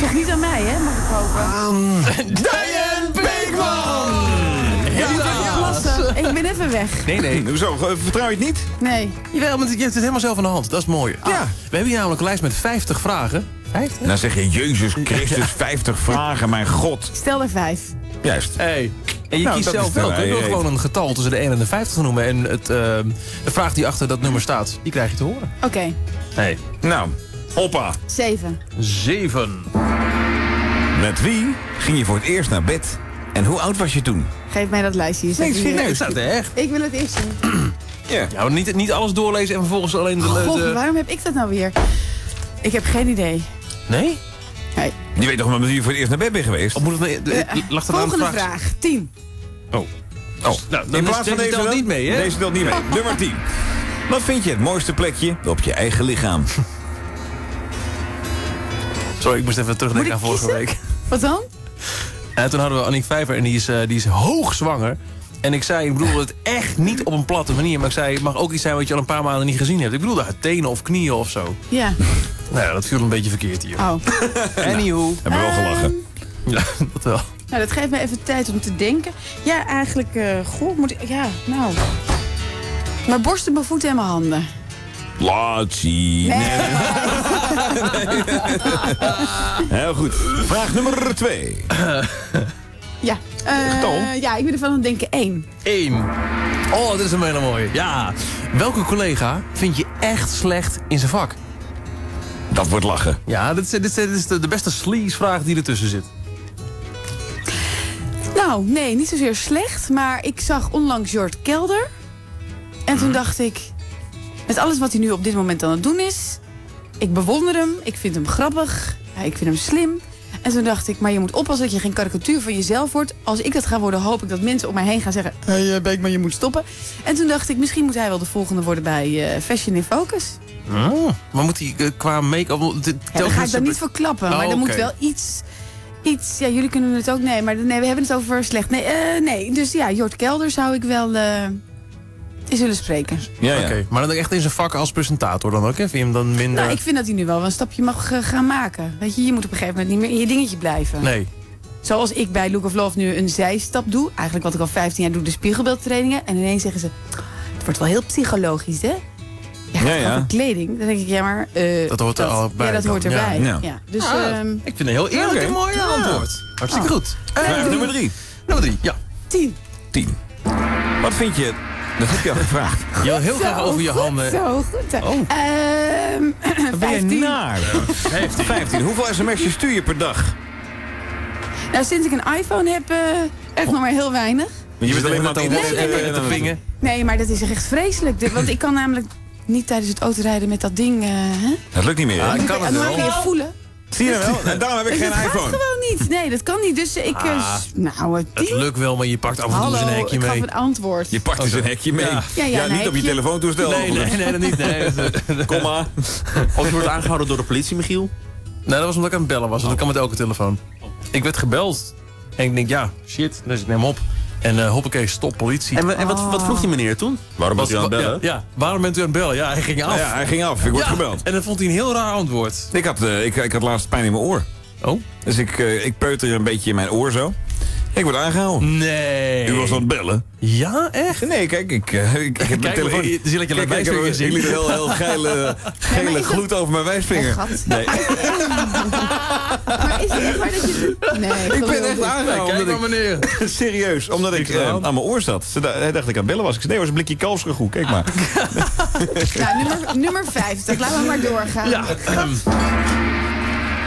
Toch niet aan mij, hè, mag ik hopen. Diane Beekman! Klasse. Ik ben even weg. Nee, nee. Hoezo? Vertrouw je het niet? Nee. Jawel, want je hebt het helemaal zelf in de hand. Dat is mooi. Ja. We hebben hier namelijk een lijst met 50 vragen. 50? Dan zeg je, Jezus Christus, 50 vragen, mijn god. Stel er vijf. Juist. Hey. En je Nou, kiest zelf wel-. Je wil gewoon een getal tussen de 1 en de 50 te noemen. En het, eh, de vraag die achter dat nummer staat, die krijg je te horen. Oké, Hey. Nou, hoppa. zeven. 7. Met wie ging je voor het eerst naar bed? En hoe oud was je toen? Geef mij dat lijstje. hier. Nee, serieus. staat er echt. Ik wil het eerst zien. Ja. Ja, maar niet, niet alles doorlezen en vervolgens alleen de... God, de- waarom heb ik dat nou weer? Ik heb geen idee. Nee? Nee. Je weet toch wel met wie je voor het eerst naar bed bent geweest? Of moet het... de- Eh, lag er aan de Volgende vraag? vraag. Tien. Oh. Oh. Nou, dan In is- plaats van deze deze telt niet mee, hè? Deze telt niet mee. Nummer 10. Wat vind je het mooiste plekje op je eigen lichaam? Sorry, ik moest even terugdenken aan vorige kiezen? week. Wat dan? En toen hadden we Annick Vijver en die is, eh, die is hoogzwanger. En ik zei, ik bedoel het echt niet op een platte manier. Maar ik zei, het mag ook iets zijn wat je al een paar maanden niet gezien hebt. Ik bedoelde haar tenen of knieën of zo. Ja. Nou ja, dat viel een beetje verkeerd hier. Oh. Anywho. Hebben we wel gelachen. Ja, dat wel. Nou, dat geeft me even tijd om te denken. Ja, eigenlijk, eh goh, moet ik... Ja, nou... Mijn borsten, mijn voeten en mijn handen. Laat zien. Nee. Heel goed. Vraag nummer 2. Ja. eh, Getal? ja, ik ben ervan aan het denken één. 1. Oh, dit is een hele mooie. Ja. Welke collega vind je echt slecht in zijn vak? Dat wordt lachen. Ja, dit is, dit is, dit is de, de beste sleaze-vraag die ertussen zit. Nou, nee, niet zozeer slecht. Maar ik zag onlangs Jort Kelder. En toen dacht ik... Met alles wat hij nu op dit moment aan het doen is... Ik bewonder hem. Ik vind hem grappig. ja, ik vind hem slim. En toen dacht ik, maar je moet oppassen dat je geen karikatuur van jezelf wordt. Als ik dat ga worden, hoop ik dat mensen om mij heen gaan zeggen... Hé, hey, Beekman, je moet stoppen. En toen dacht ik, misschien moet hij wel de volgende worden bij eh, Fashion in Focus. Oh, maar moet hij eh, qua make-up... Ja, dat ga ik dan niet verklappen. Oh, maar er moet wel iets... Iets, ja, jullie kunnen het ook... Nee, maar nee, we hebben het over slecht. Nee, eh, nee. dus ja, Jort Kelder zou ik wel... willen spreken. Ja, ja. Oké, maar dan echt in zijn vak als presentator dan ook, hè? Vind je hem dan minder... Nou, ik vind dat hij nu wel een stapje mag eh, gaan maken. Weet je, je moet op een gegeven moment niet meer in je dingetje blijven. Nee. Zoals ik bij Look of Love nu een zijstap doe. Eigenlijk wat ik al 15 jaar doe, de spiegelbeeldtrainingen. En ineens zeggen ze, het wordt wel heel psychologisch, hè? Ja, Ja, ja, kleding. Dan denk ik, ja, maar... eh, Dat hoort er al bij Ja, dat hoort erbij. Ja. Ja. Ja. Dus, Ah, ehm, ik vind het een heel eerlijk Oké. en mooi Ja. antwoord. Hartstikke Oh. goed. Nummer 3. Nummer 3, ja. Tien. 10. Wat vind je... Dat heb je al gevraagd. Je wil heel Zo graag over je goed, handen... Zo goed. Oh. Ehm, Wat ben je 15. naar? 15. 15. Hoeveel sms'jes stuur je per dag? Nou, sinds ik een iPhone heb, eh, echt nog maar heel weinig. Want je bent alleen maar aan het te vingen. Nee, maar dat is echt vreselijk. Dit- Want ik kan namelijk niet tijdens het autorijden met dat ding... hè? Dat lukt niet meer, hè? Ah, kan het ik- wel. Dan je voelen. Zie je wel? En daarom heb ik Dus geen dat iPhone. gaat gewoon niet. Nee, dat kan niet. Dus ik... eh, Ah. nou, het Het lukt wel, maar je pakt af en toe eens een hekje ik gaf mee. een antwoord. Je pakt dus een hekje mee. Ja. Ja, niet op je telefoontoestel. Nee, nee, nee, dat niet. Nee, dat- Kom maar. Of je wordt aangehouden door de politie, Michiel. Nee, dat was omdat ik aan het bellen was. want Dat kan met elke telefoon. Ik werd gebeld. En ik denk, ja, shit. Dus ik neem op. En eh hoppakee, stop politie. En, en wat, wat vroeg die meneer toen? Waarom Was- hij aan het bellen? Ja, ja, waarom bent u aan het bellen? Ja, hij ging af. Ja, hij ging af. Ik word Ja, gebeld. En dat vond hij een heel raar antwoord. Ik had, eh, ik, ik had laatst pijn in mijn oor. Oh? Dus ik, eh, ik peuter een beetje in mijn oor zo. Ik word aangehouden. Nee. U was aan het bellen. Ja, echt? Nee, kijk, ik, eh, ik, ik heb mijn telefoon... je- zie dat je Kijk, kijk, ik heb jullie ziet. heel, heel geile, gele gloed over mijn wijsvinger. Nee. Maar is het echt waar dat je... Nee, Ik ben echt ik. aangehouden. Kijk maar, meneer. ik, serieus, omdat ik eh, aan mijn oor zat. Ze dacht ik aan het bellen was. Ik zei, nee, was een blikje kalfsgegoed. Kijk maar. Nou, nummer, nummer 50. Laten we maar doorgaan. Ja. ehm,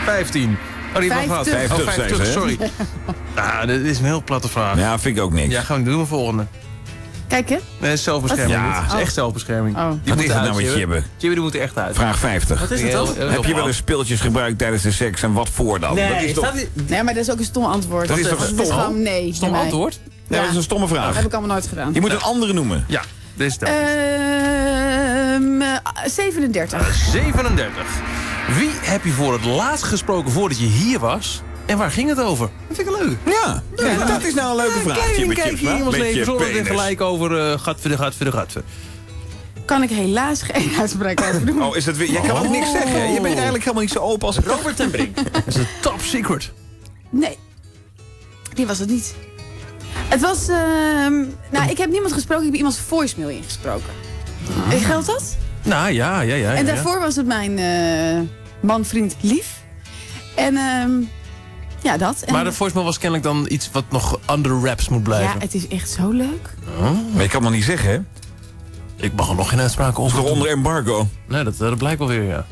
15. Oh, die. Oh, Vijftig, 50, hè? sorry. Ah, dit is een heel platte vraag. Ja, vind ik ook niks. Ja, gaan we doen de volgende. Kijk, hè? Nee, het is zelfbescherming. Ja. Het is Oh. echt zelfbescherming. Oh. Die Wat moet is dat nou met Jibbe. Jibbe? Die moet er echt uit. Vraag 50. Wat is dat dan? heel Heb je wel eens speeltjes gebruikt tijdens de seks en wat voor dan? dat is toch, Nee, maar dat is ook een stom antwoord. Dat is toch Het stom? gewoon nee. Stom antwoord? ja, dat is een stomme Dat vraag. heb ik allemaal nooit gedaan. Je moet een andere noemen. Ja, dit is het. Ehm, eh, 37. 37. Wie heb je voor het laatst gesproken voordat je hier was? En waar ging het over? Dat vind ik leuk. Ja, ja, dat is nou een leuke vraag. Kijk, Jibbe kijk Tjipsma. in iemands je leven zonder er penis. gelijk over uh, gatver, gatver, gatver. Kan ik helaas geen uitspraak over doen. Oh, is het weer... Jij kan ook niks zeggen. hè? Je bent eigenlijk helemaal niet zo open als... Robert ten Brink. Dat is een top secret. Nee. Die was het niet. Het was... ehm, nou, ik heb niemand gesproken. Ik heb iemands voicemail ingesproken. En Geldt dat? Nou, ja, ja, ja. en ja, daarvoor was het mijn eh man, vriend, lief. En ehm, ja, dat. En, Maar de voicemail was kennelijk dan iets wat nog under wraps moet ja, blijven. het is echt zo leuk. Maar je kan nog niet zeggen, hè? Ik mag er nog geen uitspraken Of over nog onder embargo. Nee, dat, dat blijkt wel weer, ja.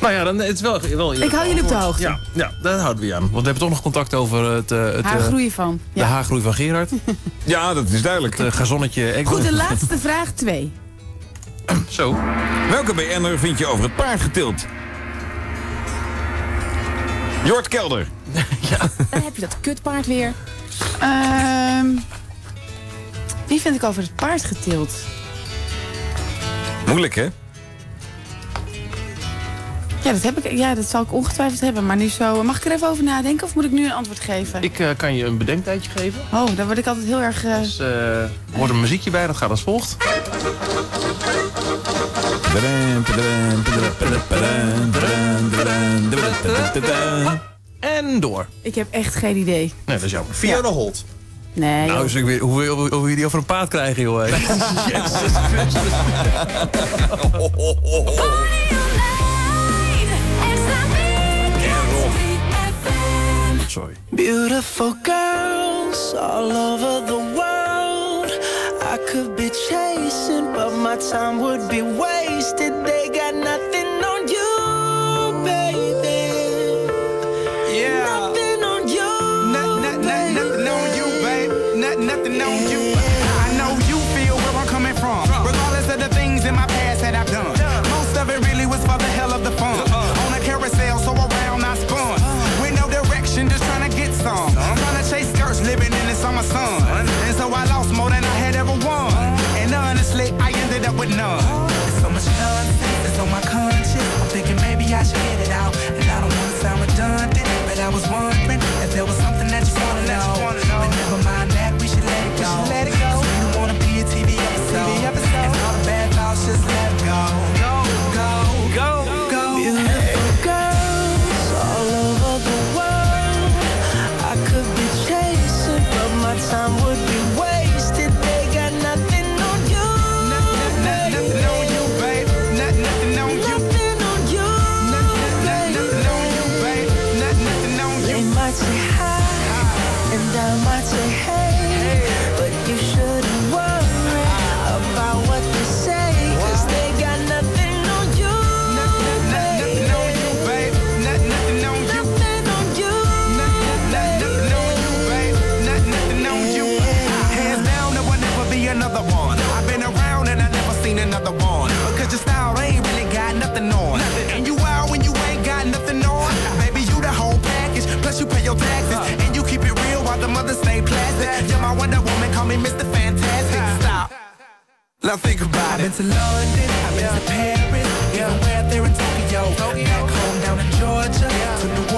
Nou ja, dan, het is wel... wel Ik hou jullie op de hoogte. Ja, ja, daar houden we je aan. Want we hebben toch nog contact over het... eh, het Haar eh, groeien van. De Ja. haargroei van Gerard. Ja, dat is duidelijk. Het eh, gazonnetje. Goed, de laatste vraag 2. Zo. Welke BN'er vind je over het paard getild? Jort Kelder. Dan heb je dat kutpaard weer. Ehm wie vind ik over het paard getild? Moeilijk, hè? Ja, dat, heb ik, ja, dat zal ik ongetwijfeld hebben. Maar nu zo... Mag ik er even over nadenken of moet ik nu een antwoord geven? Ik eh, kan je een bedenktijdje geven. Oh, daar word ik altijd heel erg... eh, Dus eh, er wordt een muziekje bij, dat gaat als volgt. En door. Ik heb echt geen idee. Nee, dat is jammer. Fiona Holt. Nee, Nou, dus ik weer, hoe, hoe, hoe, hoe je die over een paard krijgen, joh. Jezus Christus. Beautiful girls all over the world. I could be chasing, but my time would be wasted. They got nothing on you, baby. Yeah. Nothing on you. nothing on you, babe. Not, nothing on you. I know you feel where I'm coming from. Regardless of the things in my past that I've done. Most of it really was for the hell of the fun. Living in Now think about it. I've been to London, I've been to Paris, yeah. even where there in Tokyo. Back home down in Georgia, to New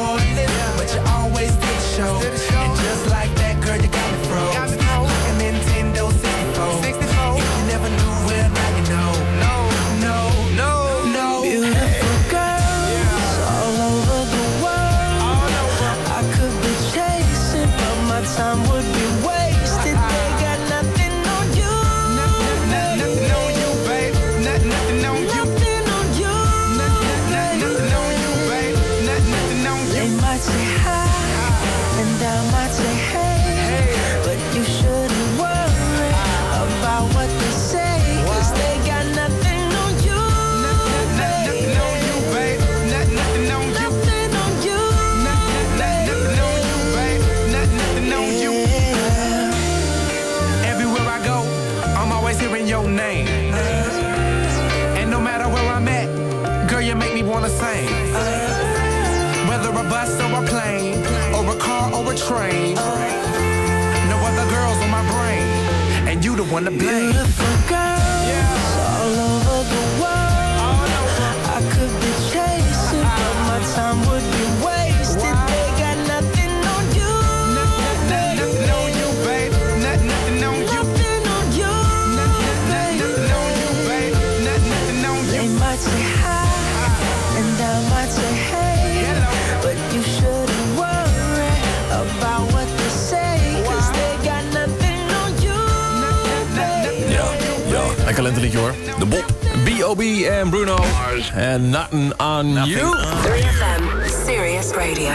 wanna blame. Lekker hoor. De Bob. B.O.B. en Bruno. En Nothing on You. 3FM, Serious Radio.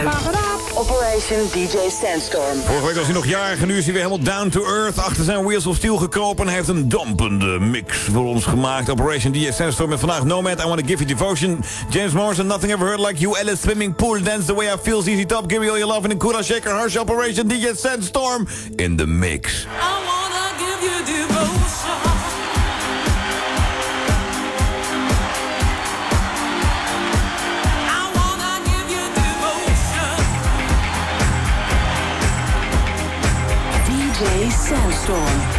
Operation DJ Sandstorm. Vorige week was hij nog jarig nu is hij weer helemaal down to earth. Achter zijn Wheels of Steel gekropen en heeft een dampende mix voor ons gemaakt. Operation DJ Sandstorm met vandaag Nomad, I Wanna Give You Devotion. James Morrison, Nothing Ever Heard Like You. Alice Swimming Pool, Dance The Way I Feel, Easy Top, Give Me All Your Love. in een Kura Shaker, Harsh Operation DJ Sandstorm in the mix. DJ Sandstorm.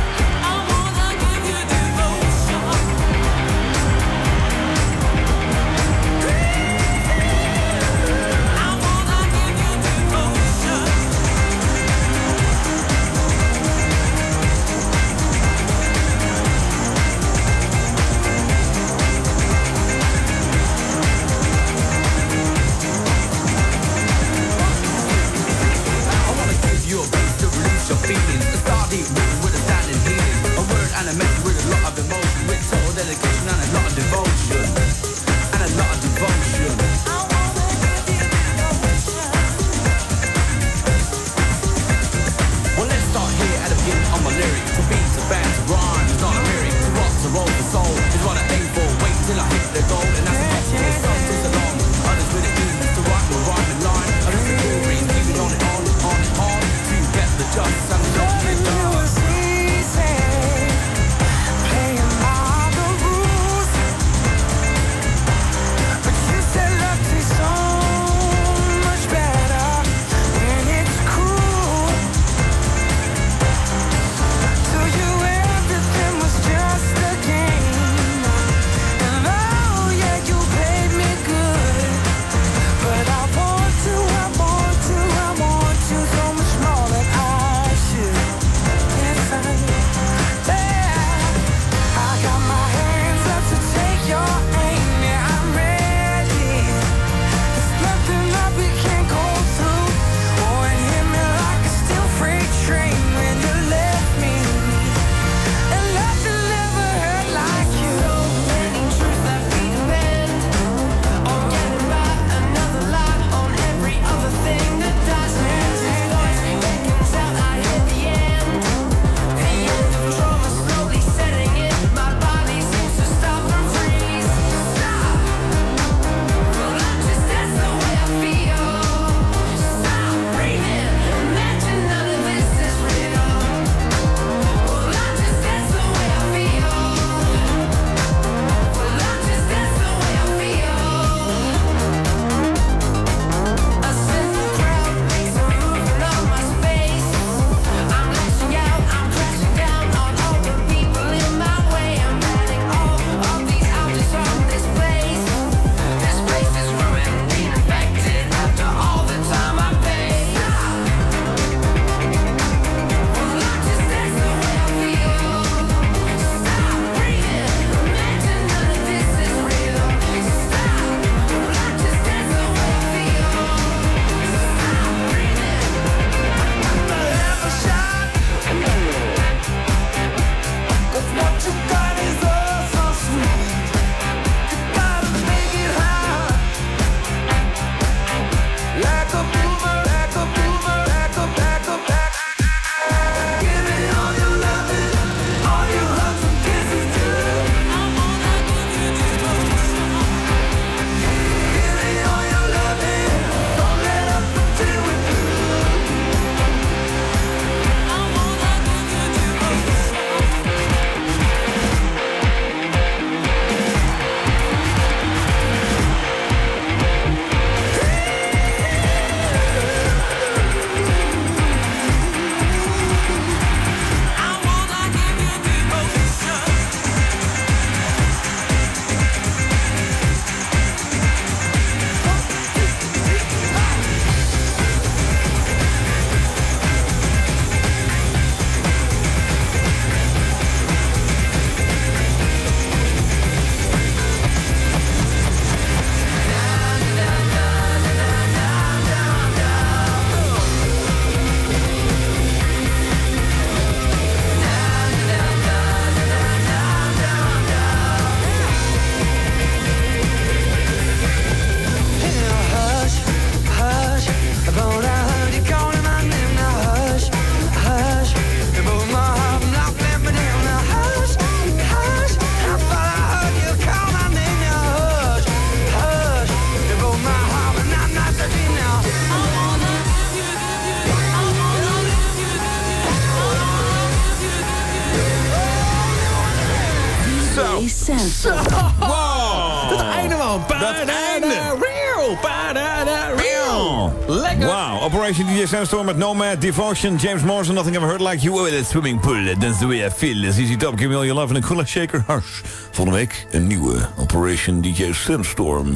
Sandstorm met Nomad, Devotion, James Morrison, Nothing Ever Heard Like You, oh, that swimming pool, that's the way I feel. ZZ Top, Give Me All Your Love en een Kula Shaker Hush. Volgende week een nieuwe Operation DJ Sandstorm.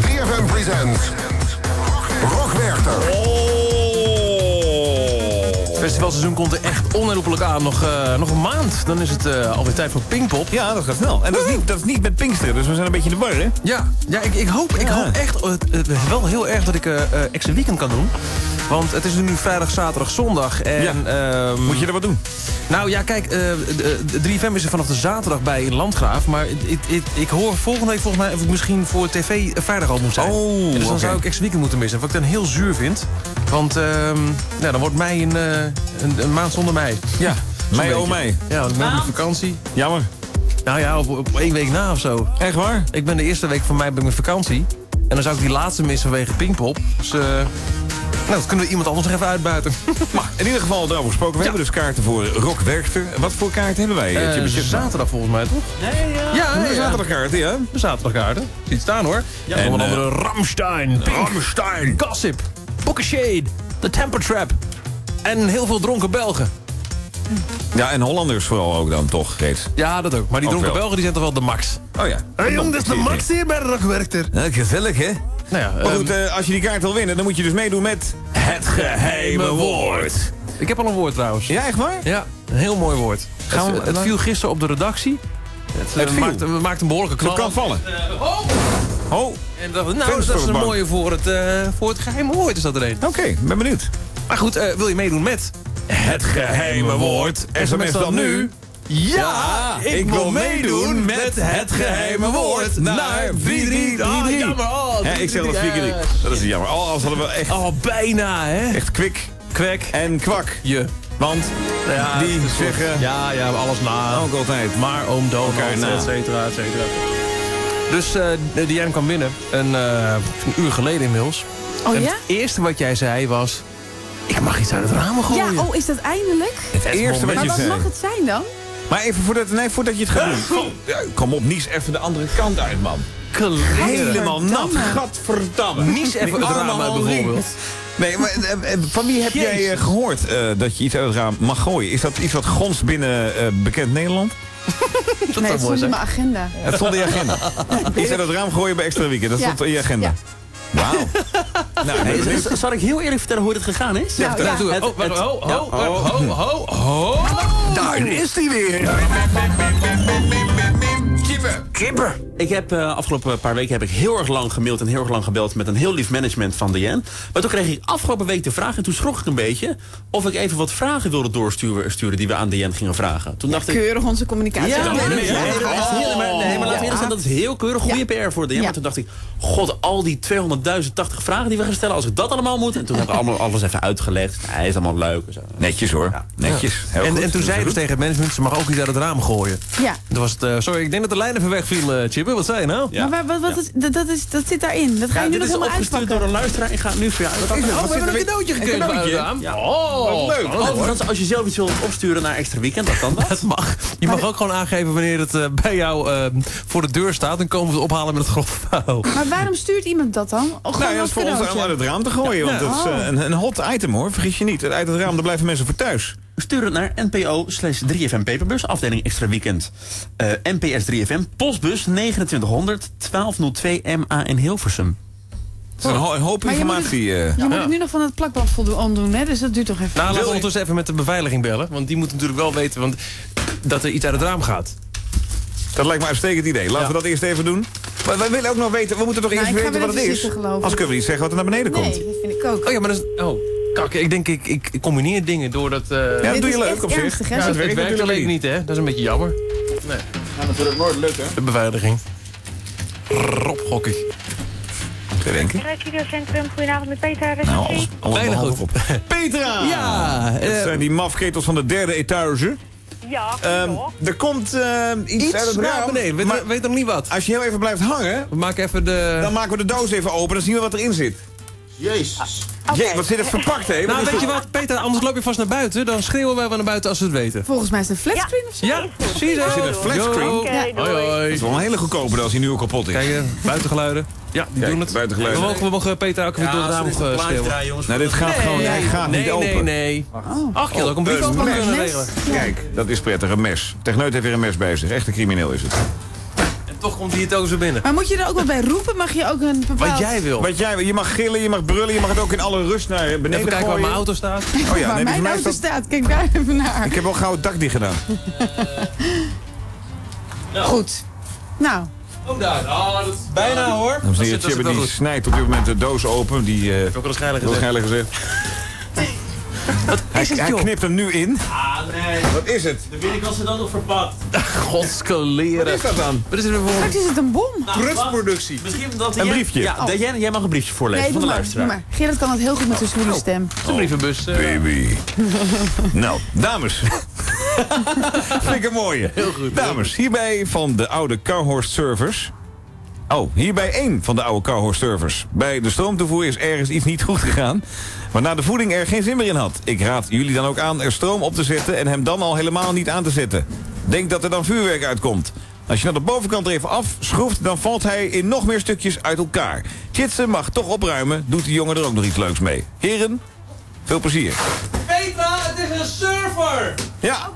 3FM presents Rock Werchter. Het festivalseizoen komt er echt onherroepelijk aan. Nog, eh, nog een maand, dan is het eh, alweer tijd voor Pinkpop. Ja, dat gaat snel. En dat is niet, dat is niet met Pinksteren, dus we zijn een beetje in de war, hè? Ja, ja ik, ik hoop, ik Ja. hoop echt eh, wel heel erg dat ik eh, eh, extra weekend kan doen. Want het is nu vrijdag, zaterdag, zondag. En, ehm, Moet je er wat doen? Nou ja, kijk, eh, de, de 3FM is er vanaf de zaterdag bij in Landgraaf. Maar het- het- het- ik hoor volgende week volgens mij of ik misschien voor tv vrijdag al moet zijn. Oh, En dus dan zou ik extra weekend moeten missen. Wat ik dan heel zuur vind. Want ehm, ja, dan wordt mei een, eh, een, een maand zonder mij. Ja, mei oh mei. Ja, want ik ben op vakantie. Jammer. Nou ja, op, op één week na of zo. Echt waar? Ik ben de eerste week van mei ben ik met vakantie. En dan zou ik die laatste missen vanwege Pinkpop. Dus eh, nou, dat kunnen we iemand anders nog even uitbuiten. Maar in ieder geval daarover gesproken. We hebben dus kaarten voor Rock Werchter. Wat voor kaarten hebben wij? Jimmy Chipman? zaterdag volgens mij, toch? Nee, ja. Ja, De zaterdagkaarten, ja. De zaterdagkaarten. Ziet staan hoor. Ja, En, onder eh, andere Ramstein, Ramstein, Gossip, Poker Shade, The Temper Trap. En heel veel dronken Belgen. Ja, en Hollanders vooral ook dan, toch, reeds. Ja, dat ook. Maar die Ook dronken wel. Belgen die zijn toch wel de max. Oh ja. Hé jong, dit is de max hier bij de Rockwerchter. Ja, gezellig, hè? Nou ja, Maar ehm, goed, eh, als je die kaart wil winnen, dan moet je dus meedoen met... Het geheime woord. ik heb al een woord trouwens. Ja, echt waar? Ja, een heel mooi woord. Gaan we- het, het viel gisteren op de redactie. Het, eh, Het? Maakt, maakt een behoorlijke Het knal. kan vallen. oh! Oh, En dacht, nou, dat is een mooie voor het, voor het geheime woord is dat er een. oké, ben benieuwd. Maar goed, wil je meedoen met... Het geheime woord. SMS dan nu. Ja, ik wil meedoen met het geheime woord naar 4333. Ah, jammer. Oh, ik zeg dat 4 Dat is jammer. Oh, als hadden we echt, Oh, bijna, hè? echt kwik Kwek. en kwak. Je. Want Ja, die zeggen Ja, ja, alles na. ook altijd... Maar oom Donald, et cetera, et cetera. Dus eh de Diane kwam binnen. Een, eh, een uur geleden inmiddels. Oh en ja? het eerste wat jij zei was... Ik mag iets uit het raam gooien. Ja, oh, is dat eindelijk? Het eerste wat Maar je wat zei. mag het zijn dan? Maar even voordat, nee, voordat je het gaat doen. Kom, op, nies even de andere kant uit, man. Helemaal nat. Gadverdamme. Nies even het raam uit bijvoorbeeld. Nee, maar eh, eh, van wie heb jij eh, gehoord eh, dat je iets uit het raam mag gooien? Is dat iets wat gonst binnen eh, bekend Nederland? Dat nee, mooi stond in mijn agenda. Het stond in je agenda. Iets uit het raam gooien bij extra weekend. Dat Ja. stond in je agenda. Ja. Wauw. nou, Nee, zal ik heel eerlijk vertellen hoe dit gegaan is? Nou, ja. Doe het. Het- Oh, het- ho, ja. ho, ho, ho, ho, ho. daar is hij weer. Kipper. Kipper. Ik heb eh, afgelopen paar weken heb ik heel erg lang gemaild en heel erg lang gebeld met een heel lief management van DN. Maar toen kreeg ik afgelopen week de vraag en toen schrok ik een beetje of ik even wat vragen wilde doorsturen sturen die we aan DN gingen vragen. Toen dacht ik. Keurig onze communicatie. Ja, Ja, nee, nee, ja. maar, nee, maar laten we eerlijk zijn, dat is heel keurig. Goede PR voor DN. Ja. Maar toen dacht ik, god, al die 200.080 vragen die we gaan stellen, als ik dat allemaal moet. En toen heb ik allemaal alles even uitgelegd. Hij is allemaal leuk. en zo. Netjes hoor. Netjes. Heel En, goed. en toen zei dus tegen het management, ze mag ook iets uit het raam gooien. Ja. Toen was het, eh, sorry, ik denk dat de lijn even wegviel, eh Chipper. Wat zei je nou? Ja. Maar wat, wat is, dat, dat, is, dat zit daarin. Dat ga je Ja, nu dit nog is helemaal opgestuurd uitpakken. door een luisteraar. Ik ga het nu voor jou uitpakken. Oh, we hebben een cadeautje gekregen Een. Ja. Oh, Leuk. spannend, hoor. Overigens, als je zelf iets wilt opsturen naar extra weekend, dan kan dat. Het mag. Je mag ook gewoon aangeven wanneer het eh, bij jou eh, voor de deur staat. Dan komen we het ophalen met het grof vuil. Maar waarom stuurt iemand dat dan? Oh, Nou gewoon ja, dat voor ons allemaal uit het raam te gooien. Want Ja. dat is eh, een, een hot item hoor, vergis je niet. Uit het raam, daar blijven mensen voor thuis. Stuur het naar NPO slash 3FM Paperbus, afdeling extra weekend. Eh, NPS 3FM, postbus 2900 1202 MA in Hilversum. Het is een, ho- een hoop Maar je moet informatie. eh. Je moet het nu nog van het plakband voldoen omdoen, hè? dus dat duurt toch even. Nou, laten we ondertussen even met de beveiliging bellen. Want die moet natuurlijk wel weten want, dat er iets uit het raam gaat. Dat lijkt me een uitstekend idee. Laten we dat eerst even doen. Maar wij willen ook nog weten, we moeten toch Nou, eerst weten wat het is. zitten, geloof ik. Als kunnen we niet zeggen wat er naar beneden komt. Nee, dat vind ik ook. Oh ja, maar dat is... Oh, kak, ik denk ik, ik, ik combineer dingen door dat... eh, Ja, dat Dit doe je is leuk echt op zich. ernstig? Ja, Zo- het het werkt werkt alleen niet, hè? Dat is een beetje jammer. Nee, Ja, natuurlijk nooit lukken. de beveiliging. Rob Gokkie. Te denken. Studiocentrum, goedenavond met Peter. Nou, Bijna goed. op. Petra! Ja, Dat eh, zijn die mafketels van de derde etage. Ja, Ehm, er komt eh, iets, iets uit het naar raam. beneden. Weet, maar weet nog niet wat. als je heel even blijft hangen, We maken even de... dan maken we de doos even open. Dan zien we wat erin zit. Jezus. Jee, wat zit het verpakt, hè? Nou, weet je wat, Peter, anders loop je vast naar buiten. Dan schreeuwen wij wel naar buiten als we het weten. Volgens mij is het een flatscreen of zo. Ja, zie je Er zo. zit een flatscreen. Hoi, hoi. Dat is wel een hele goedkope als hij nu al kapot is. Kijk, eh, buitengeluiden. Ja, die Kijk, doen het. buitengeluiden. We mogen, we mogen Peter ook weer door het raam eh, schreeuwen. Nou, dit gaat gewoon, hij gaat nee, niet open. Nee, nee, Ach, je had ook een brief open kunnen regelen. Kijk, dat is prettig, een mes. Techneut heeft weer een mes bij zich. Echt een crimineel is het. Toch komt hij het ook zo binnen. Maar moet je er ook wel bij roepen? Mag je ook een bepaald... Wat jij wil. Wat jij, wil, je mag gillen, je mag brullen, je mag het ook in alle rust naar beneden Even kijken waar gooien. mijn auto staat. Oh ja, Waar nee, mijn auto staat- staat. Kijk daar even naar. Ik heb wel gauw het dak dicht gedaan. Goed. Nou, Oh, daar. Oh, dat is bijna hoor. Zit Chibbe wel die snijdt op dit moment de doos open. Die, uh, Heb ik al waarschijnlijk gezegd. gezegd. Hij, knipt hem nu in. Ah, nee. Wat is het? De binnenkant zit ook nog verpakt. Godskoleren. Wat is dat dan? Wat is het straks is het een bom. Misschien dat Een jij- briefje. Ja, Oh. dat jij, jij mag een briefje voorlezen Nee, van de maar, luisteraar. maar. Gerard kan het heel goed met zijn zwoele stem. een brievenbus? eh, Baby. nou, dames. Vind ik een mooie. Heel goed. Dames, hierbij van de oude Carhorst servers. Oh, hierbij één van de oude Carhorst servers. Bij de stroomtoevoer is ergens iets niet goed gegaan. Waarna de voeding er geen zin meer in had. Ik raad jullie dan ook aan er stroom op te zetten en hem dan al helemaal niet aan te zetten. Denk dat er dan vuurwerk uitkomt. Als je naar de bovenkant er even afschroeft, dan valt hij in nog meer stukjes uit elkaar. Chitsen mag toch opruimen, doet de jongen er ook nog iets leuks mee. Heren, veel plezier. Petra, het is een surfer! Ja,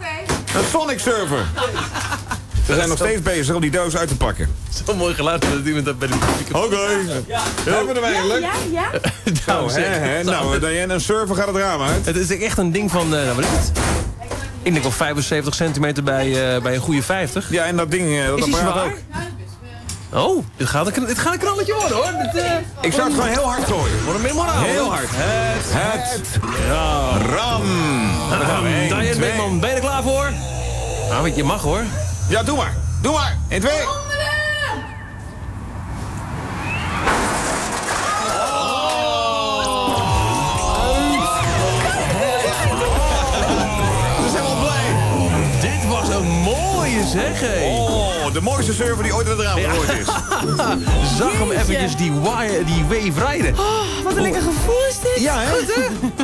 een Sonic server. We zijn nog steeds bezig om die doos uit te pakken. Zo'n mooi geluid dat iemand dat bij de microfoon. Oké. Hebben we hem eindelijk? Ja, ja. Nou, hè, hè. nou Diane, een server gaat het raam uit. Het is echt een ding van, eh, nou, wat is het? Ik denk al 75 centimeter bij, eh, bij een goede 50. Ja, en dat ding, eh, dat Is die zwaar? ook. Oh, dit gaat een, dit gaat een knalletje worden hoor. Dit, eh, Ik zou het gewoon heel hard gooien. Wordt een. Heel hard. Het. Het ram. Daar gaan we. Eén, Diane. Beekman, ben je er klaar voor? Nou, weet je, je mag hoor. Ja, doe maar. Doe maar. 1, 2. We zijn wel blij. Dit was een mooie zeg, hé. Oh, de mooiste server die ooit in het raam gegooid is. Zag hem eventjes die, wire, die wave rijden. Oh, wat een lekker gevoel is dit. Ja, hè?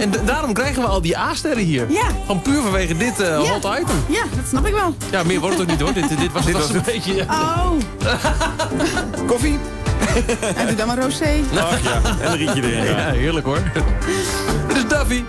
En d- daarom krijgen we al die A-sterren hier. Ja. Gewoon puur vanwege dit eh, Ja. hot item. Ja, dat snap ik wel. Ja, meer wordt het ook niet hoor. Dit, dit was, Dit was was een beetje... Oh, Koffie? en doe dan maar rosé. Ach ja, en een rietje erin. Ja, Ja. heerlijk hoor. Dit is Duffy.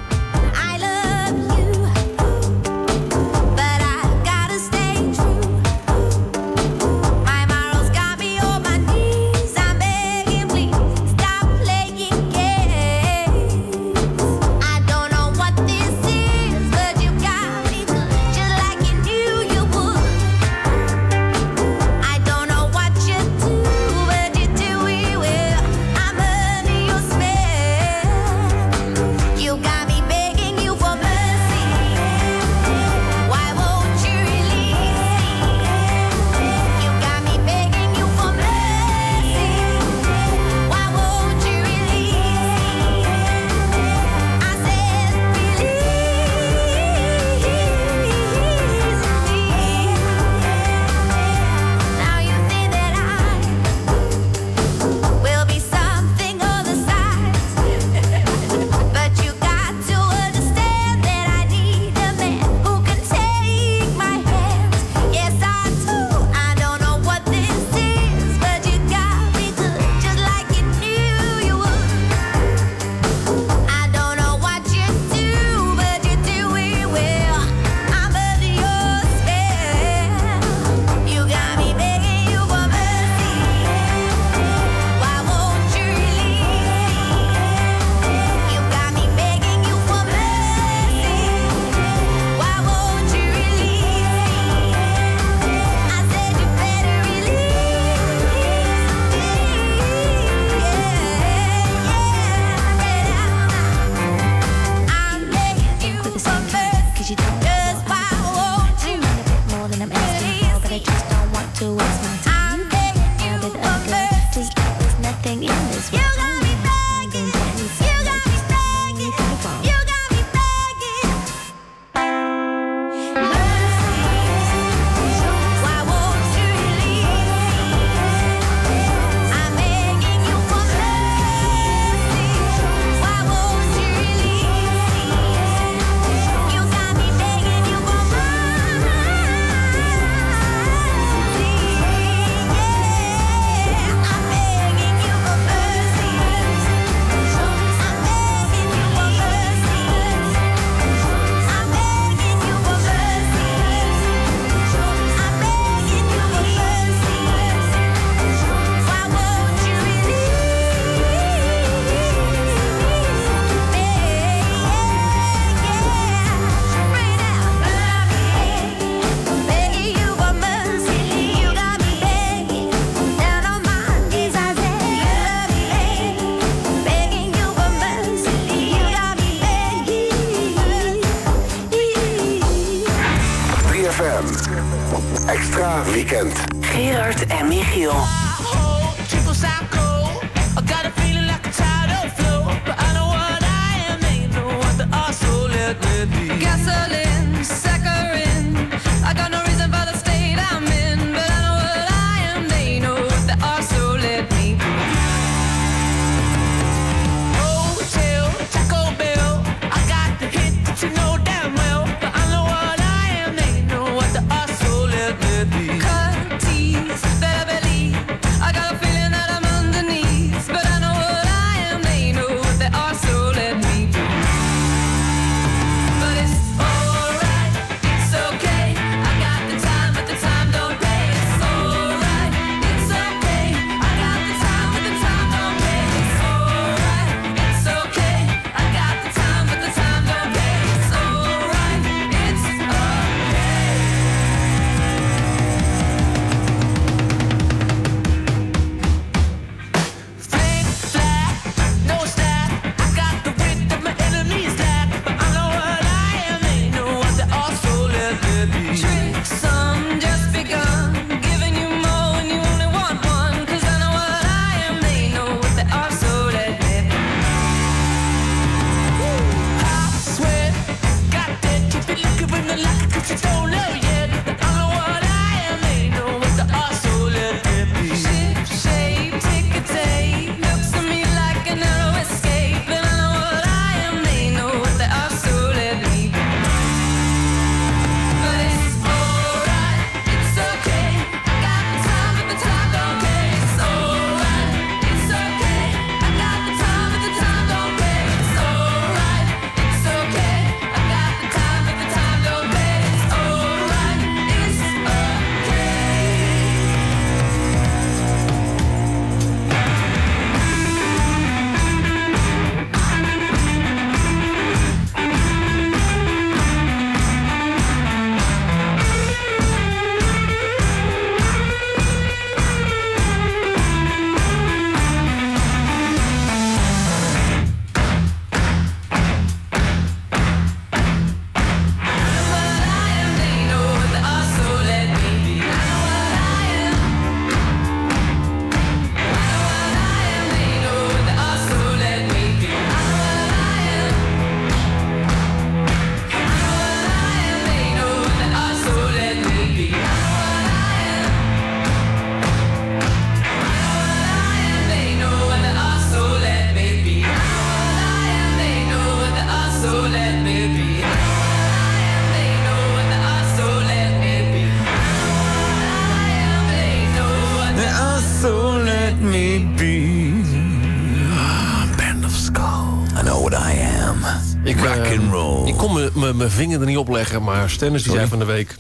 Mijn vinger er niet op leggen, maar Stennis die zei van de week...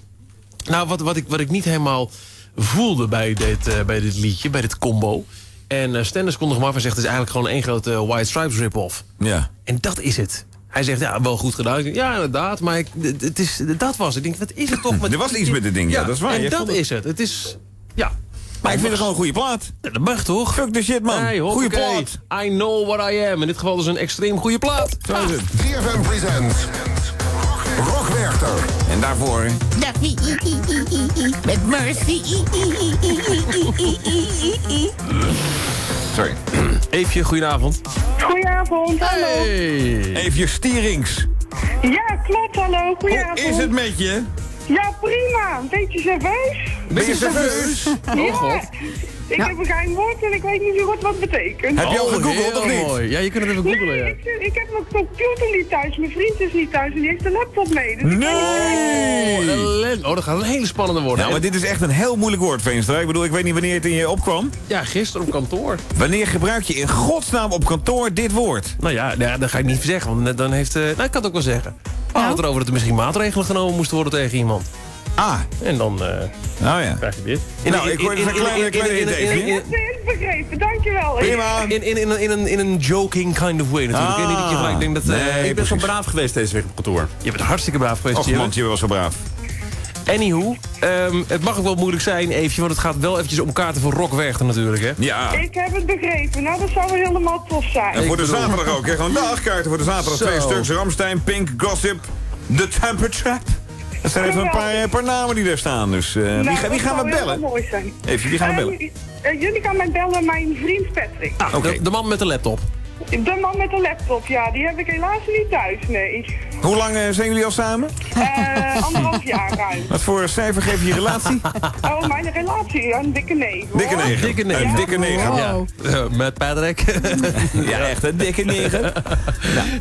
Nou, wat, wat, ik, wat ik niet helemaal voelde bij dit, eh, bij dit liedje, bij dit combo... En uh, Stennis kon nog maar van zegt... het is eigenlijk gewoon één grote eh, White Stripes rip-off. Ja. En dat is het. Hij zegt, ja, wel goed gedaan. Denk, Ja, inderdaad, maar ik, het is, dat was het. Ik denk, wat is het toch met... Er was iets met dit ding, ja, dat is waar. En Jij dat is het. Het is, ja... Maar ik vind het gewoon een goede plaat. Ja, dat mag toch? Fuck the shit, man. Goeie hoppakee. plaat. I know what I am. In dit geval dus een extreem goede plaat. Zo is het. 3FM presents en daarvoor... Met Mercy. Sorry. Eefje, goedenavond. Goedenavond, hallo. Hey. Eefje Stierings. Ja, klopt, hallo. Goedenavond. Hoe is het met je? Ja, prima. Beetje serveus. Beetje serveus? Oh god. Ik heb een geheim woord en ik weet niet zo goed wat het betekent. Heb je al Oh, gegoogeld heel of niet? mooi. Ja, je kunt het even googlen, Nee, ja. ik, ik heb mijn computer niet thuis. Mijn vriend is niet thuis en die heeft de laptop mee. Dus Nee! Oh, dat gaat een hele spannende worden. Nou, maar dit is echt een heel moeilijk woord, Veenstra. Ik bedoel, ik weet niet wanneer het in je opkwam. Ja, gisteren op kantoor. Wanneer gebruik je in godsnaam op kantoor dit woord? Nou ja, nou ja, dat ga ik niet zeggen, want dan heeft... eh, nou, ik kan het ook wel zeggen. We hadden het erover dat er misschien maatregelen genomen moesten worden tegen iemand. Ah, En dan eh, nou ja. krijg je dit. Nou, ik hoor dus een kleine, kleine idee. Ik heb het begrepen, dankjewel. Prima. In, in, in, in, een, in een joking kind of way natuurlijk. Ah. En niet dat je dat... eh, Nee, ik ben zo braaf geweest deze week op kantoor. Je bent hartstikke braaf geweest, Och man, je was zo braaf. Anywho, ehm, het mag ook wel moeilijk zijn, Eefje, want het gaat wel eventjes om kaarten voor Rockwerchter natuurlijk, hè? Ja. Ik heb het begrepen. Nou, dat zou wel helemaal tof zijn. En voor de zaterdag ook, hè? Gewoon dagkaarten voor de zaterdag. Zo. Twee stuks. Ramstein, Pink, Gossip, The Temper Dat zijn even een paar, een paar namen die daar staan. Dus eh, wie, Nou, ga- wie dat gaan we bellen? mooi zijn. Even, wie gaan we bellen? Eh, eh, jullie gaan mij bellen, mijn vriend Patrick. Ah, de, de man met de laptop. De man met de laptop, ja, die heb ik helaas niet thuis, nee. Hoe lang eh, zijn jullie al samen? Eh, anderhalf jaar ruim. Wat voor cijfer geef je je relatie? Oh, mijn relatie, een dikke negen. hoor. Dikke negen. Dikke negen. Een dikke negen. Ja. Eh, met Patrick. Ja, echt een dikke negen.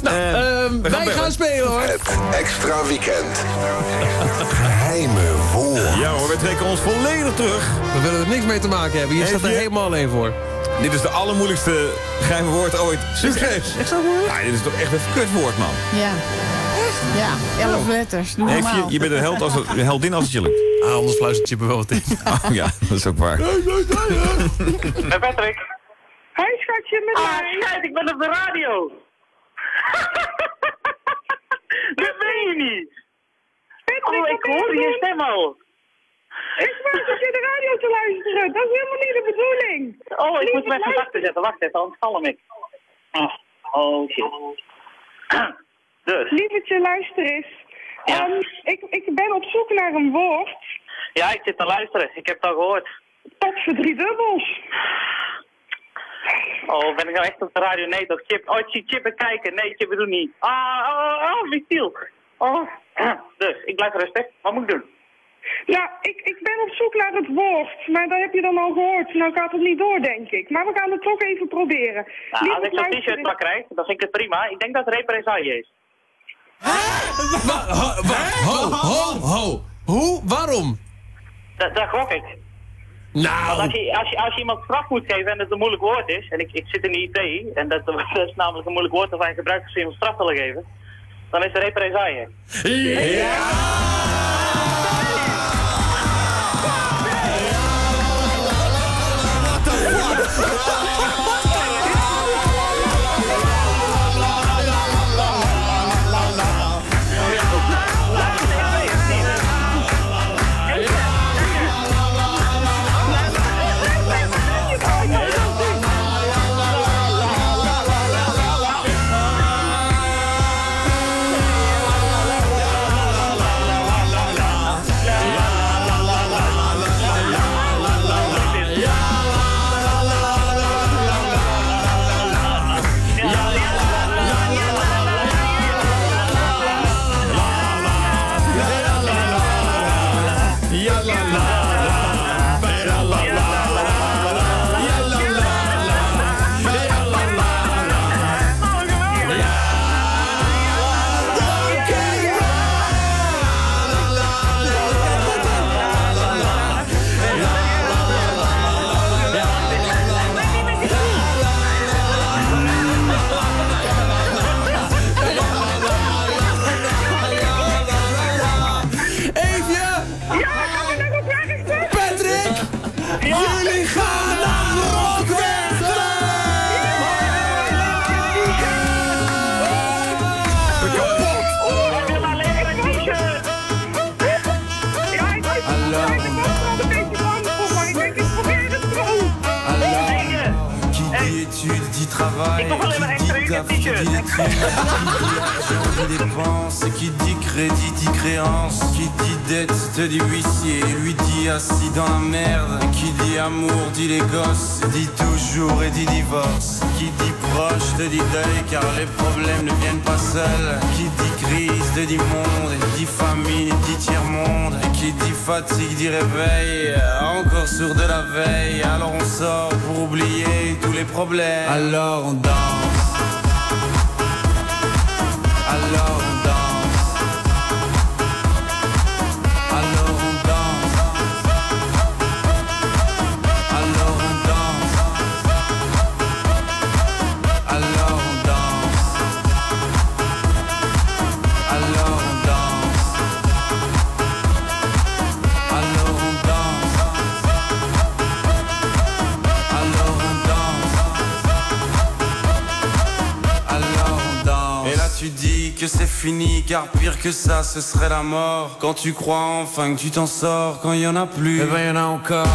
nou, ehm, wij gaan, spelen hoor. Het extra weekend. Geheime woord. Ja hoor, we trekken ons volledig terug. We willen er niks mee te maken hebben. Hier Heeft staat er je- helemaal alleen voor. Dit is de allermoeilijkste geheime woord ooit. Succes! Echt zo moeilijk? Ja, dit is toch echt een kutwoord, man. Ja. Ja, elf letters. Doe Heeft je, je bent een held als het, een heldin als het je lukt. Ah, anders fluistert je me wel wat in. Oh ja, dat is ook waar. Met Patrick. Hi schatje, met Ah, mij. schat, ik ben op de radio. Dat ben je niet. Oh, ik hoor je stem al. Ik was op je de radio te luisteren. Dat is helemaal niet de bedoeling. Oh, ik moet Lieverd, me even luister. wachten zetten. Wacht even, anders galm ik. Ah, Oh, shit. Dus, Lievertje, luister eens. Ja. Ehm, ik, ik ben op zoek naar een woord. ja, ik zit te luisteren. Ik heb het al gehoord. Tot voor drie dubbels. Oh, ben ik nou echt op de radio? Nee, toch? Chip. Oh, Chip en kijken. Nee, Chip, doe niet. Ah, oh, oh, Michiel. Oh. Dus, ik blijf rustig. Wat moet ik doen? Ja, ik, ik ben op zoek naar het woord. Maar dat heb je dan al gehoord. Nou gaat het niet door, denk ik. Maar we gaan het toch even proberen. Nou, als ik zo'n t-shirt maar krijg, dan vind ik het prima. Ik denk dat het represaille is. Ho, ho, ho. Hoe? Waarom? Dat, dat gok ik. Want Nou, als je, als, je, als je iemand straf moet geven en het een moeilijk woord is, en ik, ik zit in de IT, en dat, dat is namelijk een moeilijk woord dat wij we iemand straf willen geven, dan is er represaille. Eefje! Qui dit taf, qui dit études, qui dit argent, dit dépenses, qui dit crédit dit créance, qui dit dette te dit huissier, lui dit assis dans la merde, qui dit amour dit les gosses, dit toujours et dit divorce, qui dit proche te dit deuil car les problèmes ne viennent pas seuls, qui dit crise te dit monde, dit famine dit tiers-monde, qui dit fatigue dit réveil, encore sourd de la veille, alors on sort pour oublier tous les problèmes. Alors on danse. Alors fini car pire que ça ce serait la mort. Quand tu crois enfin que tu t'en sors Quand il y en a plus. Eh ben y en a encore.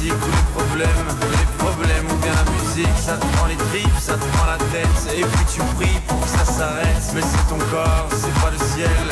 Dit tous les problèmes Les problèmes ou bien la musique Ça te prend les tripes, ça te prend la tête. Et puis tu pries pour que ça s'arrête. Mais c'est ton corps, c'est pas le ciel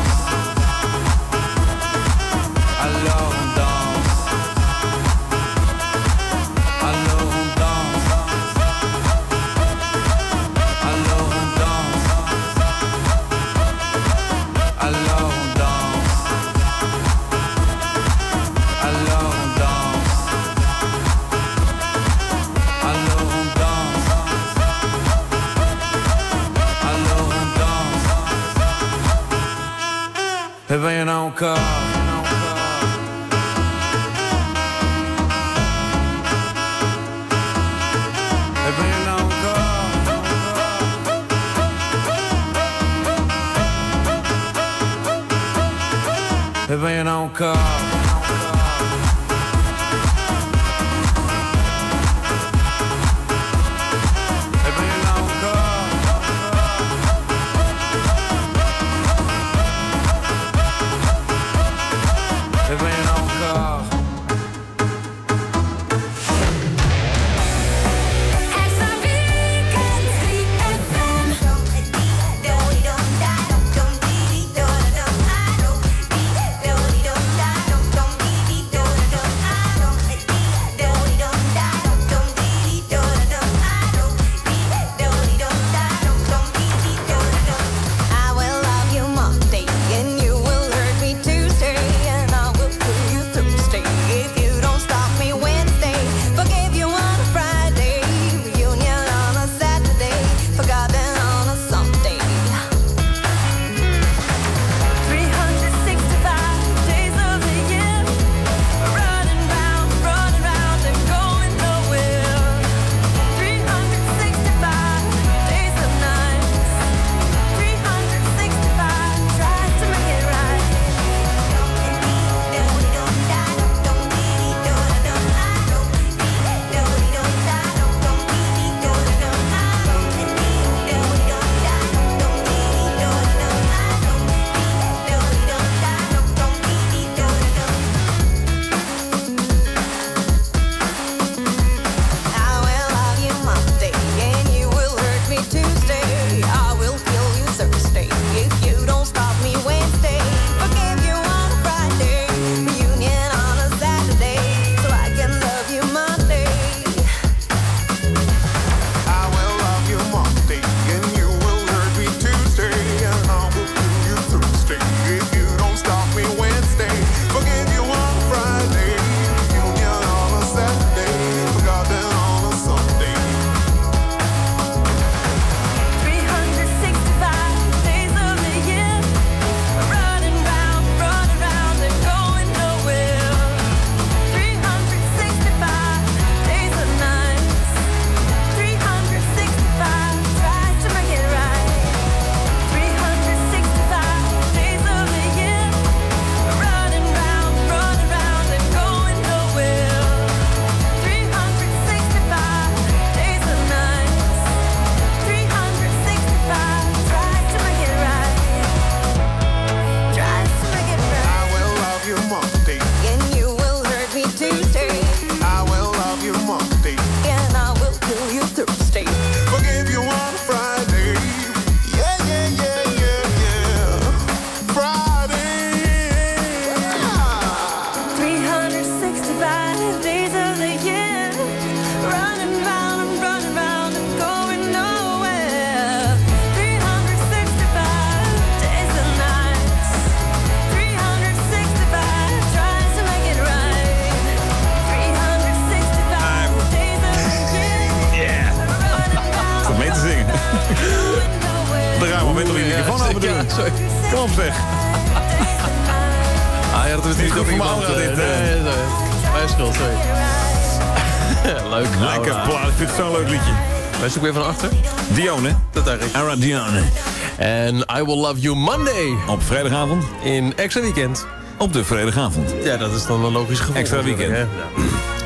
Love You Monday. Op vrijdagavond. In extra weekend. Op de vrijdagavond. Ja, dat is dan een logisch gevolg. Extra weekend. hè. Ja.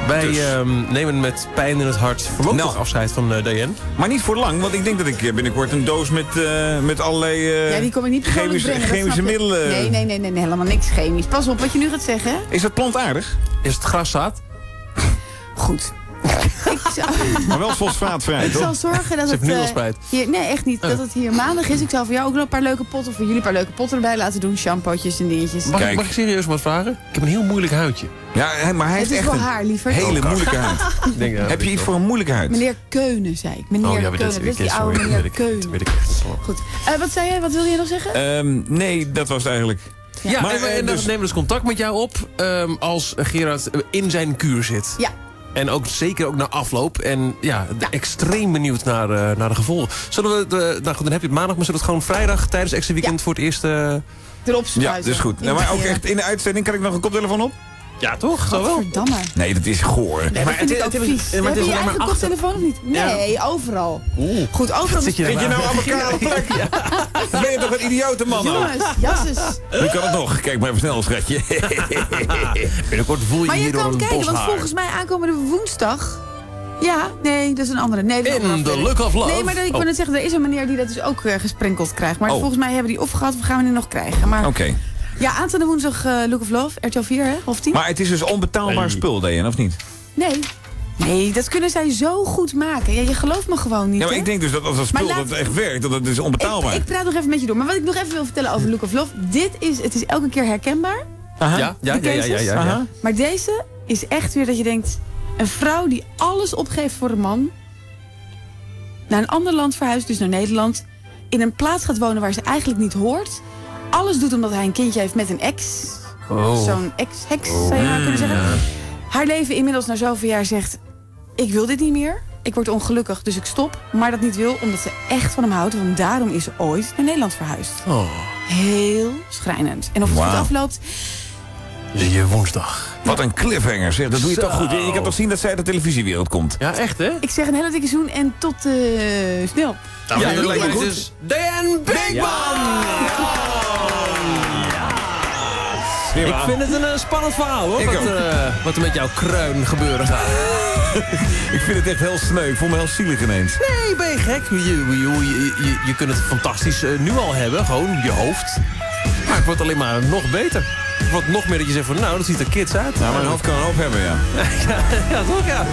Wij Dus. ehm, nemen met pijn in het hart voorlopig Nou. afscheid van Diane. Maar niet voor lang, want ik denk dat ik eh, binnenkort een doos met, eh, met allerlei Ja, die kom ik niet chemische, brengen. chemische middelen. Nee, nee, nee, nee, nee, helemaal niks chemisch. Pas op wat je nu gaat zeggen. Is dat plantaardig? Is het graszaad? Goed. Maar wel fosfaatvrij, ik toch? zal zorgen dat Ze het... al eh, spijt. hier, nee, echt niet. Dat het hier maandag is. Ik zal voor jou ook nog een paar leuke potten, voor jullie een paar leuke potten erbij laten doen. Shampootjes en dingetjes. Mag, ik- Kijk. mag ik serieus wat vragen? Ik heb een heel moeilijk huidje. Ja, maar hij Het heeft is echt een haar, hele Oh, moeilijke huid. Ik denk, ja, Heb je iets voor een moeilijke huid? Meneer Keunen, zei ik. Meneer Oh ja, Keunen. dat Dat weet is ik. die oude dat meneer weet ik. Dat Keunen. weet ik echt. Goed. Eh, wat zei jij? Wat wil je nog zeggen? Ehm, nee, dat was het eigenlijk. Ja, Maar, en, we- eh, en dan dus- nemen we dus contact met jou op ehm, als Gerard in zijn kuur zit. Ja. En ook zeker ook naar afloop. En ja, de- extreem benieuwd naar, eh, naar de gevolgen. Zullen we, de, nou goed, dan heb je het maandag, maar zullen we het gewoon vrijdag tijdens extra weekend voor het eerst... eh, Erop Ja, spuiten. is goed. Nou, maar ook echt in de uitzending kan ik nog een koptelefoon op? Ja, toch? Zo wel. Verdamme. Nee, dat is goor. Nee, dat vind ik ook vies. maar het Heb is je je alleen eigen maar achter- koptelefoon of niet? Nee, overal. Goed, overal. Zit je je nou aan elkaar op plek? Dan ben je toch een idiote man? Jongens, jasses. Nu kan het nog. Kijk maar even snel, schatje. Binnenkort voel je Maar je je door kan een kijken, bos want volgens mij aankomende woensdag... Ja, nee, dat is een andere. Nee, dat is In the. Look of Love. Nee, maar ik wil Oh. net zeggen, er is een meneer die dat dus ook eh, gesprenkeld krijgt. Maar Oh. volgens mij hebben die of gehad of gaan we die nog krijgen. Maar Oké. Ja, aanstaande woensdag eh, Look of Love, RTL 4, hè? Half tien? Maar het is dus onbetaalbaar spul, Diane, of niet? Nee. Nee, dat kunnen zij zo goed maken. Ja, je gelooft me gewoon niet, Ja, maar hè? ik denk dus dat als dat spul laat- dat echt werkt, dat het is onbetaalbaar. Ik, ik praat nog even met je door. Maar wat ik nog even wil vertellen over Look of Love. Dit is, het is elke keer herkenbaar. Aha. Ja, ja, ja, ja, ja, ja, ja. Aha. Maar deze is echt weer dat je denkt... een vrouw die alles opgeeft voor een man... naar een ander land verhuist, dus naar Nederland... in een plaats gaat wonen waar ze eigenlijk niet hoort... alles doet omdat hij een kindje heeft met een ex. Oh. Zo'n ex-hex, zou je maar kunnen zeggen. Haar leven inmiddels na zoveel jaar zegt... ik wil dit niet meer, ik word ongelukkig, dus ik stop. Maar dat niet wil, omdat ze echt van hem houdt... want daarom is ze ooit naar Nederland verhuisd. Oh, Heel schrijnend. En of het goed Wauw. afloopt... zie je woensdag. Wat een cliffhanger, zeg. Dat doe je Zo. toch goed. Je kan toch zien dat zij uit de televisiewereld komt? Ja, echt hè? Ik zeg een hele dikke zoen en tot eh, snel. Ja, dat lijkt me goed. Diane Bigman! Ik vind het een eh, spannend verhaal hoor, wat, eh, wat er met jouw kruin gebeuren gaat. Ik vind het echt heel sneu. Ik voel me heel zielig ineens. Nee, ben je gek? Je, je, je, je, je kunt het fantastisch eh, nu al hebben, gewoon je hoofd. Maar het wordt alleen maar nog beter. Het wordt nog meer dat je zegt van nou, dat ziet er kids uit. Nou, mijn hoofd kan een hoop hebben, ja. ja, ja, toch ja.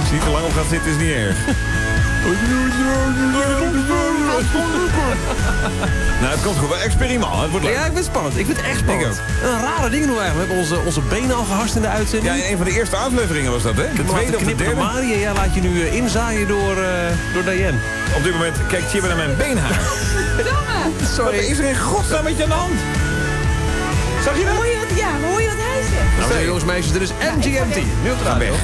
Als je niet te lang op gaat zitten, is niet erg. nou, het komt goed. Wel Experiment. Het wordt leuk. Ja, ik vind het spannend. Ik vind het echt spannend. Een rare dingen doen we eigenlijk. We hebben onze, onze benen al gehast in de uitzending. Ja, in een van de eerste afleveringen was dat, hè? De tweede of de derde. Maria, ja, laat je nu eh, inzaaien door, eh, door Diane. Op dit moment kijkt Chibba naar mijn beenhaar. Sorry. Wat is er in godsnaam met je aan de hand? Zag je dat? Hoor je wat, ja, maar hoor je wat hij zegt? Nou, zo, jongens, meisjes, dit is MGMT. Nu op de radio.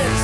Of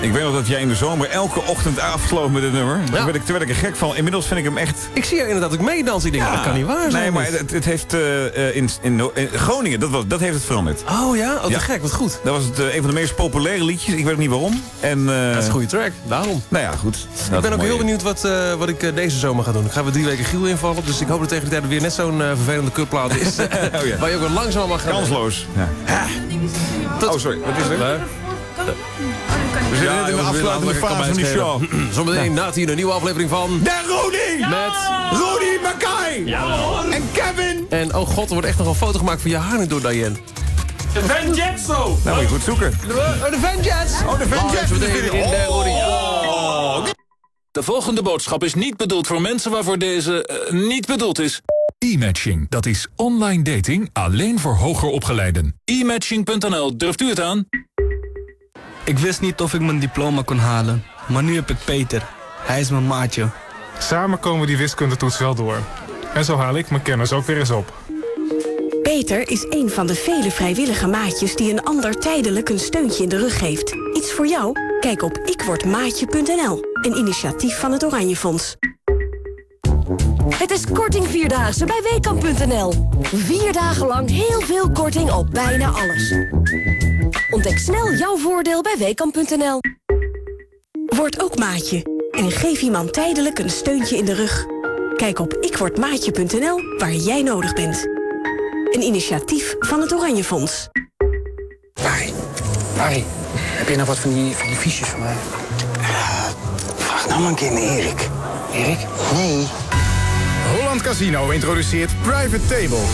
Ik weet nog dat jij in de zomer elke ochtend afsloot met dit nummer. Daar, werd ik, werd ik er gek van. Inmiddels vind ik hem echt... Ik zie je inderdaad ook meedansen. Ik denk, dat kan niet waar zijn. Nee, maar het, het heeft eh, eh, in, in, in Groningen, dat, was, dat heeft het veranderd. Oh ja? Oh, te gek, wat goed. Dat was het, eh, een van de meest populaire liedjes. Ik weet ook niet waarom. En, Dat is een goede track, daarom. Nou ja, goed. ik ben ook heel benieuwd wat, eh, wat ik eh, deze zomer ga doen. Ik ga weer drie weken Giel invallen. Dus ik hoop dat tegen de tijd weer net zo'n eh, vervelende kutplaat is. Oh ja. Waar je ook wat langzaam mag gaan. Kansloos. Ja. Oh, sorry. Wat is er? We zitten Ja, net in de afsluitende fase van die show. Zometeen na tien een nieuwe aflevering van... De Rudy! Met... Rudy Mackay! En Kevin! En oh god, er wordt echt nog een foto gemaakt van je haar nu door Diane. De Van Jetso! Nou, moet je goed zoeken. Oh, de Van Jets! Oh, de Van Jets! In de Rudy. De volgende boodschap is niet bedoeld voor mensen waarvoor deze eh, niet bedoeld is. E-matching, dat is online dating alleen voor hoger opgeleiden. E-matching.nl, durft u het aan? Ik wist niet of ik mijn diploma kon halen, maar nu heb ik Peter. Hij is mijn maatje. Samen komen we die wiskundetoets wel door. En zo haal ik mijn kennis ook weer eens op. Peter is een van de vele vrijwillige maatjes die een ander tijdelijk een steuntje in de rug geeft. Iets voor jou? Kijk op ikwordmaatje.nl, een initiatief van het Oranje Fonds. Het is korting Vierdaagse bij Weekamp.nl. Vier dagen lang heel veel korting op bijna alles. Ontdek snel jouw voordeel bij Weekamp.nl. Word ook maatje en geef iemand tijdelijk een steuntje in de rug. Kijk op ikwordmaatje.nl waar jij nodig bent. Een initiatief van het Oranje Fonds. Harry, heb je nog wat van die, van die fiches voor mij? Vraag nou maar een keer naar Erik. Erik? Nee. Holland Casino introduceert Private Table.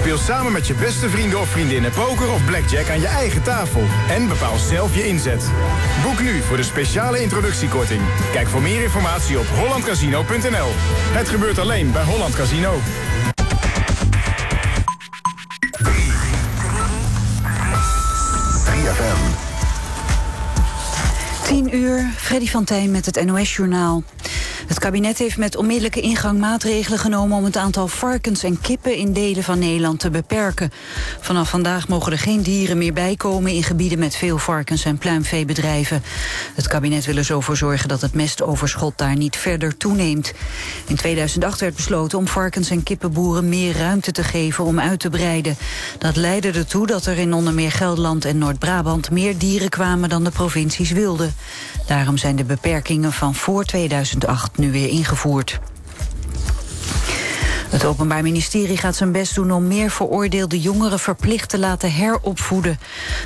Speel samen met je beste vrienden of vriendinnen poker of blackjack aan je eigen tafel. En bepaal zelf je inzet. Boek nu voor de speciale introductiekorting. Kijk voor meer informatie op hollandcasino.nl. Het gebeurt alleen bij Holland Casino. 3FM. 10 uur, Freddy van Tijn met het NOS-journaal. Het kabinet heeft met onmiddellijke ingang maatregelen genomen... om het aantal varkens en kippen in delen van Nederland te beperken. Vanaf vandaag mogen er geen dieren meer bijkomen... in gebieden met veel varkens- en pluimveebedrijven. Het kabinet wil er zo voor zorgen dat het mestoverschot daar niet verder toeneemt. In 2008 werd besloten om varkens- en kippenboeren meer ruimte te geven om uit te breiden. Dat leidde ertoe dat er in onder meer Gelderland en Noord-Brabant... meer dieren kwamen dan de provincies wilden. Daarom zijn de beperkingen van voor 2008 nu weer ingevoerd. Het Openbaar Ministerie gaat zijn best doen om meer veroordeelde jongeren verplicht te laten heropvoeden.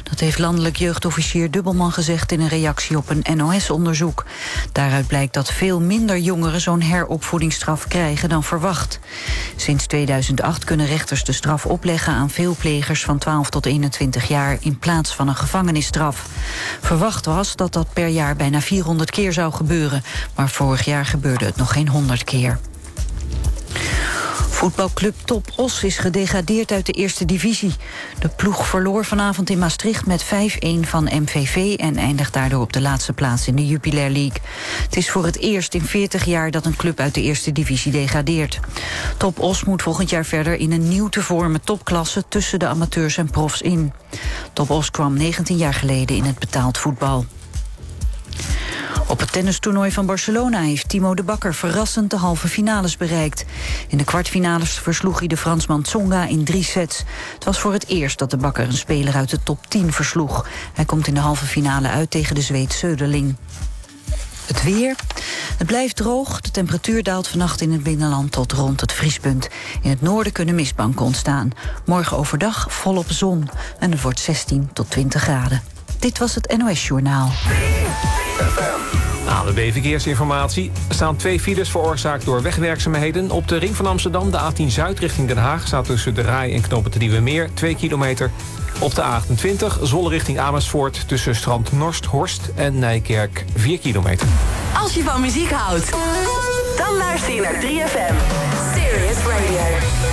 Dat heeft landelijk jeugdofficier Dubbelman gezegd in een reactie op een NOS-onderzoek. Daaruit blijkt dat veel minder jongeren zo'n heropvoedingsstraf krijgen dan verwacht. Sinds 2008 kunnen rechters de straf opleggen aan veel plegers van 12 tot 21 jaar in plaats van een gevangenisstraf. Verwacht was dat dat per jaar bijna 400 keer zou gebeuren, maar vorig jaar gebeurde het nog geen 100 keer. Voetbalclub Top Os is gedegradeerd uit de eerste divisie. De ploeg verloor vanavond in Maastricht met 5-1 van MVV... en eindigt daardoor op de laatste plaats in de Jupiler League. Het is voor het eerst in 40 jaar dat een club uit de eerste divisie degradeert. Top Os moet volgend jaar verder in een nieuw te vormen topklasse... tussen de amateurs en profs in. Top Os kwam 19 jaar geleden in het betaald voetbal. Op het tennistoernooi van Barcelona heeft Timo de Bakker verrassend de halve finales bereikt. In de kwartfinales versloeg hij de Fransman Tsonga in drie sets. Het was voor het eerst dat de Bakker een speler uit de top 10 versloeg. Hij komt in de halve finale uit tegen de Zweed Söderling. Het weer. Het blijft droog. De temperatuur daalt vannacht in het binnenland tot rond het vriespunt. In het noorden kunnen mistbanken ontstaan. Morgen overdag volop zon. En het wordt 16 tot 20 graden. Dit was het NOS Journaal. ANWB Verkeersinformatie. Er staan twee files veroorzaakt door wegwerkzaamheden. Op de ring van Amsterdam, de A10 Zuid richting Den Haag... staat tussen de Rai en Knopen te Nieuwe Meer 2 kilometer. Op de A28 Zwolle richting Amersfoort... tussen Strand Norst, Horst en Nijkerk 4 kilometer. Als je van muziek houdt, dan luister je naar 3FM. Serious Radio.